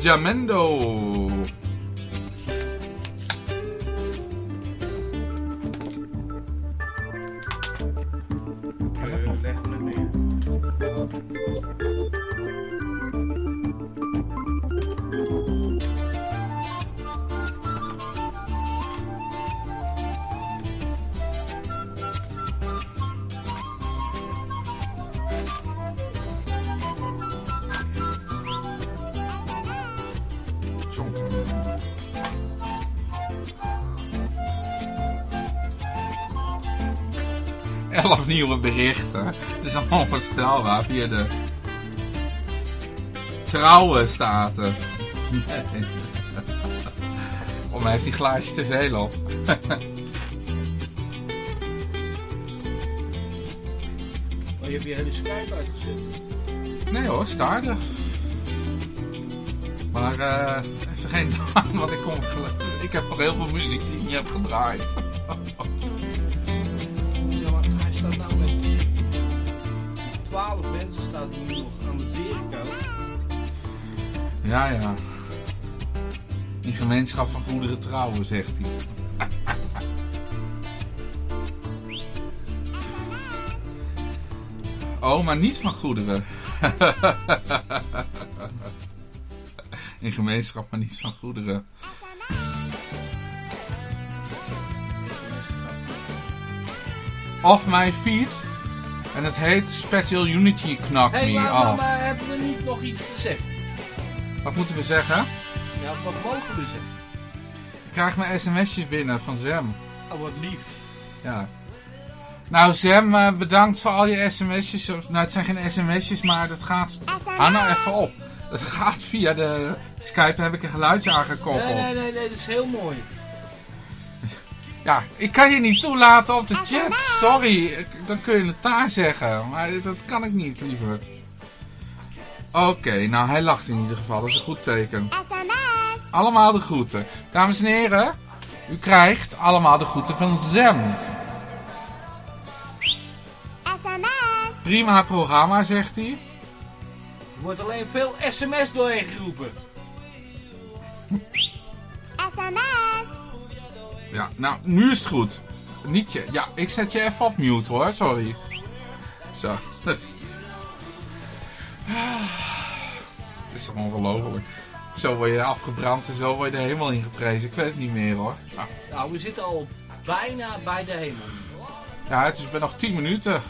Jamendo. Nieuwe berichten. Het is allemaal onvoorstelbaar via de trouwe staten. Nee. Maar heeft die glaasje te veel op. Oh, je hebt je hele Skype uitgezet. Nee hoor, staarde. Maar eh even geen naam, want ik, kom, ik heb nog heel veel muziek die ik niet heb gedraaid. 12 mensen staat nu nog aan de teringkuil. Ja, ja. In gemeenschap van goederen trouwen, zegt hij. Oh, maar niet van goederen. In gemeenschap, maar niet van goederen. Off my feet. En het heet Special Unity Knock Hé, Me maar, maar, Off. maar hebben we niet nog iets te zeggen? Wat moeten we zeggen? Ja, wat mogen we zeggen? Ik krijg mijn sms'jes binnen van Zem. Oh, wat lief. Ja. Nou, Sam, eh, bedankt voor al je sms'jes. Nou, het zijn geen sms'jes, maar dat gaat... Hou nou even op. Het gaat via de Skype, heb ik een geluidje aangekoppeld. Nee, nee, nee, nee, dat is heel mooi. Ja, ik kan je niet toelaten op de chat. Sorry, dan kun je het daar zeggen. Maar dat kan ik niet, liever. Oké, nou hij lacht in ieder geval. Dat is een goed teken. Allemaal de groeten. Dames en heren, u krijgt allemaal de groeten van Zem. Prima programma, zegt hij. Er wordt alleen veel sms doorheen geroepen. Ja, nou, nu is het goed. Niet je. Ja, ik zet je even op mute hoor, sorry. Zo. Het is toch ongelooflijk. Zo word je afgebrand en zo word je er helemaal in geprezen. Ik weet het niet meer hoor. Nou, Nou, we zitten al bijna bij de hemel. ja, het is nog 10 minuten.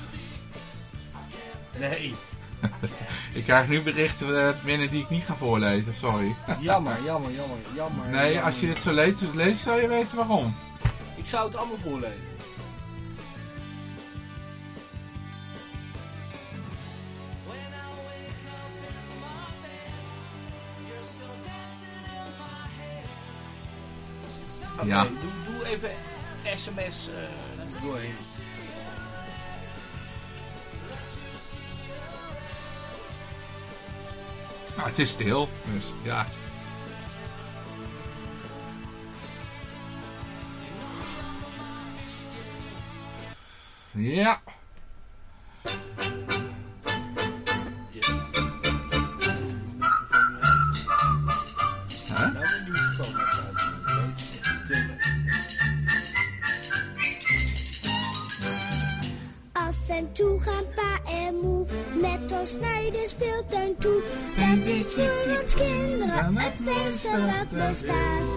Nee, Ik krijg nu berichten eh, binnen die ik niet ga voorlezen, sorry. jammer, jammer, jammer, jammer. Nee, jammer. als je het zo leest, leest zou je weten waarom. Ik zou het allemaal voorlezen. Ja. Doe, doe even sms eh, doorheen. Het is stil. Dus ja. Ja. Met ons naar de speeltuin toe. Dat is voor ons kinderen het fijnste wat bestaat.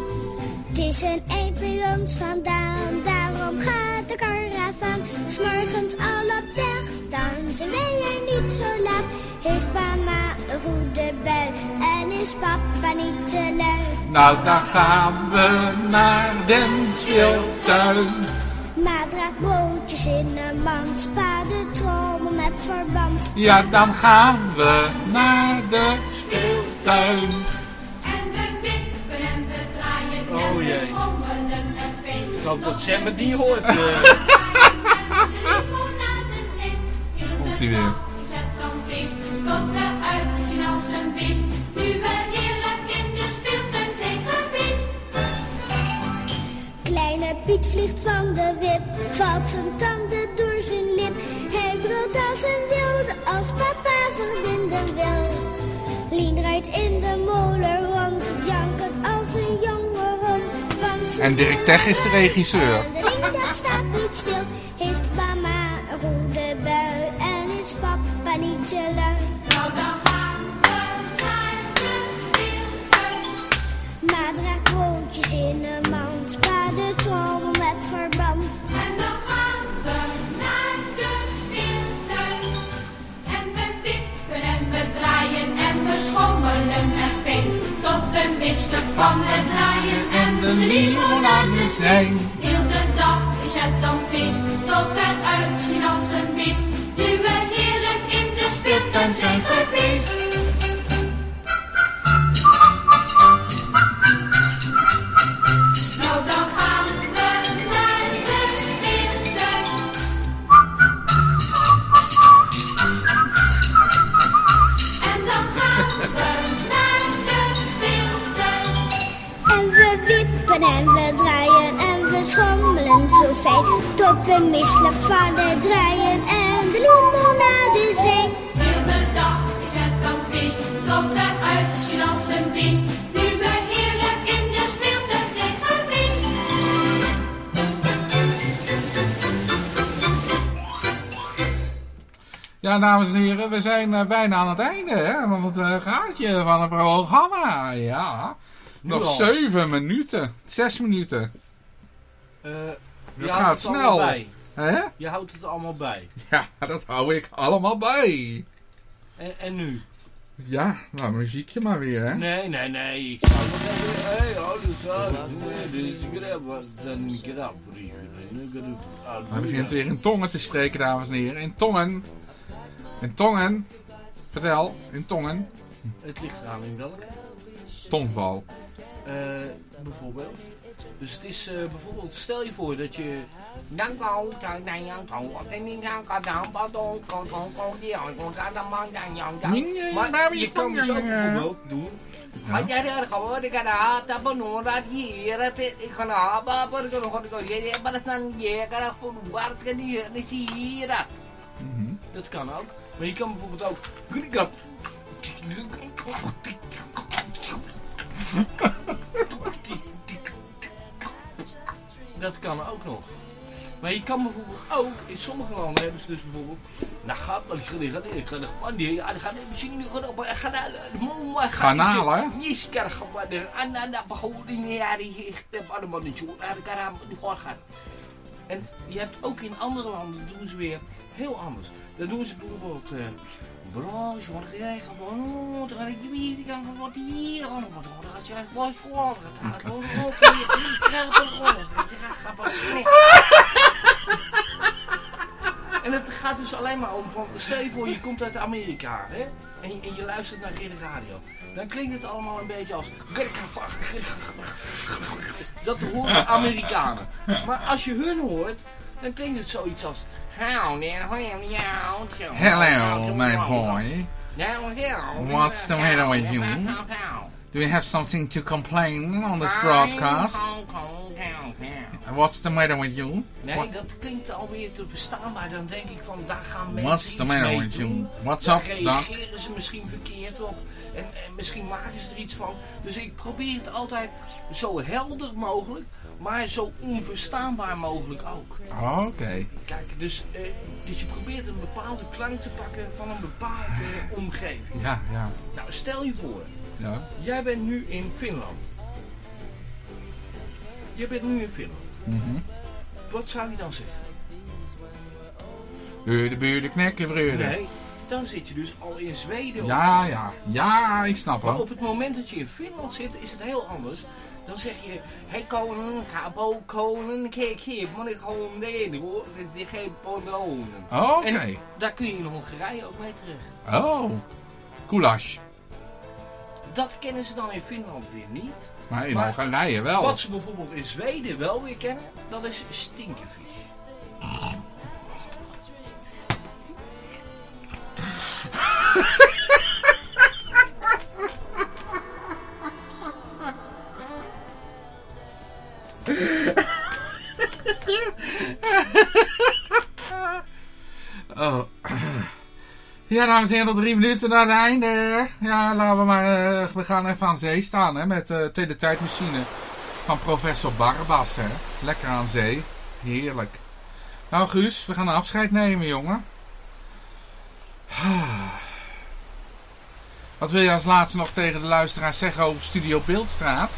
Het is een eind bij ons vandaan, daarom gaat de karavaan. S'morgens al op weg, dan zijn wij er niet zo laat. Heeft mama een goede bui en is papa niet te lui. Nou, dan gaan we naar den speeltuin. Ma draagt broodjes in een mand, spa de trommel met verband. Ja, dan gaan we naar de speeltuin. Oh jee. Ik hoop dat Sam het niet hoort. eh. Komt hij weer. En Dirk Tech is de regisseur. Dames en heren, we zijn eh, bijna aan het einde hè, van het eh, gaatje van het programma. Ja, Nu nog al. zeven minuten. Zes minuten. Eh, Dat je gaat snel. Hè? Je houdt het allemaal bij. Ja, dat hou ik allemaal bij. En, en nu? Ja, nou muziekje maar weer, hè. Nee, nee, nee. Ik zou nog even... Hey, zo. Hij begint weer in tongen te spreken, dames en heren. In tongen. In tongen. Vertel, in tongen. Het ligt eraan in welke. Tongval. Eh, bijvoorbeeld. Dus het is eh, bijvoorbeeld, stel je voor dat je. Dan kan dan dan dan dan dan dan kan dan dan dan kan dan kan kan dan dan dan dan dan. Maar je kan dus ook bijvoorbeeld doen. Maar jij er gewoon de kana tapon dat hier ik kan hebben maar ik kan kan je maar dat dan je kan kan die die zie hier dat. Dat kan ook. Maar je kan bijvoorbeeld ook Dat kan ook nog. Maar je kan bijvoorbeeld ook, in sommige landen hebben ze dus bijvoorbeeld, nou gaat maar ik ga niet, ik ga niet, man, die, ik ga niet, misschien niet goed op, ik ga naar de mond, ik ga Garnalen, hè? niet, gewoon, die, ja, die, allemaal niet zo, en ik ga die gewoon gaan. En je hebt ook in andere landen, doen ze weer heel anders. Dan doen ze bijvoorbeeld, eh, branche, wat jij gewoon, dan ga ik gewoon hier, gewoon, wat als je was voor, dan ga ik gewoon, gewoon, En het gaat dus alleen maar om van, stel je je komt uit Amerika, hè? En, je- en je luistert naar de radio. Dan klinkt het allemaal een beetje als... Dat horen Amerikanen. Maar als je hun hoort, dan klinkt het zoiets als... Hello, Hello, my boy. What's the matter with you? Do you have something to complain on this broadcast? What's the matter with you? Nee, What- dat klinkt alweer te verstaanbaar. Dan denk ik van, daar gaan mensen What's the matter with you? What's Daar up, Doc? ze misschien verkeerd op. En, en misschien maken ze er iets van. Dus ik probeer het altijd zo helder mogelijk, maar zo onverstaanbaar mogelijk ook. Oké. Kijk, dus, eh, dus je probeert een bepaalde klank te pakken van een bepaalde omgeving. Ja, ja. Nou, stel je voor, Ja. jij bent nu in Finland. Je bent nu in Finland. Mhm. Wat zou je dan zeggen? Buurde, buurde, knekken, bruurde. Nee, dan zit je dus al in Zweden. of Ja, ja. Ja, ik snap Maar wel. op het moment dat je in Finland zit, is het heel anders. Dan zeg je, hey koning, ga bo koning, kijk hier, moet ik gewoon Nederland, die geen pardon. Oké. Daar kun je in Hongarije ook mee terecht. Oh. Koelash. Dat kennen ze dan in Finland weer niet. Maar in Hongarije wel. Wat ze bijvoorbeeld in Zweden wel weer kennen, dat is stinkenvies. Oh. Ja, dames en heren, nog drie minuten naar het einde. Ja, laten we maar... eh, we gaan even aan zee staan, hè. Met de teletijdmachine van professor Barbas, hè. Lekker aan zee. Heerlijk. Nou, Guus, we gaan afscheid nemen, jongen. Wat wil je als laatste nog tegen de luisteraars zeggen over Studio Beeldstraat?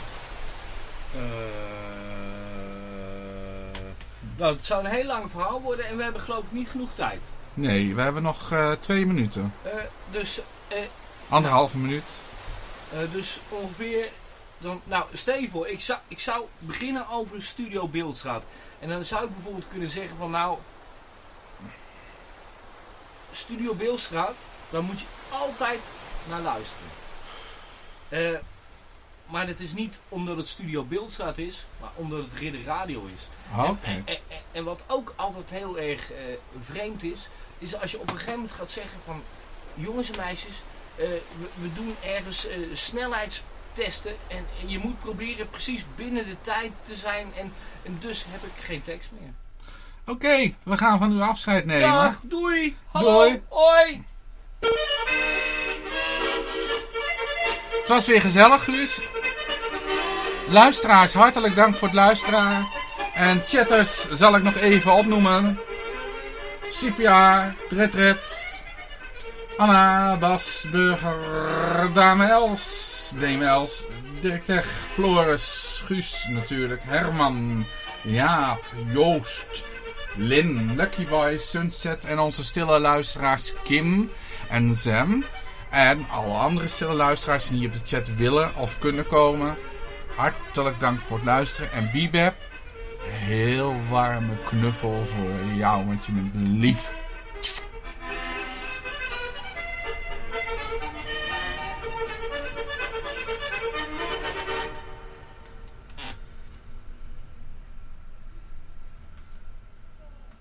Nou, het zou een heel lang verhaal worden en we hebben geloof ik niet genoeg tijd. Nee, we hebben nog eh, twee minuten. Eh, dus, eh, Anderhalve minuut. eh, dus ongeveer, dan, nou voor, ik zou, ik zou beginnen over Studio Beeldstraat. En dan zou ik bijvoorbeeld kunnen zeggen van nou, Studio Beeldstraat, daar moet je altijd naar luisteren. Maar dat is niet omdat het Studio Beeldstraat is, maar omdat het Ridder Radio is. Ah, En- wat ook altijd heel erg eh, vreemd is, is als je op een gegeven moment gaat zeggen van jongens en meisjes, eh, we, we doen ergens eh, snelheidstesten en, en je moet proberen precies binnen de tijd te zijn en, en dus heb ik geen tekst meer. Oké, we gaan van u afscheid nemen. Dag, doei, hallo, Doei. hoi. Het was weer gezellig, Guus. Luisteraars, hartelijk dank voor het luisteren. En chatters zal ik nog even opnoemen. CPR, Dretret, Anna, Bas, Burger, Dame Els, Dame Els, Dirk Tech, Floris, Guus natuurlijk, Herman, Jaap, Joost, Lin, Lucky Boy, Sunset en onze stille luisteraars Kim en Zem. En alle andere stille luisteraars die op de chat willen of kunnen komen. Hartelijk dank voor het luisteren. En Bibeb, heel warme knuffel voor jou, want je bent lief.